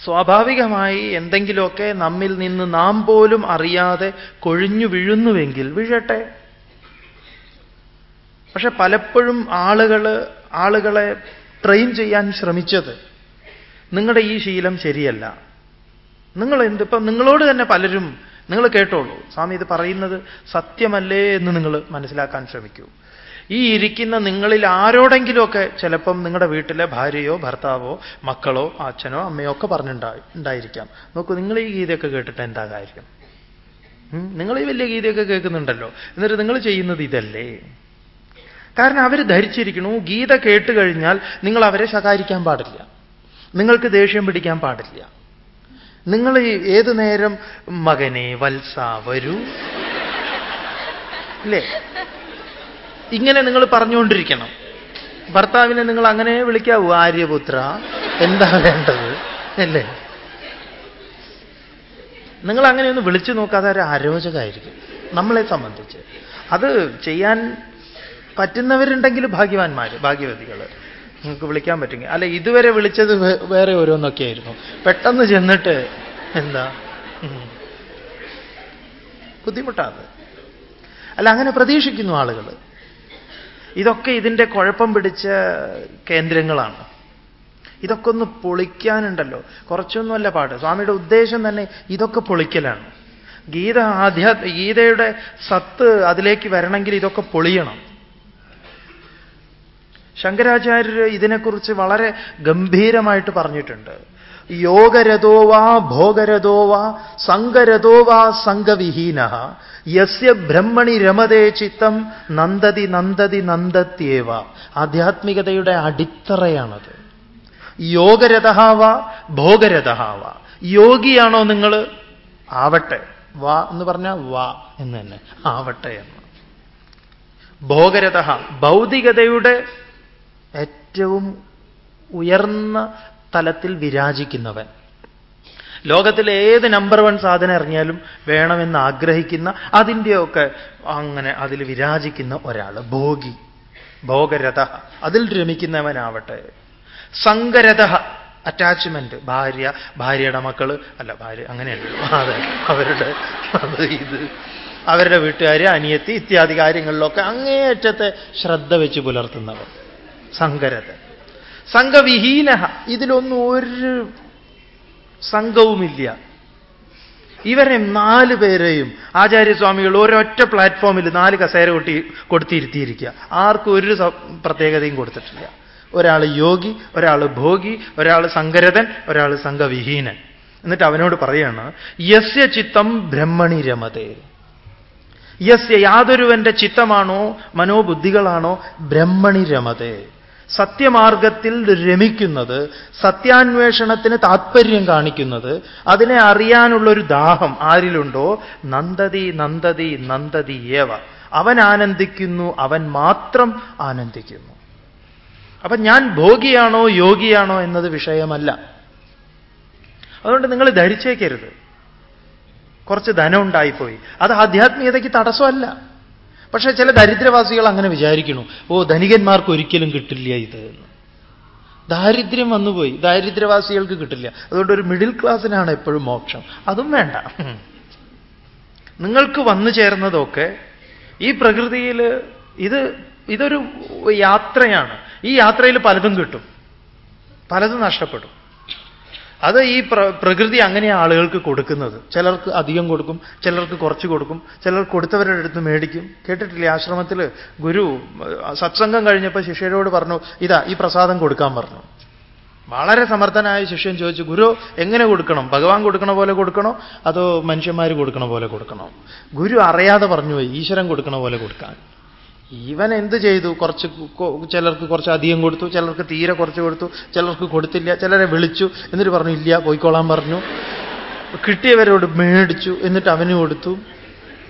സ്വാഭാവികമായി എന്തെങ്കിലുമൊക്കെ നമ്മിൽ നിന്ന് നാം പോലും അറിയാതെ കൊഴിഞ്ഞു വീഴുന്നുവെങ്കിൽ വീഴട്ടെ. പക്ഷെ പലപ്പോഴും ആളുകൾ ആളുകളെ ട്രെയിൻ ചെയ്യാൻ ശ്രമിച്ചത് നിങ്ങളുടെ ഈ ശീലം ശരിയല്ല. നിങ്ങൾ എന്ത് ഇപ്പം നിങ്ങളോട് തന്നെ പലരും നിങ്ങൾ കേട്ടോളൂ. സ്വാമി ഇത് പറയുന്നത് സത്യമല്ലേ എന്ന് നിങ്ങൾ മനസ്സിലാക്കാൻ ശ്രമിക്കൂ. ഈ ഇരിക്കുന്ന നിങ്ങളിൽ ആരോടെങ്കിലുമൊക്കെ ചിലപ്പം നിങ്ങളുടെ വീട്ടിലെ ഭാര്യയോ ഭർത്താവോ മക്കളോ അച്ഛനോ അമ്മയോ ഒക്കെ പറഞ്ഞിട്ടുണ്ടായി ഉണ്ടായിരിക്കാം. നോക്കൂ നിങ്ങൾ ഈ ഗീതയൊക്കെ കേട്ടിട്ട് എന്താ കാര്യം? നിങ്ങൾ ഈ വലിയ ഗീതയൊക്കെ കേൾക്കുന്നുണ്ടല്ലോ. എന്നിട്ട് നിങ്ങൾ ചെയ്യുന്നത് ഇതല്ലേ? കാരണം അവർ ധരിച്ചിരിക്കണു ഗീത കേട്ട് കഴിഞ്ഞാൽ നിങ്ങൾ അവരെ ശകാരിക്കാൻ പാടില്ല. നിങ്ങൾക്ക് ദേഷ്യം പിടിക്കാൻ പാടില്ല. നിങ്ങൾ ഏത് നേരം മകനെ വത്സ വരൂ. അല്ലേ ഇങ്ങനെ നിങ്ങൾ പറഞ്ഞുകൊണ്ടിരിക്കണം. ഭർത്താവിനെ നിങ്ങൾ അങ്ങനെ വിളിക്കാവൂ. ആര്യപുത്ര എന്താ വേണ്ടത്? അല്ലേ? നിങ്ങൾ അങ്ങനെ ഒന്ന് വിളിച്ചു നോക്കാതെ ഒരു അരോചകമായിരിക്കും നമ്മളെ സംബന്ധിച്ച്. അത് ചെയ്യാൻ പറ്റുന്നവരുണ്ടെങ്കിൽ ഭാഗ്യവാന്മാർ ഭാഗ്യവതികൾ നിങ്ങൾക്ക് വിളിക്കാൻ പറ്റുമെങ്കിൽ. അല്ല ഇതുവരെ വിളിച്ചത് വേറെ ഓരോന്നൊക്കെ ആയിരുന്നു. പെട്ടെന്ന് ചെന്നിട്ട് എന്താ. ബുദ്ധിമുട്ടാണ്. അല്ല അങ്ങനെ പ്രതീക്ഷിക്കുന്നു ആളുകൾ ഇതൊക്കെ ഇതിന്റെ കുഴപ്പം പിടിച്ച കേന്ദ്രങ്ങളാണ്. ഇതൊക്കെ ഒന്ന് പൊളിക്കാനുണ്ടല്ലോ. കുറച്ചൊന്നുമല്ല പാട്. സ്വാമിയുടെ ഉദ്ദേശം തന്നെ ഇതൊക്കെ പൊളിക്കലാണ്. ഗീത ആധ്യാത്മ ഗീതയുടെ സത്ത് അതിലേക്ക് വരണമെങ്കിൽ ഇതൊക്കെ പൊളിയണം. ശങ്കരാചാര്യർ ഇതിനെക്കുറിച്ച് വളരെ ഗംഭീരമായിട്ട് പറഞ്ഞിട്ടുണ്ട്. യോഗരഥോവാ ഭോഗരഥോവാ സംഗരഥോവാ സംഘവിഹീന യസ്യ ബ്രഹ്മണി രമതേ ചിത്തം നന്ദതി നന്ദതി നന്ദത്യേവ. ആധ്യാത്മികതയുടെ അടിത്തറയാണത്. യോഗരഥഹാവ ഭോഗരഥഹാവ യോഗിയാണോ നിങ്ങൾ ആവട്ടെ. വാ എന്ന് പറഞ്ഞാൽ വാ എന്ന് തന്നെ. ആവട്ടെ എന്ന്. ഭോഗരഥ ഭൗതികതയുടെ ഏറ്റവും ഉയർന്ന തലത്തിൽ വിരാജിക്കുന്നവൻ. ലോകത്തിലെ ഏത് നമ്പർ വൺ സാധനം ഇറങ്ങിയാലും വേണമെന്ന് ആഗ്രഹിക്കുന്ന അതിന്റെയൊക്കെ അങ്ങനെ അതിൽ വിരാജിക്കുന്ന ഒരാൾ ഭോഗി. ഭോഗരഥ. അതിൽ രമിക്കുന്നവനാവട്ടെ. സംഗരഥ അറ്റാച്ച്മെന്റ് ഭാര്യ ഭാര്യയുടെ മക്കൾ അല്ല ഭാര്യ അങ്ങനെയല്ലോ. അതെ അവരുടെ ഇത്. അവരുടെ വീട്ടുകാർ അനിയത്തി ഇത്യാദി കാര്യങ്ങളിലൊക്കെ അങ്ങേയറ്റത്തെ ശ്രദ്ധ വെച്ച് പുലർത്തുന്നവർ സങ്കരത സംഘവിഹീന ഇതിലൊന്നും ഒരു സംഘവുമില്ല. ഇവരെ നാല് പേരെയും ആചാര്യസ്വാമികൾ ഒരൊറ്റ പ്ലാറ്റ്ഫോമിൽ നാല് കസേര കൊട്ടി കൊടുത്തിരുത്തിയിരിക്കുക. ആർക്കും ഒരു പ്രത്യേകതയും കൊടുത്തിട്ടില്ല. ഒരാൾ യോഗി ഒരാൾ ഭോഗി ഒരാൾ സങ്കരതൻ ഒരാൾ സംഘവിഹീനൻ. എന്നിട്ട് അവനോട് പറയാണ് യസ്യ ചിത്തം ബ്രഹ്മണി രമതേ. യസ്യ യാതൊരുവന്റെ ചിത്തമാണോ മനോബുദ്ധികളാണോ ബ്രഹ്മണി രമതേ? സത്യമാർഗത്തിൽ രമിക്കുന്നത് സത്യാന്വേഷണത്തിന് താത്പര്യം കാണിക്കുന്നത് അതിനെ അറിയാനുള്ളൊരു ദാഹം ആരിലുണ്ടോ? നന്ദതി നന്ദതി നന്ദതി ഏവ. അവൻ ആനന്ദിക്കുന്നു അവൻ മാത്രം ആനന്ദിക്കുന്നു. അപ്പൊ ഞാൻ ഭോഗിയാണോ യോഗിയാണോ എന്നത് വിഷയമല്ല. അതുകൊണ്ട് നിങ്ങൾ ധരിച്ചേക്കരുത്. കുറച്ച് ധനം ഉണ്ടായിപ്പോയി അത് ആധ്യാത്മികതയ്ക്ക് തടസ്സമല്ല. പക്ഷേ ചില ദരിദ്രവാസികൾ അങ്ങനെ വിചാരിക്കണു ഓ ധനികന്മാർക്ക് ഒരിക്കലും കിട്ടില്ല ഇത്. എന്ന് ദാരിദ്ര്യം വന്നുപോയി. ദാരിദ്ര്യവാസികൾക്ക് കിട്ടില്ല. അതുകൊണ്ട് ഒരു മിഡിൽ ക്ലാസ്സിനാണ് എപ്പോഴും മോക്ഷം. അതും വേണ്ട. നിങ്ങൾക്ക് വന്നു ചേർന്നതൊക്കെ ഈ പ്രകൃതിയിൽ ഇത് ഇതൊരു യാത്രയാണ്. ഈ യാത്രയിൽ പലതും കിട്ടും. പലതും നഷ്ടപ്പെടും. അത് ഈ പ്രകൃതി അങ്ങനെ ആളുകൾക്ക് കൊടുക്കുന്നത്. ചിലർക്ക് അധികം കൊടുക്കും ചിലർക്ക് കുറച്ച് കൊടുക്കും ചിലർ കൊടുത്തവരുടെ അടുത്ത് മേടിക്കും. കേട്ടിട്ടില്ലേ ആശ്രമത്തിൽ ഗുരു സത്സംഗം കഴിഞ്ഞപ്പോൾ ശിഷ്യരോട് പറഞ്ഞു ഇതാ ഈ പ്രസാദം കൊടുക്കാൻ പറഞ്ഞു. വളരെ സമർത്ഥനായ ശിഷ്യൻ ചോദിച്ചു ഗുരു എങ്ങനെ കൊടുക്കണം? ഭഗവാൻ കൊടുക്കണ പോലെ കൊടുക്കണോ? അതോ മനുഷ്യന്മാർ കൊടുക്കണ പോലെ കൊടുക്കണോ? ഗുരു അറിയാതെ പറഞ്ഞു ഈശ്വരൻ കൊടുക്കണ പോലെ കൊടുക്കാൻ. ഇവൻ എന്ത് ചെയ്തു? കുറച്ച് ചിലർക്ക് കുറച്ച് അധികം കൊടുത്തു ചിലർക്ക് തീരെ കുറച്ച് കൊടുത്തു ചിലർക്ക് കൊടുത്തില്ല ചിലരെ വിളിച്ചു എന്നിട്ട് പറഞ്ഞു ഇല്ല പോയിക്കോളാൻ പറഞ്ഞു. കിട്ടിയവരോട് മേടിച്ചു എന്നിട്ട് അവന് കൊടുത്തു.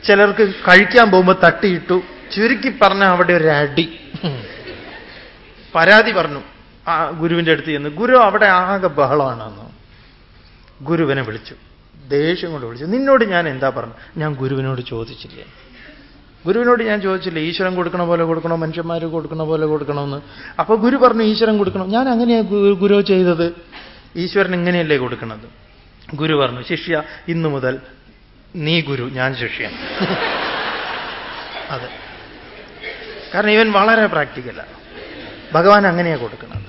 ചിലർക്ക് കഴിക്കാൻ പോകുമ്പോൾ തട്ടിയിട്ടു. ചുരുക്കി പറഞ്ഞ അവിടെ ഒരു അടി. പരാതി പറഞ്ഞു ആ ഗുരുവിന്റെ അടുത്ത് ചെന്ന്. ഗുരു അവിടെ ആകെ ബഹളമാണെന്ന്. ഗുരുവിനെ വിളിച്ചു. ദേഷ്യം കൊണ്ട് വിളിച്ചു. നിന്നോട് ഞാൻ എന്താ പറഞ്ഞു ഞാൻ ഗുരുവിനോട് ചോദിച്ചില്ലേ. ഗുരുവിനോട് ഞാൻ ചോദിച്ചില്ല ഈശ്വരൻ കൊടുക്കണ പോലെ കൊടുക്കണോ മനുഷ്യന്മാർ കൊടുക്കണ പോലെ കൊടുക്കണമെന്ന് അപ്പൊ ഗുരു പറഞ്ഞു ഈശ്വരൻ കൊടുക്കണം? ഞാൻ അങ്ങനെയാണ് ഗുരു ചെയ്തത്. ഈശ്വരൻ ഇങ്ങനെയല്ലേ കൊടുക്കണത്? ഗുരു പറഞ്ഞു ശിഷ്യ ഇന്നു മുതൽ നീ ഗുരു ഞാൻ ശിഷ്യൻ അതെ. കാരണം ഇവൻ വളരെ പ്രാക്ടിക്കലാണ് ഭഗവാൻ അങ്ങനെയാണ് കൊടുക്കുന്നത്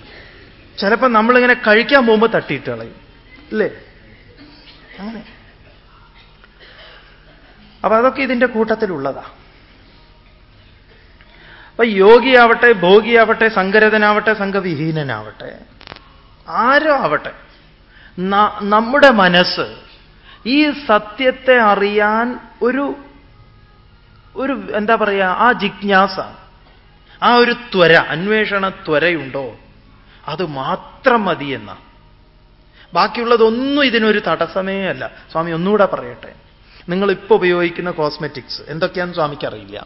ചിലപ്പോൾ നമ്മളിങ്ങനെ കഴിക്കാൻ പോകുമ്പോൾ തട്ടിയിട്ട് കളയും. അല്ലേ? അങ്ങനെ. അപ്പൊ അതൊക്കെ ഇതിന്റെ കൂട്ടത്തിലുള്ളതാ. അപ്പൊ യോഗിയാവട്ടെ ഭോഗിയാവട്ടെ സങ്കരതനാവട്ടെ സംഘവിഹീനനാവട്ടെ ആരോ ആവട്ടെ നമ്മുടെ മനസ്സ് ഈ സത്യത്തെ അറിയാൻ ഒരു ഒരു എന്താ പറയുക ആ ജിജ്ഞാസ ആ ഒരു ത്വര അന്വേഷണ ത്വരയുണ്ടോ? അത് മാത്രം മതി എന്ന. ബാക്കിയുള്ളതൊന്നും ഇതിനൊരു തടസ്സമേ അല്ല. സ്വാമി ഒന്നുകൂടെ പറയട്ടെ. നിങ്ങൾ ഇപ്പോൾ ഉപയോഗിക്കുന്ന കോസ്മെറ്റിക്സ് എന്തൊക്കെയാണെന്ന് സ്വാമിക്ക് അറിയില്ല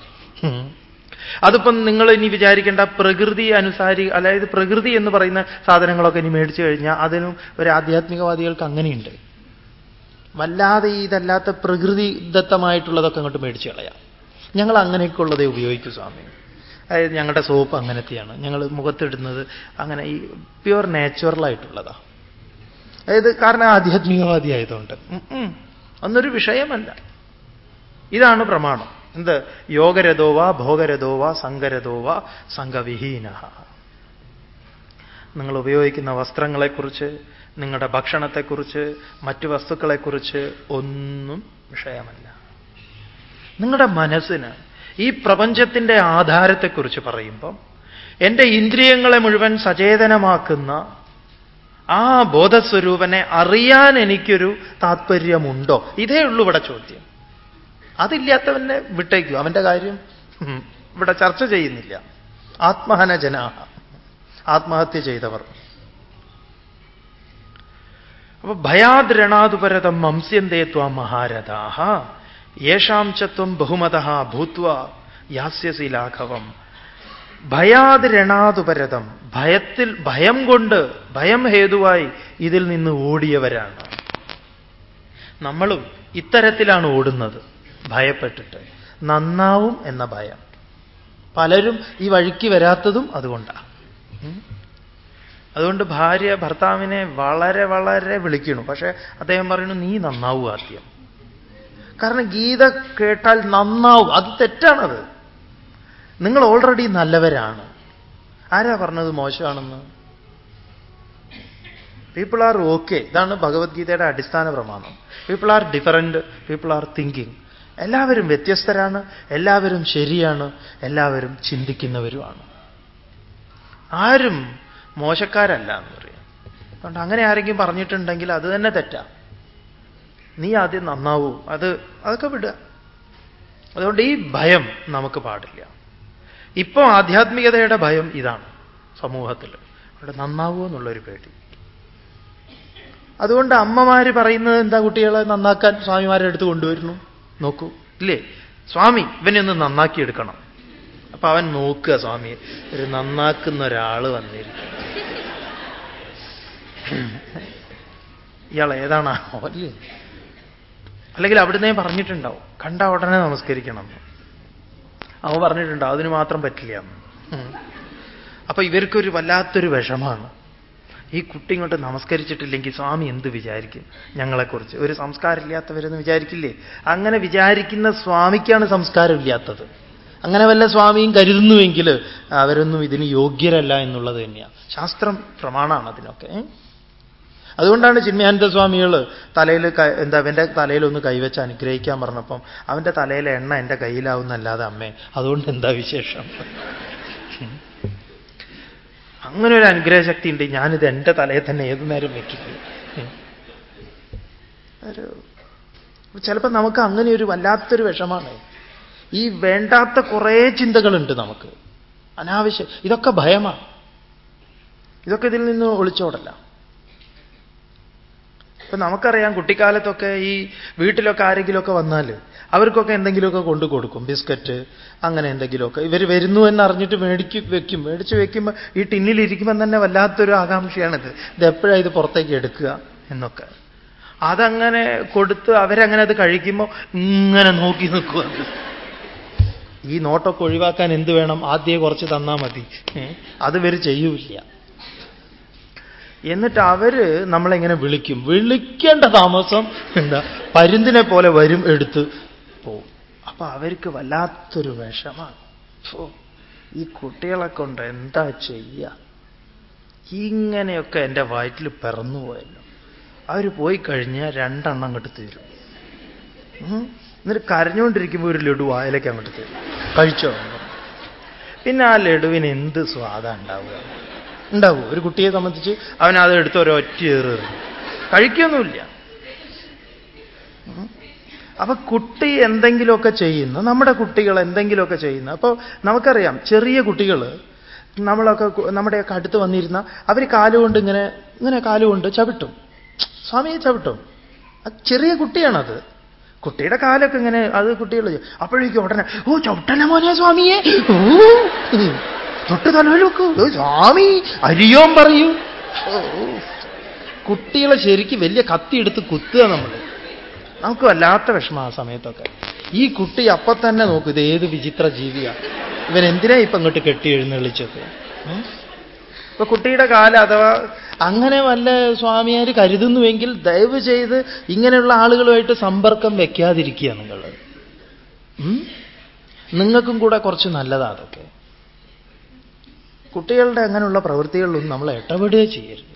അതിപ്പം നിങ്ങൾ ഇനി വിചാരിക്കേണ്ട പ്രകൃതി അനുസാരി അതായത് പ്രകൃതി എന്ന് പറയുന്ന സാധനങ്ങളൊക്കെ ഇനി മേടിച്ചു കഴിഞ്ഞാൽ അതിനും ഒരു ആധ്യാത്മികവാദികൾക്ക് അങ്ങനെയുണ്ട്. വല്ലാതെ ഇതല്ലാത്ത പ്രകൃതി ദത്തമായിട്ടുള്ളതൊക്കെ അങ്ങോട്ട് മേടിച്ചു കളയാം. ഞങ്ങൾ അങ്ങനെയൊക്കെ ഉള്ളതേ ഉപയോഗിക്കൂ സ്വാമി. അതായത് ഞങ്ങളുടെ സോപ്പ് അങ്ങനത്തെയാണ്. ഞങ്ങൾ മുഖത്തിടുന്നത് അങ്ങനെ ഈ പ്യുവർ നാച്ചുറലായിട്ടുള്ളതാ. അതായത് കാരണം ആധ്യാത്മികവാദി ആയതുകൊണ്ട് അന്നൊരു വിഷയമല്ല. ഇതാണ് പ്രമാണം. എന്ത്? യോഗരഥോവ ഭോഗരഥോവ സംഘരഥോവ സംഘവിഹീന നിങ്ങൾ ഉപയോഗിക്കുന്ന വസ്ത്രങ്ങളെക്കുറിച്ച് നിങ്ങളുടെ ഭക്ഷണത്തെക്കുറിച്ച് മറ്റു വസ്തുക്കളെക്കുറിച്ച് ഒന്നും വിഷയമല്ല. നിങ്ങളുടെ മനസ്സിന് ഈ പ്രപഞ്ചത്തിന്റെ ആധാരത്തെക്കുറിച്ച് പറയുമ്പം എന്റെ ഇന്ദ്രിയങ്ങളെ മുഴുവൻ സചേതനമാക്കുന്ന ആ ബോധസ്വരൂപനെ അറിയാൻ എനിക്കൊരു താത്പര്യമുണ്ടോ? ഇതേ ഉള്ളൂ ഇവിടെ ചോദ്യം. അതില്ലാത്തവനെ വിട്ടേക്കൂ. അവന്റെ കാര്യം ഇവിടെ ചർച്ച ചെയ്യുന്നില്ല. ആത്മഹന ജനാഹ ആത്മഹത്യ ചെയ്തവർ. അപ്പൊ ഭയാദ്രണാതുപരതം മംസ്യന്തേ ത്വാം മഹാരഥാഹ. യേഷാം ചത്വം ബഹുമത ഭൂത്വ യാസ്യസി ലാഘവം ഭയാത് രണാതുപരതം ഭയത്തിൽ ഭയം കൊണ്ട് ഭയം ഹേതുവായി ഇതിൽ നിന്ന് ഓടിയവരാണ്. നമ്മളും ഇത്തരത്തിലാണ് ഓടുന്നത്. ഭയപ്പെട്ടിട്ട്. നന്നാവും എന്ന ഭയം. പലരും ഈ വഴിക്ക് വരാത്തതും അതുകൊണ്ടാണ് അതുകൊണ്ട് ഭാര്യ ഭർത്താവിനെ വളരെ വളരെ വിളിക്കണു. പക്ഷെ അദ്ദേഹം പറയുന്നു നീ നന്നാവൂ ആദ്യം. കാരണം ഗീത കേട്ടാൽ നന്നാവും. അത് തെറ്റാണത്. നിങ്ങൾ ഓൾറെഡി നല്ലവരാണ്. ആരാ പറഞ്ഞത് മോശമാണെന്ന്? പീപ്പിൾ ആർ ഓക്കെ ഇതാണ് ഭഗവത്ഗീതയുടെ അടിസ്ഥാന പ്രമാണം. People are different people are thinking എല്ലാവരും വ്യത്യസ്തരാണ് എല്ലാവരും ശരിയാണ് എല്ലാവരും ചിന്തിക്കുന്നവരുമാണ്. ആരും മോശക്കാരല്ല എന്ന് പറയാം. അതുകൊണ്ട് അങ്ങനെ ആരെങ്കിലും പറഞ്ഞിട്ടുണ്ടെങ്കിൽ അത് തന്നെ തെറ്റാ. നീ ആദ്യം നന്നാവൂ. അത് അതൊക്കെ വിടുക. അതുകൊണ്ട് ഈ ഭയം നമുക്ക് പാടില്ല. ഇപ്പോൾ ആധ്യാത്മികതയുടെ ഭയം ഇതാണ് സമൂഹത്തിൽ അവിടെ നന്നാവൂ എന്നുള്ളൊരു പേടി. അതുകൊണ്ട് അമ്മമാര് പറയുന്നത് എന്താ കുട്ടികളെ നന്നാക്കാൻ സ്വാമിമാരെ അടുത്ത് കൊണ്ടുവരുന്നു? നോക്കൂ. ഇല്ലേ? സ്വാമി ഇവനെ ഒന്ന് നന്നാക്കി എടുക്കണം. അപ്പൊ അവൻ നോക്കുക സ്വാമിയെ ഒരു നന്നാക്കുന്ന ഒരാൾ വന്നിരിക്കും ഇയാൾ ഏതാണ് അല്ലേ അല്ലെങ്കിൽ അവിടുന്ന് പറഞ്ഞിട്ടുണ്ടാവും. കണ്ട ഉടനെ നമസ്കരിക്കണം. അവൻ പറഞ്ഞിട്ടുണ്ടാവും അതിന് മാത്രം പറ്റില്ല അപ്പൊ ഇവർക്കൊരു വല്ലാത്തൊരു വിഷമാണ്. ഈ കുട്ടി ഇങ്ങോട്ട് നമസ്കരിച്ചിട്ടില്ലെങ്കിൽ സ്വാമി എന്ത് വിചാരിക്കും? ഞങ്ങളെക്കുറിച്ച്. ഒരു സംസ്കാരമില്ലാത്തവരെന്ന് വിചാരിക്കില്ലേ? അങ്ങനെ വിചാരിക്കുന്ന സ്വാമിക്കാണ് സംസ്കാരമില്ലാത്തത്. അങ്ങനെ വല്ല സ്വാമിയും കരുതുന്നുവെങ്കിൽ അവരൊന്നും ഇതിന് യോഗ്യരല്ല എന്നുള്ളത് തന്നെയാണ് ശാസ്ത്രം പ്രമാണമാണ് അതിനൊക്കെ. അതുകൊണ്ടാണ് ചിന്മയാനന്ദ സ്വാമികൾ തലയിൽ എന്താ അവന്റെ തലയിലൊന്ന് കൈവച്ച് അനുഗ്രഹിക്കാൻ പറഞ്ഞപ്പം അവന്റെ തലയിലെ എണ്ണ എന്റെ കയ്യിലാവുന്നല്ലാതെ അമ്മേ അതുകൊണ്ട് എന്താ വിശേഷം? അങ്ങനെ ഒരു അനുഗ്രഹശക്തി ഉണ്ട് ഞാനിത് എന്റെ തലയിൽ തന്നെ ഏതു നേരം വെക്കില്ല. ഒരു ചിലപ്പോൾ നമുക്ക് അങ്ങനെ ഒരു വല്ലാത്തൊരു വിഷമാണ്. ഈ വേണ്ടാത്ത കുറേ ചിന്തകളുണ്ട് നമുക്ക്. അനാവശ്യം. ഇതൊക്കെ ഭയമാണ്. ഇതൊക്കെ ഇതിൽ നിന്ന് ഒളിച്ചോടല്ല. ഇപ്പൊ നമുക്കറിയാം കുട്ടിക്കാലത്തൊക്കെ ഈ വീട്ടിലൊക്കെ ആരെങ്കിലുമൊക്കെ വന്നാൽ അവർക്കൊക്കെ എന്തെങ്കിലുമൊക്കെ കൊണ്ടു കൊടുക്കും. ബിസ്ക്കറ്റ് അങ്ങനെ എന്തെങ്കിലുമൊക്കെ. ഇവർ വരുന്നു എന്നറിഞ്ഞിട്ട് മേടിച്ച് വെക്കും. മേടിച്ച് വെക്കുമ്പോൾ ഈ ടിന്നിലിരിക്കുമ്പോൾ തന്നെ വല്ലാത്തൊരു ആകാംക്ഷയാണിത്. ഇത് എപ്പോഴാണ് ഇത് പുറത്തേക്ക് എടുക്കുക എന്നൊക്കെ. അതങ്ങനെ കൊടുത്ത് അവരങ്ങനെ അത് കഴിക്കുമ്പോൾ ഇങ്ങനെ നോക്കി നിൽക്കുക ഈ നോട്ടൊക്കെ ഒഴിവാക്കാൻ എന്ത് വേണം? ആദ്യം കുറച്ച് തന്നാൽ മതി. അത് ഇവർ ചെയ്യൂല എന്നിട്ട് അവർ നമ്മളെങ്ങനെ വിളിക്കും? വിളിക്കേണ്ട താമസം എന്താ? പരുന്തിനെ പോലെ വരും എടുത്ത് പോവും. അപ്പൊ അവർക്ക് വല്ലാത്തൊരു വിഷമാണ്. ഈ കുട്ടികളെ കൊണ്ട് എന്താ ചെയ്യ? ഇങ്ങനെയൊക്കെ എന്റെ വയറ്റിൽ പിറന്നു പോയല്ലോ. അവർ പോയി കഴിഞ്ഞാൽ രണ്ടെണ്ണം അങ്ങോട്ട് തീരും. എന്നിട്ട് കരഞ്ഞുകൊണ്ടിരിക്കുമ്പോൾ ഒരു ലഡു വായിലേക്ക് അങ്ങോട്ട് തരും. കഴിച്ചോ? പിന്നെ ആ ലഡുവിന് എന്ത് സ്വാദം ഉണ്ടാവുക? ഉണ്ടാവും. ഒരു കുട്ടിയെ സംബന്ധിച്ച് അവനത് എടുത്ത് ഒരൊറ്റ ഏറ് കഴിക്കൊന്നുമില്ല. അപ്പൊ കുട്ടി എന്തെങ്കിലുമൊക്കെ ചെയ്യുന്നു നമ്മുടെ കുട്ടികൾ എന്തെങ്കിലുമൊക്കെ ചെയ്യുന്നു. അപ്പോൾ നമുക്കറിയാം ചെറിയ കുട്ടികൾ നമ്മളൊക്കെ നമ്മുടെയൊക്കെ അടുത്ത് വന്നിരുന്ന അവർ കാലുകൊണ്ട് ഇങ്ങനെ ഇങ്ങനെ കാലുകൊണ്ട് ചവിട്ടും. സ്വാമിയെ ചവിട്ടും. ചെറിയ കുട്ടിയാണത്. കുട്ടിയുടെ കാലൊക്കെ ഇങ്ങനെ അത് കുട്ടികൾ അപ്പോഴേക്കും ഉടനെ ഓ ചവിട്ടനെ മോനെ സ്വാമിയെ? ഓ തൊട്ട് തലയിൽ വെക്കൂ സ്വാമി അരിയോം പറയൂ. കുട്ടികളെ ശരിക്ക് വലിയ കത്തി എടുത്ത് കുത്തുക നമ്മൾ നമുക്ക് വല്ലാത്ത വിഷമം ആ സമയത്തൊക്കെ. ഈ കുട്ടി അപ്പൊ തന്നെ നോക്കൂ ഇത് ഏത് വിചിത്ര ജീവിയാ. ഇവൻ എന്തിനാ ഇപ്പൊ അങ്ങോട്ട് കെട്ടി എഴുന്നള്ളിച്ചത്? ഇപ്പൊ കുട്ടിയുടെ കാല അഥവാ അങ്ങനെ വല്ല സ്വാമിയാർ കരുതുന്നുവെങ്കിൽ ദയവ് ചെയ്ത് ഇങ്ങനെയുള്ള ആളുകളുമായിട്ട് സമ്പർക്കം വെക്കാതിരിക്കുക നിങ്ങൾ നിങ്ങൾക്കും കൂടെ കുറച്ച് നല്ലതാ അതൊക്കെ. കുട്ടികളുടെ അങ്ങനെയുള്ള പ്രവൃത്തികളിലൊന്നും നമ്മൾ ഇടപെടുകയോ ചെയ്യരുത്.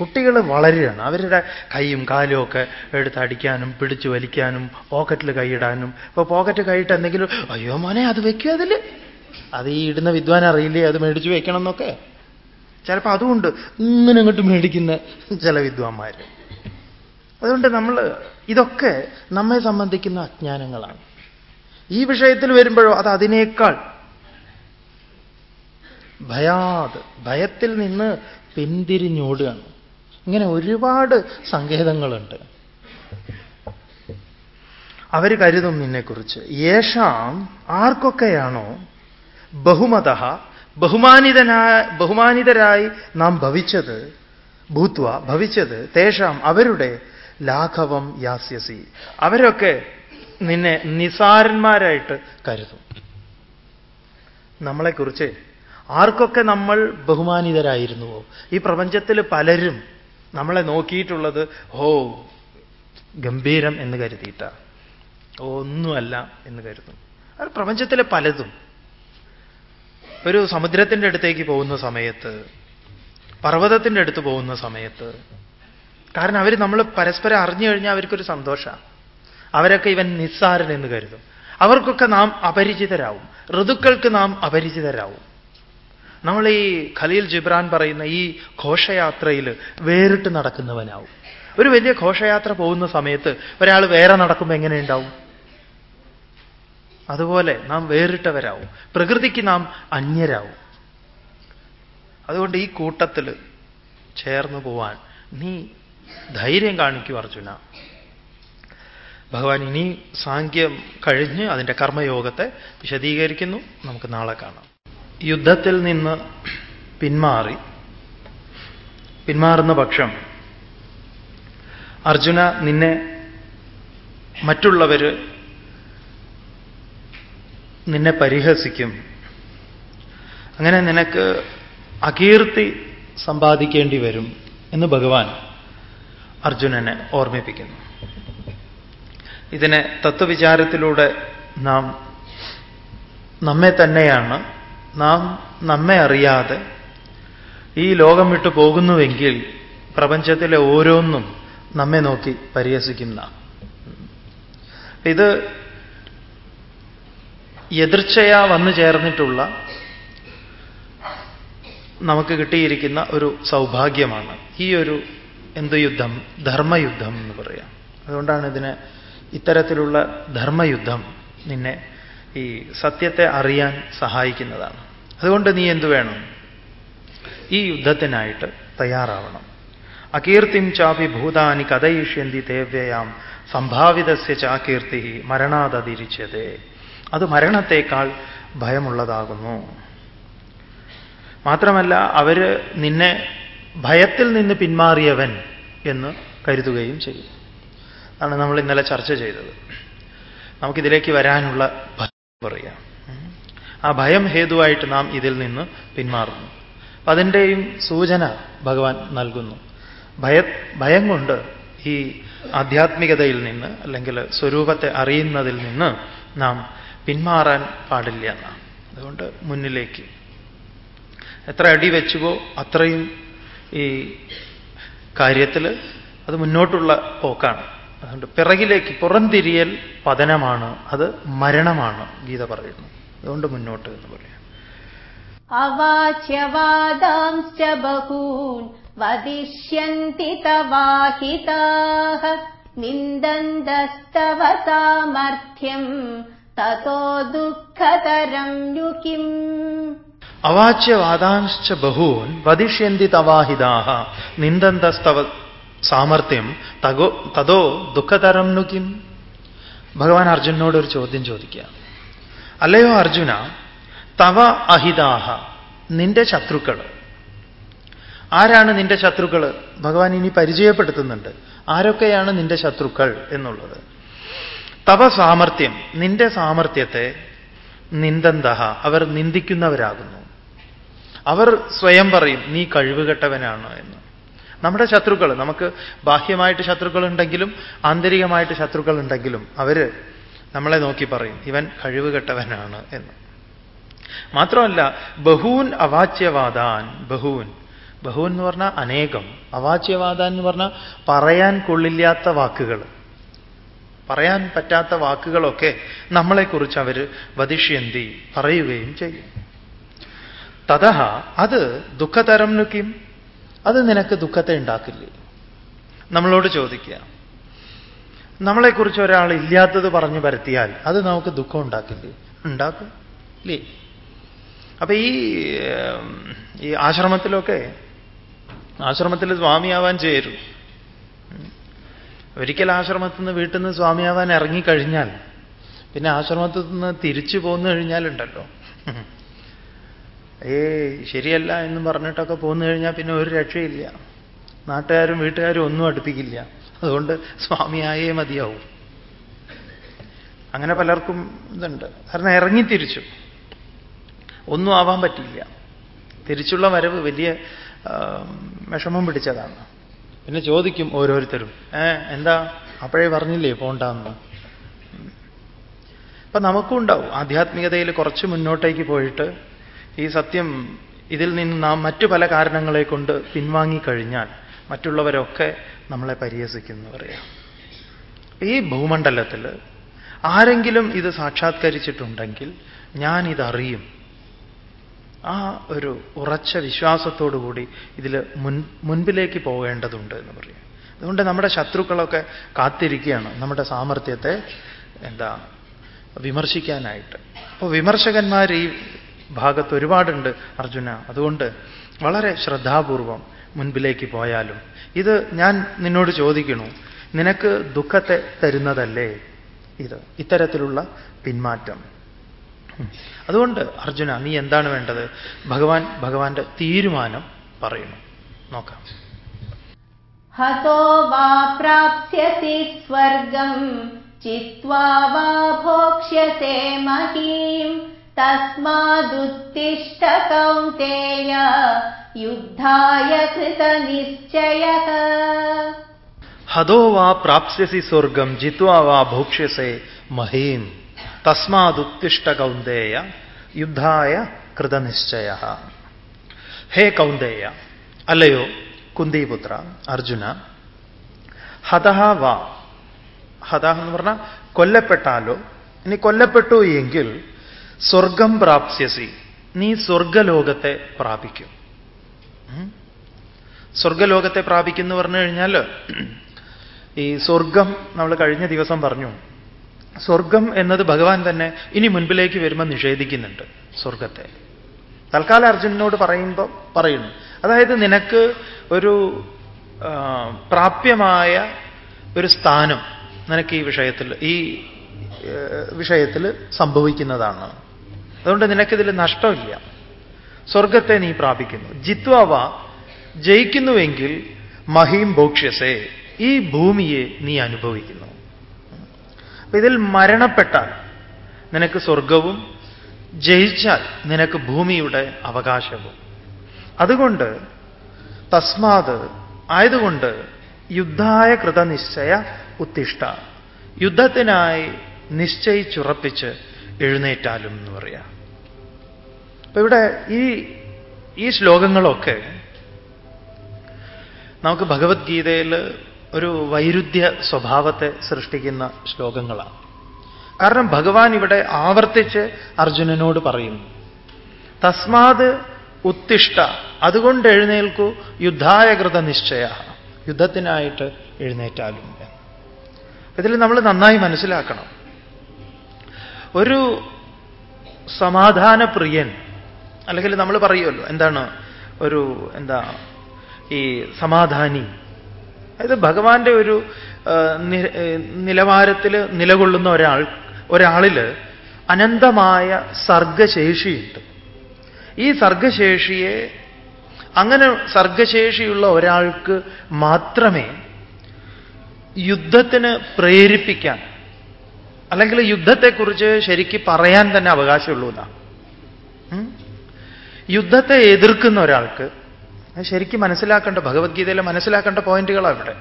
കുട്ടികൾ വളരുകയാണ്. അവരുടെ കൈയും കാലും ഒക്കെ എടുത്ത് അടിക്കാനും പിടിച്ചു വലിക്കാനും പോക്കറ്റിൽ കൈയിടാനും. ഇപ്പൊ പോക്കറ്റ് കൈയിട്ട് എന്തെങ്കിലും അയ്യോ മോനെ അത് വെക്കുക അതിൽ അത് ഈ ഇടുന്ന വിദ്വാൻ അറിയില്ലേ അത് മേടിച്ചു വെക്കണം എന്നൊക്കെ? ചിലപ്പോൾ അതുകൊണ്ട് ഇങ്ങനെ അങ്ങോട്ട് മേടിക്കുന്ന ചില വിദ്വാന്മാർ അതുകൊണ്ട് നമ്മൾ ഇതൊക്കെ നമ്മെ സംബന്ധിക്കുന്ന അജ്ഞാനങ്ങളാണ്. ഈ വിഷയത്തിൽ വരുമ്പോഴോ അത് അതിനേക്കാൾ ഭയാത് ഭയത്തിൽ നിന്ന് പിന്തിരിഞ്ഞോടുകയാണ്. ഇങ്ങനെ ഒരുപാട് സങ്കേതങ്ങളുണ്ട്. അവർ കരുതും നിന്നെക്കുറിച്ച്. യേഷാം ആർക്കൊക്കെയാണോ ബഹുമത ബഹുമാനിതനായ ബഹുമാനിതരായി നാം ഭവിച്ചത് ഭൂത്വ ഭവിച്ചത് തേഷാം അവരുടെ ലാഘവം യാസ്യസി. അവരൊക്കെ നിന്നെ നിസാരന്മാരായിട്ട് കരുതും. നമ്മളെക്കുറിച്ച് ആർക്കൊക്കെ നമ്മൾ ബഹുമാനിതരായിരുന്നുവോ? ഈ പ്രപഞ്ചത്തിൽ പലരും നമ്മളെ നോക്കിയിട്ടുള്ളത് ഓ ഗംഭീരം എന്ന് കരുതിയിട്ട. ഒന്നുമല്ല എന്ന് കരുതും അത് പ്രപഞ്ചത്തിലെ പലതും. ഒരു സമുദ്രത്തിന്റെ അടുത്തേക്ക് പോകുന്ന സമയത്ത് പർവതത്തിന്റെ അടുത്ത് പോകുന്ന സമയത്ത് കാരണം അവർ നമ്മൾ പരസ്പരം അറിഞ്ഞു കഴിഞ്ഞാൽ അവർക്കൊരു സന്തോഷമാണ്. അവരൊക്കെ ഇവൻ നിസ്സാരൻ എന്ന് കരുതും. അവർക്കൊക്കെ നാം അപരിചിതരാവും. ഋതുക്കൾക്ക് നാം അപരിചിതരാവും. നമ്മൾ ഈ ഖലീൽ ജിബ്രാൻ പറയുന്ന ഈ ഘോഷയാത്രയിൽ വേറിട്ട് നടക്കുന്നവനാവും. ഒരു വലിയ ഘോഷയാത്ര പോകുന്ന സമയത്ത് ഒരാൾ വേറെ നടക്കുമ്പോൾ എങ്ങനെയുണ്ടാവും? അതുപോലെ നാം വേറിട്ടവരാവും. പ്രകൃതിക്ക് നാം അന്യരാവും. അതുകൊണ്ട് ഈ കൂട്ടത്തിൽ ചേർന്നു പോവാൻ നീ ധൈര്യം കാണിക്കൂ അർജുന. ഭഗവാൻ ഇനി സാങ്ക്യം കഴിഞ്ഞ് അതിന്റെ കർമ്മയോഗത്തെ വിശദീകരിക്കുന്നു. നമുക്ക് നാളെ കാണാം. യുദ്ധത്തിൽ നിന്ന് പിന്മാറി. പിന്മാറുന്ന പക്ഷം അർജുന നിന്നെ മറ്റുള്ളവർ നിന്നെ പരിഹസിക്കും. അങ്ങനെ നിനക്ക് അകീർത്തി സമ്പാദിക്കേണ്ടി വരും എന്ന് ഭഗവാൻ അർജുനനെ ഓർമ്മിപ്പിക്കുന്നു. ഇതിനെ തത്വവിചാരത്തിലൂടെ നാം നമ്മെ തന്നെയാണ് നാം നമ്മെ അറിയാതെ ഈ ലോകം വിട്ടു പോകുന്നുവെങ്കിൽ പ്രപഞ്ചത്തിലെ ഓരോന്നും നമ്മെ നോക്കി പരിഹസിക്കുന്ന. ഇത് എതിർച്ചയാ വന്നു ചേർന്നിട്ടുള്ള നമുക്ക് കിട്ടിയിരിക്കുന്ന ഒരു സൗഭാഗ്യമാണ്. ഈ ഒരു എന്ത് യുദ്ധം? ധർമ്മയുദ്ധം എന്ന് പറയാം. അതുകൊണ്ടാണ് ഇതിന് ഇത്തരത്തിലുള്ള ധർമ്മയുദ്ധം നിന്നെ ഈ സത്യത്തെ അറിയാൻ സഹായിക്കുന്നതാണ്. അതുകൊണ്ട് നീ എന്തു വേണം? ഈ യുദ്ധത്തിനായിട്ട് തയ്യാറാവണം. അകീർത്തിം ചാപി ഭൂതാനി കഥയിഷ്യന്തി തേവ്യയാം സംഭാവിതസ്യ ചാകീർത്തി മരണാതതിരിച്ചതേ. അത് മരണത്തേക്കാൾ ഭയമുള്ളതാകുന്നു. മാത്രമല്ല അവർ നിന്നെ ഭയത്തിൽ നിന്ന് പിന്മാറിയവൻ എന്ന് കരുതുകയും ചെയ്യും. അതാണ് നമ്മൾ ഇന്നലെ ചർച്ച ചെയ്തത്. നമുക്കിതിലേക്ക് വരാനുള്ള പറയാം. ആ ഭയം ഹേതുവായിട്ട് നാം ഇതിൽ നിന്ന് പിന്മാറുന്നു. അപ്പൊ അതിന്റെയും സൂചന ഭഗവാൻ നൽകുന്നു. ഭയ ഭയം കൊണ്ട് ഈ ആധ്യാത്മികതയിൽ നിന്ന് അല്ലെങ്കിൽ സ്വരൂപത്തെ അറിയുന്നതിൽ നിന്ന് നാം പിന്മാറാൻ പാടില്ല എന്നാണ്. അതുകൊണ്ട് മുന്നിലേക്ക്. എത്ര അടി വെച്ചുവോ അത്രയും ഈ കാര്യത്തിൽ അത് മുന്നോട്ടുള്ള പോക്കാണ്. അതുകൊണ്ട് പിറകിലേക്ക് പുറംതിരിയൽ പതനമാണ്. അത് മരണമാണ്. ഗീത പറയുന്നു. അതുകൊണ്ട് മുന്നോട്ട് എന്ന് പറയാം. അവാച്യവാദാംശ്ച ബഹൂൻ വദിഷ്യന്തി നിന്ദന്തസ്തവ സാമർഥ്യം തതോ ദുഃഖതരം യുകിം അവാച്യവാദാംശ്ച ബഹൂൻ വദിഷ്യന്തി തവാഹിതാഹ നിന്ദന്തസ്തവ സാമർഥ്യം തകോ തതോ ദുഃഖതരം നു കിം ഭഗവാൻ അർജുനോട് ഒരു ചോദ്യം ചോദിക്കുക അല്ലയോ അർജുന തവ അഹിതാഹ നിന്റെ ശത്രുക്കൾ ആരാണ് നിന്റെ ശത്രുക്കൾ ഭഗവാൻ ഇനി പരിചയപ്പെടുത്തുന്നുണ്ട്. ആരൊക്കെയാണ് നിന്റെ ശത്രുക്കൾ എന്നുള്ളത്. തവ സാമർത്ഥ്യം നിന്റെ സാമർത്ഥ്യത്തെ നിന്ദന്തഹ അവർ നിന്ദിക്കുന്നവരാകുന്നു. അവർ സ്വയം പറയും നീ കഴിവുകെട്ടവനാണ് എന്ന്. നമ്മുടെ ശത്രുക്കൾ നമുക്ക് ബാഹ്യമായിട്ട് ശത്രുക്കളുണ്ടെങ്കിലും ആന്തരികമായിട്ട് ശത്രുക്കളുണ്ടെങ്കിലും അവർ നമ്മളെ നോക്കി പറയും ഇവൻ കഴിവുകെട്ടവനാണ് എന്ന്. മാത്രമല്ല ബഹൂൻ അവാച്യവാദാൻ ബഹൂൻ. ബഹൂൻ എന്ന് പറഞ്ഞാൽ അനേകം. അവാച്യവാദാൻ എന്ന് പറഞ്ഞാൽ പറയാൻ കൊള്ളില്ലാത്ത വാക്കുകൾ. പറയാൻ പറ്റാത്ത വാക്കുകളൊക്കെ നമ്മളെക്കുറിച്ച് അവർ വധിഷ്യന്തി പറയുകയും ചെയ്യും. തഥ അത് ദുഃഖതരം നുക്കും. അത് നിനക്ക് ദുഃഖത്തെ ഉണ്ടാക്കില്ലേ? നമ്മളോട് ചോദിക്കുക. നമ്മളെക്കുറിച്ച് ഒരാൾ ഇല്ലാത്തത് പറഞ്ഞു പരത്തിയാൽ അത് നമുക്ക് ദുഃഖം ഉണ്ടാക്കില്ലേ? ഉണ്ടാക്കും. ഇല്ലേ? അപ്പൊ ഈ ഈ ആശ്രമത്തിലൊക്കെ ആശ്രമത്തിൽ സ്വാമിയാവാൻ ചേരും. ഒരിക്കൽ ആശ്രമത്തിൽ നിന്ന് വീട്ടിൽ നിന്ന് സ്വാമിയാവാൻ ഇറങ്ങിക്കഴിഞ്ഞാൽ പിന്നെ ആശ്രമത്തിൽ നിന്ന് തിരിച്ചു പോന്നു കഴിഞ്ഞാലുണ്ടല്ലോ. ഏ ശരിയല്ല എന്നും പറഞ്ഞിട്ടൊക്കെ പോന്നു കഴിഞ്ഞാൽ പിന്നെ ഒരു രക്ഷയില്ല. നാട്ടുകാരും വീട്ടുകാരും ഒന്നും അടുപ്പിക്കില്ല. അതുകൊണ്ട് സ്വാമിയായേ മതിയാവും. അങ്ങനെ പലർക്കും ഇതുണ്ട്. കാരണം ഇറങ്ങി തിരിച്ചു ഒന്നും ആവാൻ പറ്റില്ല തിരിച്ചുള്ള വരവ് വലിയ വിഷമം പിടിച്ചതാണ്. പിന്നെ ചോദിക്കും ഓരോരുത്തരും. ഏ എന്താ? അപ്പോഴേ പറഞ്ഞില്ലേ പോണ്ടെന്ന്. അപ്പൊ നമുക്കും ഉണ്ടാവും. ആധ്യാത്മികതയിൽ കുറച്ച് മുന്നോട്ടേക്ക് പോയിട്ട് ഈ സത്യം ഇതിൽ നിന്ന് നാം മറ്റു പല കാരണങ്ങളെ കൊണ്ട് പിൻവാങ്ങിക്കഴിഞ്ഞാൽ മറ്റുള്ളവരൊക്കെ നമ്മളെ പരിഹസിക്കുന്നു പറയാം. ഈ ഭൂമണ്ഡലത്തിൽ ആരെങ്കിലും ഇത് സാക്ഷാത്കരിച്ചിട്ടുണ്ടെങ്കിൽ ഞാൻ ഇതറിയും ആ ഒരു ഉറച്ച വിശ്വാസത്തോടുകൂടി ഇതിൽ മുൻ മുൻപിലേക്ക് പോകേണ്ടതുണ്ട് എന്ന് പറയും. അതുകൊണ്ട് നമ്മുടെ ശത്രുക്കളൊക്കെ കാത്തിരിക്കുകയാണ്. നമ്മുടെ സാമർഥ്യത്തെ എന്താ വിമർശിക്കാനായിട്ട്. അപ്പോൾ വിമർശകന്മാർ ഈ ഭാഗത്ത് ഒരുപാടുണ്ട് അർജുന. അതുകൊണ്ട് വളരെ ശ്രദ്ധാപൂർവം മുൻപിലേക്ക് പോയാലും. ഇത് ഞാൻ നിന്നോട് ചോദിക്കണു നിനക്ക് ദുഃഖത്തെ തരുന്നതല്ലേ? ഇത് ഇത്തരത്തിലുള്ള പിന്മാറ്റം. അതുകൊണ്ട് അർജുന നീ എന്താണ് വേണ്ടത്? ഭഗവാൻ ഭഗവാന്റെ തീരുമാനം പറയുന്നു. നോക്കാം. ഹതോ വാ സ്വർഗം ചിത്വാ വാ ഭോക്ഷ്യസേ മഹീം. തസ്മാദുത്തിഷ്ഠ കൗന്തേയ യുദ്ധായ കൃതനിശ്ചയ ഹതോ വാ പ്രാപ്സ്യസി സ്വർഗം ജിത്വാ വാ ഭോക്ഷ്യസേ മഹീം തസ്മാദുത്തിഷ്ട കൗന്ദേയ യുദ്ധായ കൃതനിശ്ചയ ഹേ കൗന്ദേയ അല്ലയോ കുന്തിപുത്ര അർജുന ഹതഹ വാ ഹതഹ എന്ന് പറഞ്ഞാൽ കൊല്ലപ്പെട്ടാലോ? ഇനി കൊല്ലപ്പെട്ടു എങ്കിൽ സ്വർഗം പ്രാപ്സ്യസി. നീ സ്വർഗലോകത്തെ പ്രാപിക്കും. സ്വർഗലോകത്തെ പ്രാപിക്കുന്നു പറഞ്ഞു കഴിഞ്ഞാൽ ഈ സ്വർഗം നമ്മൾ കഴിഞ്ഞ ദിവസം പറഞ്ഞു. സ്വർഗം എന്നത് ഭഗവാൻ തന്നെ ഇനി മുൻപിലേക്ക് വരുമ്പോൾ നിഷേധിക്കുന്നുണ്ട് സ്വർഗത്തെ. തൽക്കാലം അർജുനനോട് പറയുമ്പോൾ പറയുന്നു. അതായത് നിനക്ക് ഒരു പ്രാപ്യമായ ഒരു സ്ഥാനം നിനക്ക് ഈ വിഷയത്തിൽ ഈ വിഷയത്തിൽ സംഭവിക്കുന്നതാണ്. അതുകൊണ്ട് നിനക്കിതിൽ നഷ്ടമില്ല. സ്വർഗത്തെ നീ പ്രാപിക്കുന്നു. ജിത്വാവ ജയിക്കുന്നുവെങ്കിൽ മഹീം ഭോക്ഷ്യസേ ഈ ഭൂമിയെ നീ അനുഭവിക്കുന്നു. ഇതിൽ മരണപ്പെട്ടാൽ നിനക്ക് സ്വർഗവും ജയിച്ചാൽ നിനക്ക് ഭൂമിയുടെ അവകാശവും. അതുകൊണ്ട് തസ്മാത് ആയതുകൊണ്ട് യുദ്ധായ കൃതനിശ്ചയ ഉത്തിഷ്ഠ. യുദ്ധത്തിനായി നിശ്ചയിച്ചുറപ്പിച്ച് എഴുന്നേറ്റാലും എന്ന് പറയാം. അപ്പൊ ഇവിടെ ഈ ഈ ശ്ലോകങ്ങളൊക്കെ നമുക്ക് ഭഗവത്ഗീതയിൽ ഒരു വൈരുദ്ധ്യ സ്വഭാവത്തെ സൃഷ്ടിക്കുന്ന ശ്ലോകങ്ങളാണ്. കാരണം ഭഗവാൻ ഇവിടെ ആവർത്തിച്ച് അർജുനനോട് പറയുന്നു. തസ്മാത് ഉത്തിഷ്ഠ അതുകൊണ്ട് എഴുന്നേൽക്കൂ യുദ്ധായ കൃത നിശ്ചയ യുദ്ധത്തിനായിട്ട് എഴുന്നേറ്റാലും ഇതിൽ നമ്മൾ നന്നായി മനസ്സിലാക്കണം. ഒരു സമാധാന പ്രിയൻ അല്ലെങ്കിൽ നമ്മൾ പറയുമല്ലോ എന്താണ് ഒരു എന്താ ഈ സമാധാനി. അതായത് ഭഗവാന്റെ ഒരു നിലവാരത്തിൽ നിലകൊള്ളുന്ന ഒരാൾ ഒരാളിൽ അനന്തമായ സർഗശേഷിയുണ്ട്. ഈ സർഗശേഷിയെ അങ്ങനെ സർഗശേഷിയുള്ള ഒരാൾക്ക് മാത്രമേ യുദ്ധത്തിന് പ്രേരിപ്പിക്കാൻ അല്ലെങ്കിൽ യുദ്ധത്തെക്കുറിച്ച് ശരിക്ക് പറയാൻ തന്നെ അവകാശമുള്ളൂ എന്നാ. യുദ്ധത്തെ എതിർക്കുന്ന ഒരാൾക്ക് ശരിക്കും മനസ്സിലാക്കേണ്ട ഭഗവത്ഗീതയിലെ മനസ്സിലാക്കേണ്ട പോയിന്റുകളാണ് ഇവിടെ.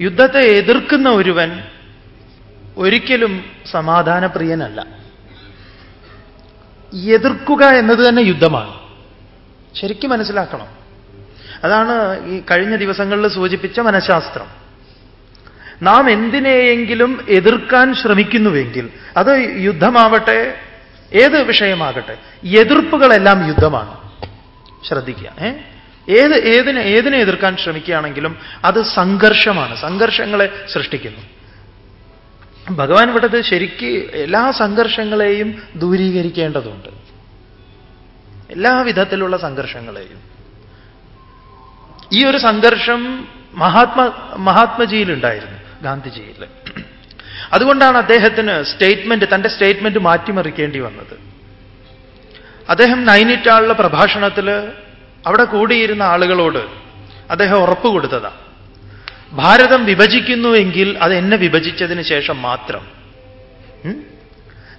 യുദ്ധത്തെ എതിർക്കുന്ന ഒരുവൻ ഒരിക്കലും സമാധാനപ്രിയനല്ല. എതിർക്കുക എന്നത് തന്നെ യുദ്ധമാണ്. ശരിക്കും മനസ്സിലാക്കണം. അതാണ് ഈ കഴിഞ്ഞ ദിവസങ്ങളിൽ സൂചിപ്പിച്ച മനഃശാസ്ത്രം. നാം എന്തിനെയെങ്കിലും എതിർക്കാൻ ശ്രമിക്കുന്നുവെങ്കിൽ അത് യുദ്ധമാവട്ടെ ഏത് വിഷയമാകട്ടെ എതിർപ്പുകളെല്ലാം യുദ്ധമാണ്. ശ്രദ്ധിക്കുക ഏ? ഏത് ഏതിനെ ഏതിനെ എതിർക്കാൻ ശ്രമിക്കുകയാണെങ്കിലും അത് സംഘർഷമാണ് സംഘർഷങ്ങളെ സൃഷ്ടിക്കുന്നു. ഭഗവാൻ ഇവിടത് ശരിക്ക് എല്ലാ സംഘർഷങ്ങളെയും ദൂരീകരിക്കേണ്ടതുണ്ട്. എല്ലാ വിധത്തിലുള്ള സംഘർഷങ്ങളെയും. ഈ ഒരു സംഘർഷം മഹാത്മ മഹാത്മജിയിലുണ്ടായിരുന്നു. ഗാന്ധിജിയിൽ അതുകൊണ്ടാണ് അദ്ദേഹത്തിന് സ്റ്റേറ്റ്മെന്റ് തന്റെ സ്റ്റേറ്റ്മെന്റ് മാറ്റിമറിക്കേണ്ടി വന്നത്. അദ്ദേഹം നൈനിറ്റാളിലെ പ്രഭാഷണത്തിൽ അവിടെ കൂടിയിരുന്ന ആളുകളോട് അദ്ദേഹം ഉറപ്പ് കൊടുത്തതാ. ഭാരതം വിഭജിക്കുന്നുവെങ്കിൽ അത് എന്നെ വിഭജിച്ചതിന് ശേഷം മാത്രം.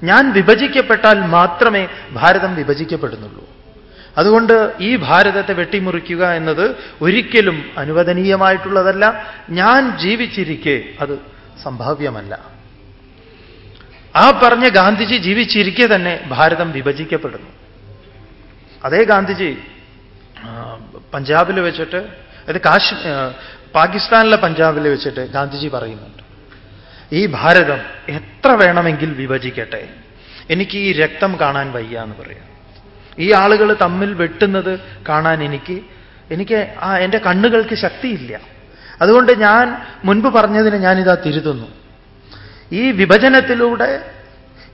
ഞാൻ വിഭജിക്കപ്പെട്ടാൽ മാത്രമേ ഭാരതം വിഭജിക്കപ്പെടുന്നുള്ളൂ. അതുകൊണ്ട് ഈ ഭാരതത്തെ വെട്ടിമുറിക്കുക എന്നത് ഒരിക്കലും അനുവദനീയമായിട്ടുള്ളതല്ല. ഞാൻ ജീവിച്ചിരിക്കെ അത് സംഭാവ്യമല്ല. ആ പറഞ്ഞ ഗാന്ധിജി ജീവിച്ചിരിക്കെ തന്നെ ഭാരതം വിഭജിക്കപ്പെടുന്നു. അതേ ഗാന്ധിജി പഞ്ചാബിൽ വെച്ചിട്ട് അത് കാശ് പാകിസ്ഥാനിലെ പഞ്ചാബിൽ വെച്ചിട്ട് ഗാന്ധിജി പറയുന്നുണ്ട്. ഈ ഭാരതം എത്ര വേണമെങ്കിൽ വിഭജിക്കട്ടെ? എനിക്ക് ഈ രക്തം കാണാൻ വയ്യ എന്ന് പറയാം. ഈ ആളുകൾ തമ്മിൽ വെട്ടുന്നത് കാണാൻ എനിക്ക് എനിക്ക് ആ എന്റെ കണ്ണുകൾക്ക് ശക്തിയില്ല. അതുകൊണ്ട് ഞാൻ മുൻപ് പറഞ്ഞതിന് ഞാനിതാ തിരുത്തുന്നു. ഈ വിഭജനത്തിലൂടെ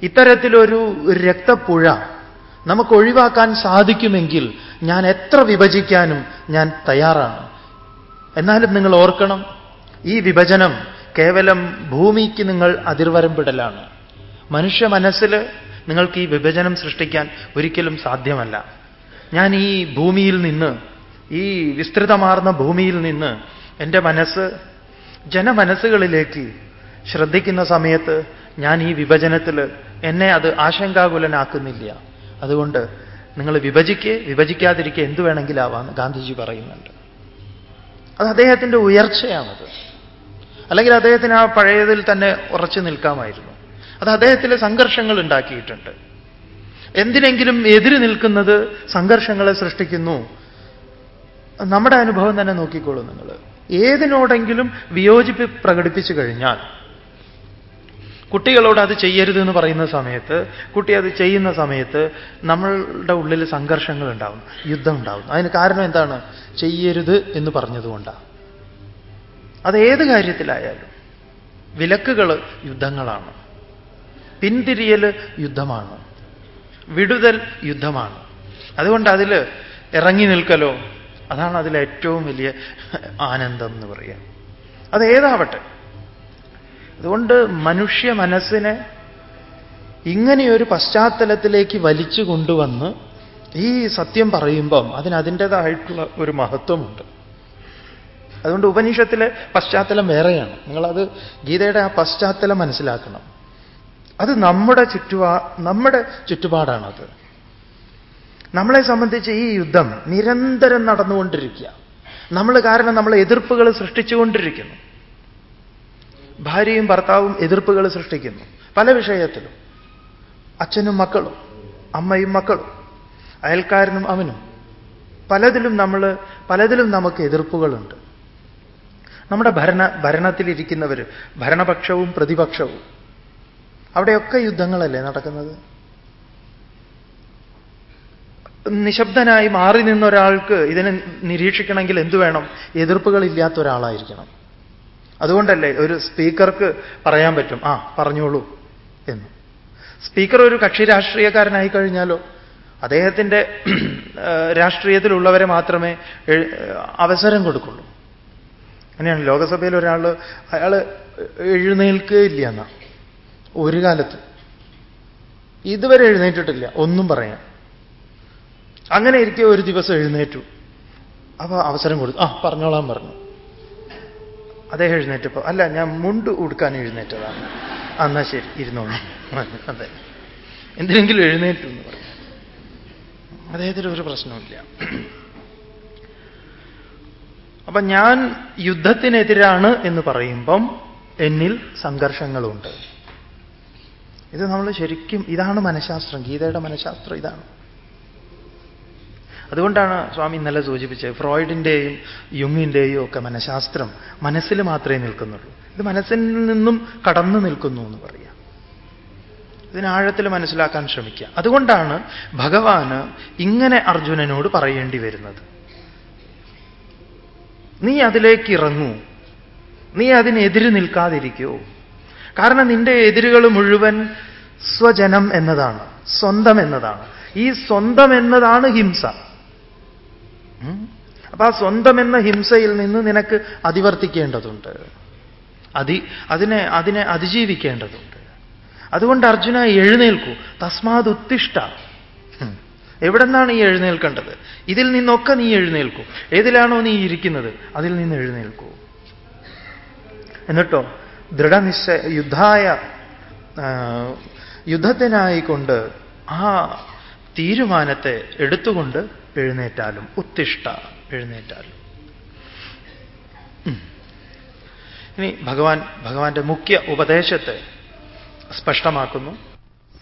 ഇത്തരത്തിലൊരു രക്തപ്പുഴ നമുക്ക് ഒഴിവാക്കാൻ സാധിക്കുമെങ്കിൽ ഞാൻ എത്ര വിഭജിക്കാനും ഞാൻ തയ്യാറാണ്. എന്നാലും നിങ്ങൾ ഓർക്കണം ഈ വിഭജനം കേവലം ഭൂമിക്ക് നിങ്ങൾ അതിർവരമ്പിടലാണ്. മനുഷ്യ മനസ്സിൽ നിങ്ങൾക്ക് ഈ വിഭജനം സൃഷ്ടിക്കാൻ ഒരിക്കലും സാധ്യമല്ല. ഞാൻ ഈ ഭൂമിയിൽ നിന്ന് ഈ വിസ്തൃതമാർന്ന ഭൂമിയിൽ നിന്ന് എന്റെ മനസ്സ് ജനമനസ്സുകളിലേക്ക് ശ്രദ്ധിക്കുന്ന സമയത്ത് ഞാൻ ഈ വിഭജനത്തിൽ എന്നെ അത് ആശങ്കാകുലനാക്കുന്നില്ല. അതുകൊണ്ട് നിങ്ങൾ വിഭജിക്ക് വിഭജിക്കാതിരിക്കുക എന്തു വേണമെങ്കിലാവാന്ന് ഗാന്ധിജി പറയുന്നുണ്ട്. അത് അദ്ദേഹത്തിന്റെ ഉയർച്ചയാണത്. അല്ലെങ്കിൽ അദ്ദേഹത്തിന് ആ പഴയതിൽ തന്നെ ഉറച്ചു നിൽക്കാമായിരുന്നു. അത് അദ്ദേഹത്തിലെ സംഘർഷങ്ങൾ ഉണ്ടാക്കിയിട്ടുണ്ട്. എന്തിനെങ്കിലും എതിര് നിൽക്കുന്നത് സംഘർഷങ്ങളെ സൃഷ്ടിക്കുന്നു. നമ്മുടെ അനുഭവം തന്നെ നോക്കിക്കോളൂ നിങ്ങൾ. ഏതിനോടെങ്കിലും വിയോജിപ്പ് പ്രകടിപ്പിച്ചു കഴിഞ്ഞാൽ കുട്ടികളോട് അത് ചെയ്യരുത് എന്ന് പറയുന്ന സമയത്ത് കുട്ടി അത് ചെയ്യുന്ന സമയത്ത് നമ്മളുടെ ഉള്ളിൽ സംഘർഷങ്ങൾ ഉണ്ടാവും യുദ്ധം ഉണ്ടാവും. അതിന് കാരണം എന്താണ്? ചെയ്യരുത് എന്ന് പറഞ്ഞതുകൊണ്ടാണ് അത് ഏത് കാര്യത്തിലായാലും വിലക്കുകൾ യുദ്ധങ്ങളാണ്. പിന്തിരിയൽ യുദ്ധമാണ്. വിടുതൽ യുദ്ധമാണ്. അതുകൊണ്ട് അതിൽ ഇറങ്ങി നിൽക്കലോ അതാണ് അതിലെ ഏറ്റവും വലിയ ആനന്ദം എന്ന് പറയുക അത് ഏതാവട്ടെ? അതുകൊണ്ട് മനുഷ്യ മനസ്സിനെ ഇങ്ങനെയൊരു പശ്ചാത്തലത്തിലേക്ക് വലിച്ചു കൊണ്ടുവന്ന് ഈ സത്യം പറയുമ്പം അതിന് അതിന്റേതായിട്ടുള്ള ഒരു മഹത്വമുണ്ട്. അതുകൊണ്ട് ഉപനിഷത്തിലെ പശ്ചാത്തലം വേറെയാണ്. നിങ്ങളത് ഗീതയുടെ ആ പശ്ചാത്തലം മനസ്സിലാക്കണം. അത് നമ്മുടെ ചുറ്റുപാ നമ്മുടെ ചുറ്റുപാടാണത്. നമ്മളെ സംബന്ധിച്ച് ഈ യുദ്ധം നിരന്തരം നടന്നുകൊണ്ടിരിക്കുക. നമ്മൾ കാരണം നമ്മൾ എതിർപ്പുകൾ സൃഷ്ടിച്ചുകൊണ്ടിരിക്കുന്നു. ഭാര്യയും ഭർത്താവും എതിർപ്പുകൾ സൃഷ്ടിക്കുന്നു. പല വിഷയത്തിലും. അച്ഛനും മക്കളും അമ്മയും മക്കളും അയൽക്കാരനും അവനും. പലതിലും നമ്മൾ പലതിലും നമുക്ക് എതിർപ്പുകളുണ്ട്. നമ്മുടെ ഭരണ ഭരണത്തിലിരിക്കുന്നവർ ഭരണപക്ഷവും പ്രതിപക്ഷവും അവിടെയൊക്കെ യുദ്ധങ്ങളല്ലേ നടക്കുന്നത്? നിശബ്ദനായി മാറി നിന്ന ഒരാൾക്ക് ഇതിനെ നിരീക്ഷിക്കണമെങ്കിൽ എന്തു വേണം? എതിർപ്പുകളില്ലാത്ത ഒരാളായിരിക്കണം. അതുകൊണ്ടല്ലേ ഒരു സ്പീക്കർക്ക് പറയാൻ പറ്റും ആ പറഞ്ഞോളൂ എന്ന്. സ്പീക്കർ ഒരു കക്ഷി രാഷ്ട്രീയക്കാരനായി കഴിഞ്ഞാലോ? അദ്ദേഹത്തിന്റെ രാഷ്ട്രീയത്തിലുള്ളവരെ മാത്രമേ അവസരം കൊടുക്കുള്ളൂ. അങ്ങനെയാണ് ലോകസഭയിൽ ഒരാൾ അയാൾ എഴുന്നേൽക്കുകയില്ല എന്നാ. ഒരു കാലത്ത്. ഇതുവരെ എഴുന്നേറ്റിട്ടില്ല. ഒന്നും പറയാൻ. അങ്ങനെ ഇരിക്കെ ഒരു ദിവസം എഴുന്നേറ്റു. അപ്പൊ അവസരം കൊടുത്തു. ആ പറഞ്ഞോളാൻ പറഞ്ഞു. അദ്ദേഹം എഴുന്നേറ്റപ്പോ അല്ല ഞാൻ മുണ്ട് ഉടുക്കാൻ എഴുന്നേറ്റതാണ്. എന്നാ ശരി ഇരുന്നോളൂ. അതെ. എന്തിനെങ്കിലും എഴുന്നേറ്റു എന്ന് പറഞ്ഞു. അദ്ദേഹത്തിന് ഒരു പ്രശ്നമില്ല അപ്പൊ ഞാൻ യുദ്ധത്തിനെതിരാണ് എന്ന് പറയുമ്പം എന്നിൽ സംഘർഷങ്ങളുണ്ട്. ഇത് നമ്മൾ ശരിക്കും ഇതാണ് മനഃശാസ്ത്രം. ഗീതയുടെ മനഃശാസ്ത്രം ഇതാണ്. അതുകൊണ്ടാണ് സ്വാമി ഇന്നലെ സൂചിപ്പിച്ചത് ഫ്രോയിഡിന്റെയും യുങ്ങിന്റെയും ഒക്കെ മനഃശാസ്ത്രം മനസ്സിൽ മാത്രമേ നിൽക്കുന്നുള്ളൂ. ഇത് മനസ്സിൽ നിന്നും കടന്നു നിൽക്കുന്നു എന്ന് പറയാം. ഇതിനാഴത്തിൽ മനസ്സിലാക്കാൻ ശ്രമിക്കുക അതുകൊണ്ടാണ് ഭഗവാന് ഇങ്ങനെ അർജുനനോട് പറയേണ്ടി വരുന്നത്. നീ അതിലേക്ക് ഇറങ്ങൂ. നീ അതിനെതിര് നിൽക്കാതിരിക്കൂ. കാരണം നിന്റെ എതിരുകൾ മുഴുവൻ സ്വജനം എന്നതാണ് സ്വന്തം എന്നതാണ്. ഈ സ്വന്തം എന്നതാണ് ഹിംസ. അപ്പൊ ആ സ്വന്തം എന്ന ഹിംസയിൽ നിന്ന് നിനക്ക് അതിവർത്തിക്കേണ്ടതുണ്ട്. അതി അതിനെ അതിനെ അതിജീവിക്കേണ്ടതുണ്ട്. അതുകൊണ്ട് അർജുന എഴുന്നേൽക്കൂ. തസ്മാത് ഉത്തിഷ്ട എവിടെ നിന്നാണ് ഈ എഴുന്നേൽക്കേണ്ടത്? ഇതിൽ നിന്നൊക്കെ നീ എഴുന്നേൽക്കൂ. ഏതിലാണോ നീ ഇരിക്കുന്നത്? അതിൽ നിന്ന് എഴുന്നേൽക്കൂ. എന്നിട്ടോ? ദൃഢനിശ്ച യുദ്ധായ യുദ്ധത്തിനായിക്കൊണ്ട് ആ തീരുമാനത്തെ എടുത്തുകൊണ്ട് എഴുന്നേറ്റാലും ഉത്തിഷ്ഠ എഴുന്നേറ്റാലും. ഇനി ഭഗവാൻ ഭഗവാന്റെ മുഖ്യ ഉപദേശത്തെ സ്പഷ്ടമാക്കുന്നു.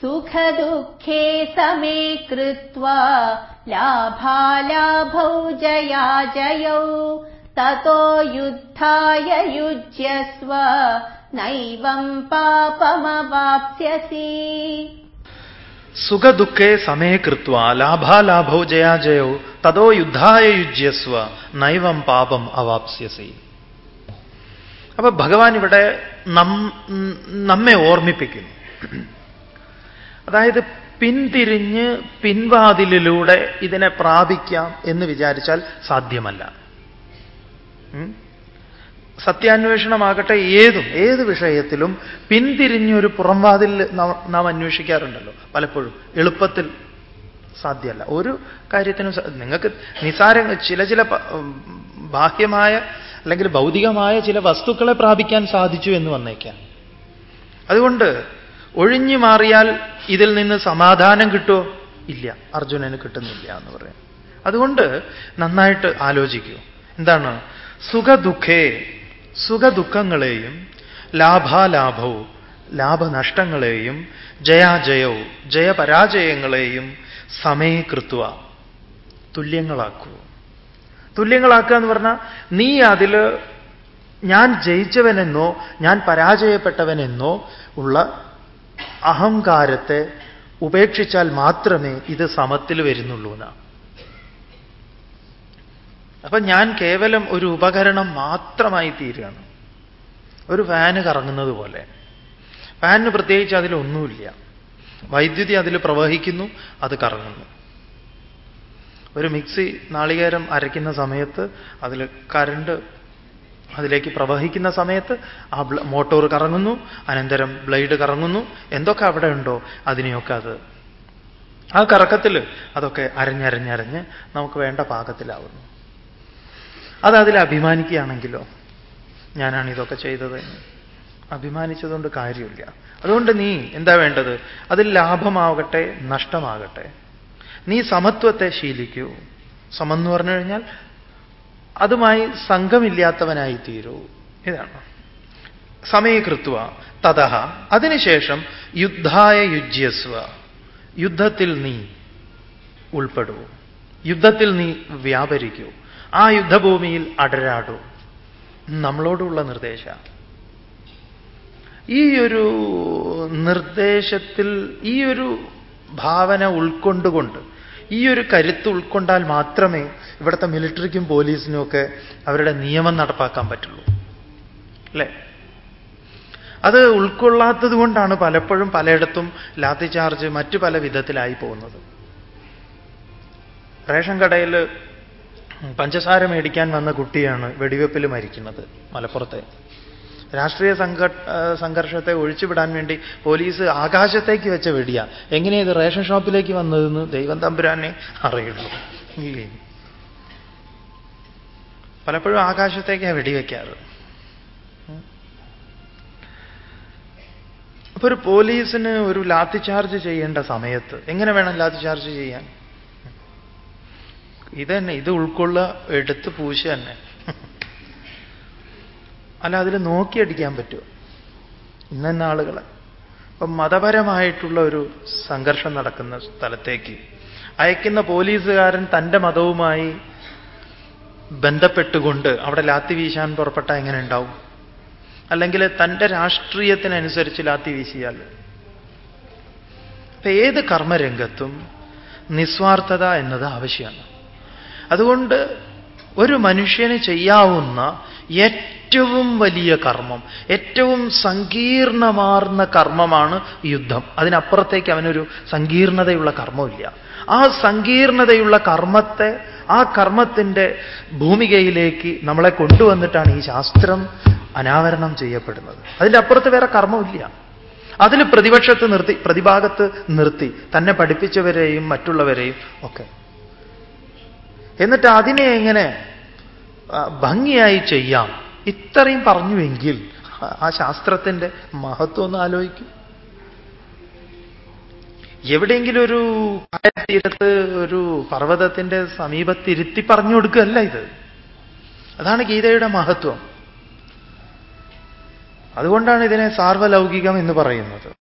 സുഖദുഃഖേ സമേ കൃത്വ ലാഭാലാഭൗ ജയാജയൗ തോ യുദ്ധായ യുജ്യസ്വ നൈവം പാപമവാപ്സ്യസി. സുഖദുഃഖേ സമേ കൃത്വ ലാഭാലാഭോ ജയാജയോ തതോ യുദ്ധായ യുജ്യസ്വ നൈവം പാപം അവാപ്സ്യസി. അപ്പൊ ഭഗവാൻ ഇവിടെ നമ്മെ ഓർമ്മിപ്പിക്കുന്നു. അതായത് പിന്തിരിഞ്ഞ് പിൻവാതിലിലൂടെ ഇതിനെ പ്രാപിക്കാം എന്ന് വിചാരിച്ചാൽ സാധ്യമല്ല. സത്യാന്വേഷണമാകട്ടെ ഏതും ഏത് വിഷയത്തിലും പിന്തിരിഞ്ഞൊരു പുറംവാതിൽ നാം അന്വേഷിക്കാറുണ്ടല്ലോ പലപ്പോഴും. എളുപ്പത്തിൽ സാധ്യമല്ല. ഒരു കാര്യത്തിനും നിങ്ങൾക്ക് നിസാര ചില ചില ബാഹ്യമായ അല്ലെങ്കിൽ ഭൗതികമായ ചില വസ്തുക്കളെ പ്രാപിക്കാൻ സാധിച്ചു എന്ന് വന്നേക്കാം. അതുകൊണ്ട് ഒഴിഞ്ഞു മാറിയാൽ ഇതിൽ നിന്ന് സമാധാനം കിട്ടുമോ ഇല്ല. അർജുനന് കിട്ടുന്നില്ല എന്ന് പറയാം. അതുകൊണ്ട് നന്നായിട്ട് ആലോചിക്കൂ. എന്താണ്? സുഖദുഃഖേ സുഖദുഃഖങ്ങളെയും ലാഭാലാഭവും ലാഭനഷ്ടങ്ങളെയും ജയാജയവും ജയപരാജയങ്ങളെയും സമയകൃത്വ തുല്യങ്ങളാക്കൂ. തുല്യങ്ങളാക്കുക എന്ന് പറഞ്ഞാൽ നീ അതിൽ ഞാൻ ജയിച്ചവനെന്നോ ഞാൻ പരാജയപ്പെട്ടവനെന്നോ ഉള്ള അഹങ്കാരത്തെ ഉപേക്ഷിച്ചാൽ മാത്രമേ ഇത് സമത്തിൽ വരുന്നുള്ളൂ എന്നാ അപ്പൊ ഞാൻ കേവലം ഒരു ഉപകരണം മാത്രമായി തീരുകയാണ്. ഒരു ഫാന് കറങ്ങുന്നത് പോലെ. ഫാനിന് പ്രത്യേകിച്ച് അതിലൊന്നുമില്ല വൈദ്യുതി അതിൽ പ്രവഹിക്കുന്നു അത് കറങ്ങുന്നു. ഒരു മിക്സി നാളികേരം അരയ്ക്കുന്ന സമയത്ത് അതിൽ കരണ്ട് അതിലേക്ക് പ്രവഹിക്കുന്ന സമയത്ത് ആ മോട്ടോർ കറങ്ങുന്നു അനന്തരം ബ്ലേഡ് കറങ്ങുന്നു. എന്തൊക്കെ അവിടെ ഉണ്ടോ അതിനെയൊക്കെ അത് ആ കറക്കത്തിൽ അതൊക്കെ അരഞ്ഞരഞ്ഞരഞ്ഞ് നമുക്ക് വേണ്ട പാകത്തിലാവുന്നു. അത് അതിൽ അഭിമാനിക്കുകയാണെങ്കിലോ ഞാനാണ് ഇതൊക്കെ ചെയ്തത് അഭിമാനിച്ചതുകൊണ്ട് കാര്യമില്ല. അതുകൊണ്ട് നീ എന്താ വേണ്ടത്? അതിൽ ലാഭമാവട്ടെ നഷ്ടമാകട്ടെ. നീ സമത്വത്തെ ശീലിക്കൂ. സമം എന്ന് പറഞ്ഞു കഴിഞ്ഞാൽ അതുമായി സംഘമില്ലാത്തവനായി തീരൂ. ഇതാണ്. സമയകൃത്വ തതഹ. അതിനുശേഷം യുദ്ധായ യുജ്യസ്വ. യുദ്ധത്തിൽ നീ ഉൾപ്പെടൂ. യുദ്ധത്തിൽ നീ വ്യാപരിക്കൂ. ആ യുദ്ധഭൂമിയിൽ അടരാടൂ. നമ്മളോടുള്ള നിർദ്ദേശ. ഈ ഒരു നിർദ്ദേശത്തിൽ ഈ ഒരു ഭാവന ഉൾക്കൊണ്ടുകൊണ്ട് ഈ ഒരു കരുത്ത് ഉൾക്കൊണ്ടാൽ മാത്രമേ ഇവിടുത്തെ മിലിറ്ററിക്കും പോലീസിനും ഒക്കെ അവരുടെ നിയമം നടപ്പാക്കാൻ പറ്റുള്ളൂ. അല്ലേ? അത് ഉൾക്കൊള്ളാത്തത് കൊണ്ടാണ് പലപ്പോഴും പലയിടത്തും ലാത്തി ചാർജ് മറ്റു പല വിധത്തിലായി പോകുന്നത്. റേഷൻ കടയിൽ പഞ്ചസാര മേടിക്കാൻ വന്ന കുട്ടിയാണ് വെടിവെപ്പിൽ മരിക്കുന്നത് മലപ്പുറത്തെ. രാഷ്ട്രീയ സംഘ സംഘർഷത്തെ ഒഴിച്ചുവിടാൻ വേണ്ടി പോലീസ് ആകാശത്തേക്ക് വെച്ച വെടിയാ. എങ്ങനെയാ ഇത് റേഷൻ ഷോപ്പിലേക്ക് വന്നതെന്ന് ദൈവം തമ്പുരാനെ അറിയുള്ളൂ. ഇല്ലേ? പലപ്പോഴും ആകാശത്തേക്കാണ് വെടിവെക്കാറ്. അപ്പൊ ഒരു പോലീസിന് ഒരു ലാത്തി ചാർജ് ചെയ്യേണ്ട സമയത്ത് എങ്ങനെ വേണം ലാത്തി ചാർജ് ചെയ്യാൻ? ഇത് തന്നെ ഇത് ഉൾക്കൊള്ളുക എടുത്ത് പൂശ തന്നെ. അല്ല അതിൽ നോക്കിയടിക്കാൻ പറ്റുമോ ഇന്നെന്ന ആളുകളെ. അപ്പം മതപരമായിട്ടുള്ള ഒരു സംഘർഷം നടക്കുന്ന സ്ഥലത്തേക്ക് അയക്കുന്ന പോലീസുകാരൻ തന്റെ മതവുമായി ബന്ധപ്പെട്ടുകൊണ്ട് അവിടെ ലാത്തി വീശാൻ പുറപ്പെട്ട എങ്ങനെ ഉണ്ടാവും? അല്ലെങ്കിൽ തന്റെ രാഷ്ട്രീയത്തിനനുസരിച്ച് ലാത്തി വീശിയാൽ. അപ്പൊ ഏത് കർമ്മരംഗത്തും നിസ്വാർത്ഥത എന്നത് ആവശ്യമാണ്. അതുകൊണ്ട് ഒരു മനുഷ്യന് ചെയ്യാവുന്ന ഏറ്റവും വലിയ കർമ്മം ഏറ്റവും സങ്കീർണമാർന്ന കർമ്മമാണ് യുദ്ധം. അതിനപ്പുറത്തേക്ക് അവനൊരു സങ്കീർണതയുള്ള കർമ്മമില്ല ആ സങ്കീർണതയുള്ള കർമ്മത്തെ ആ കർമ്മത്തിന്റെ ഭൂമികയിലേക്ക് നമ്മളെ കൊണ്ടുവന്നിട്ടാണ് ഈ ശാസ്ത്രം അനാവരണം ചെയ്യപ്പെടുന്നത്. അതിന്റെ അപ്പുറത്ത് വേറെ കർമ്മമില്ല അതിൽ പ്രതിപക്ഷത്ത് നിർത്തി പ്രതിഭാഗത്ത് നിർത്തി. തന്നെ പഠിപ്പിച്ചവരെയും മറ്റുള്ളവരെയും ഒക്കെ. എന്നിട്ട് അതിനെ എങ്ങനെ ഭംഗിയായി ചെയ്യാം. ഇത്രയും പറഞ്ഞുവെങ്കിൽ ആ ശാസ്ത്രത്തിന്റെ മഹത്വം ഒന്ന് ആലോചിക്കും. എവിടെയെങ്കിലും ഒരു തീരത്ത് ഒരു പർവതത്തിന്റെ സമീപത്തിരുത്തി പറഞ്ഞു കൊടുക്കുകയല്ല ഇത്. അതാണ് ഗീതയുടെ മഹത്വം. അതുകൊണ്ടാണ് ഇതിനെ സാർവലൗകികം എന്ന് പറയുന്നത്.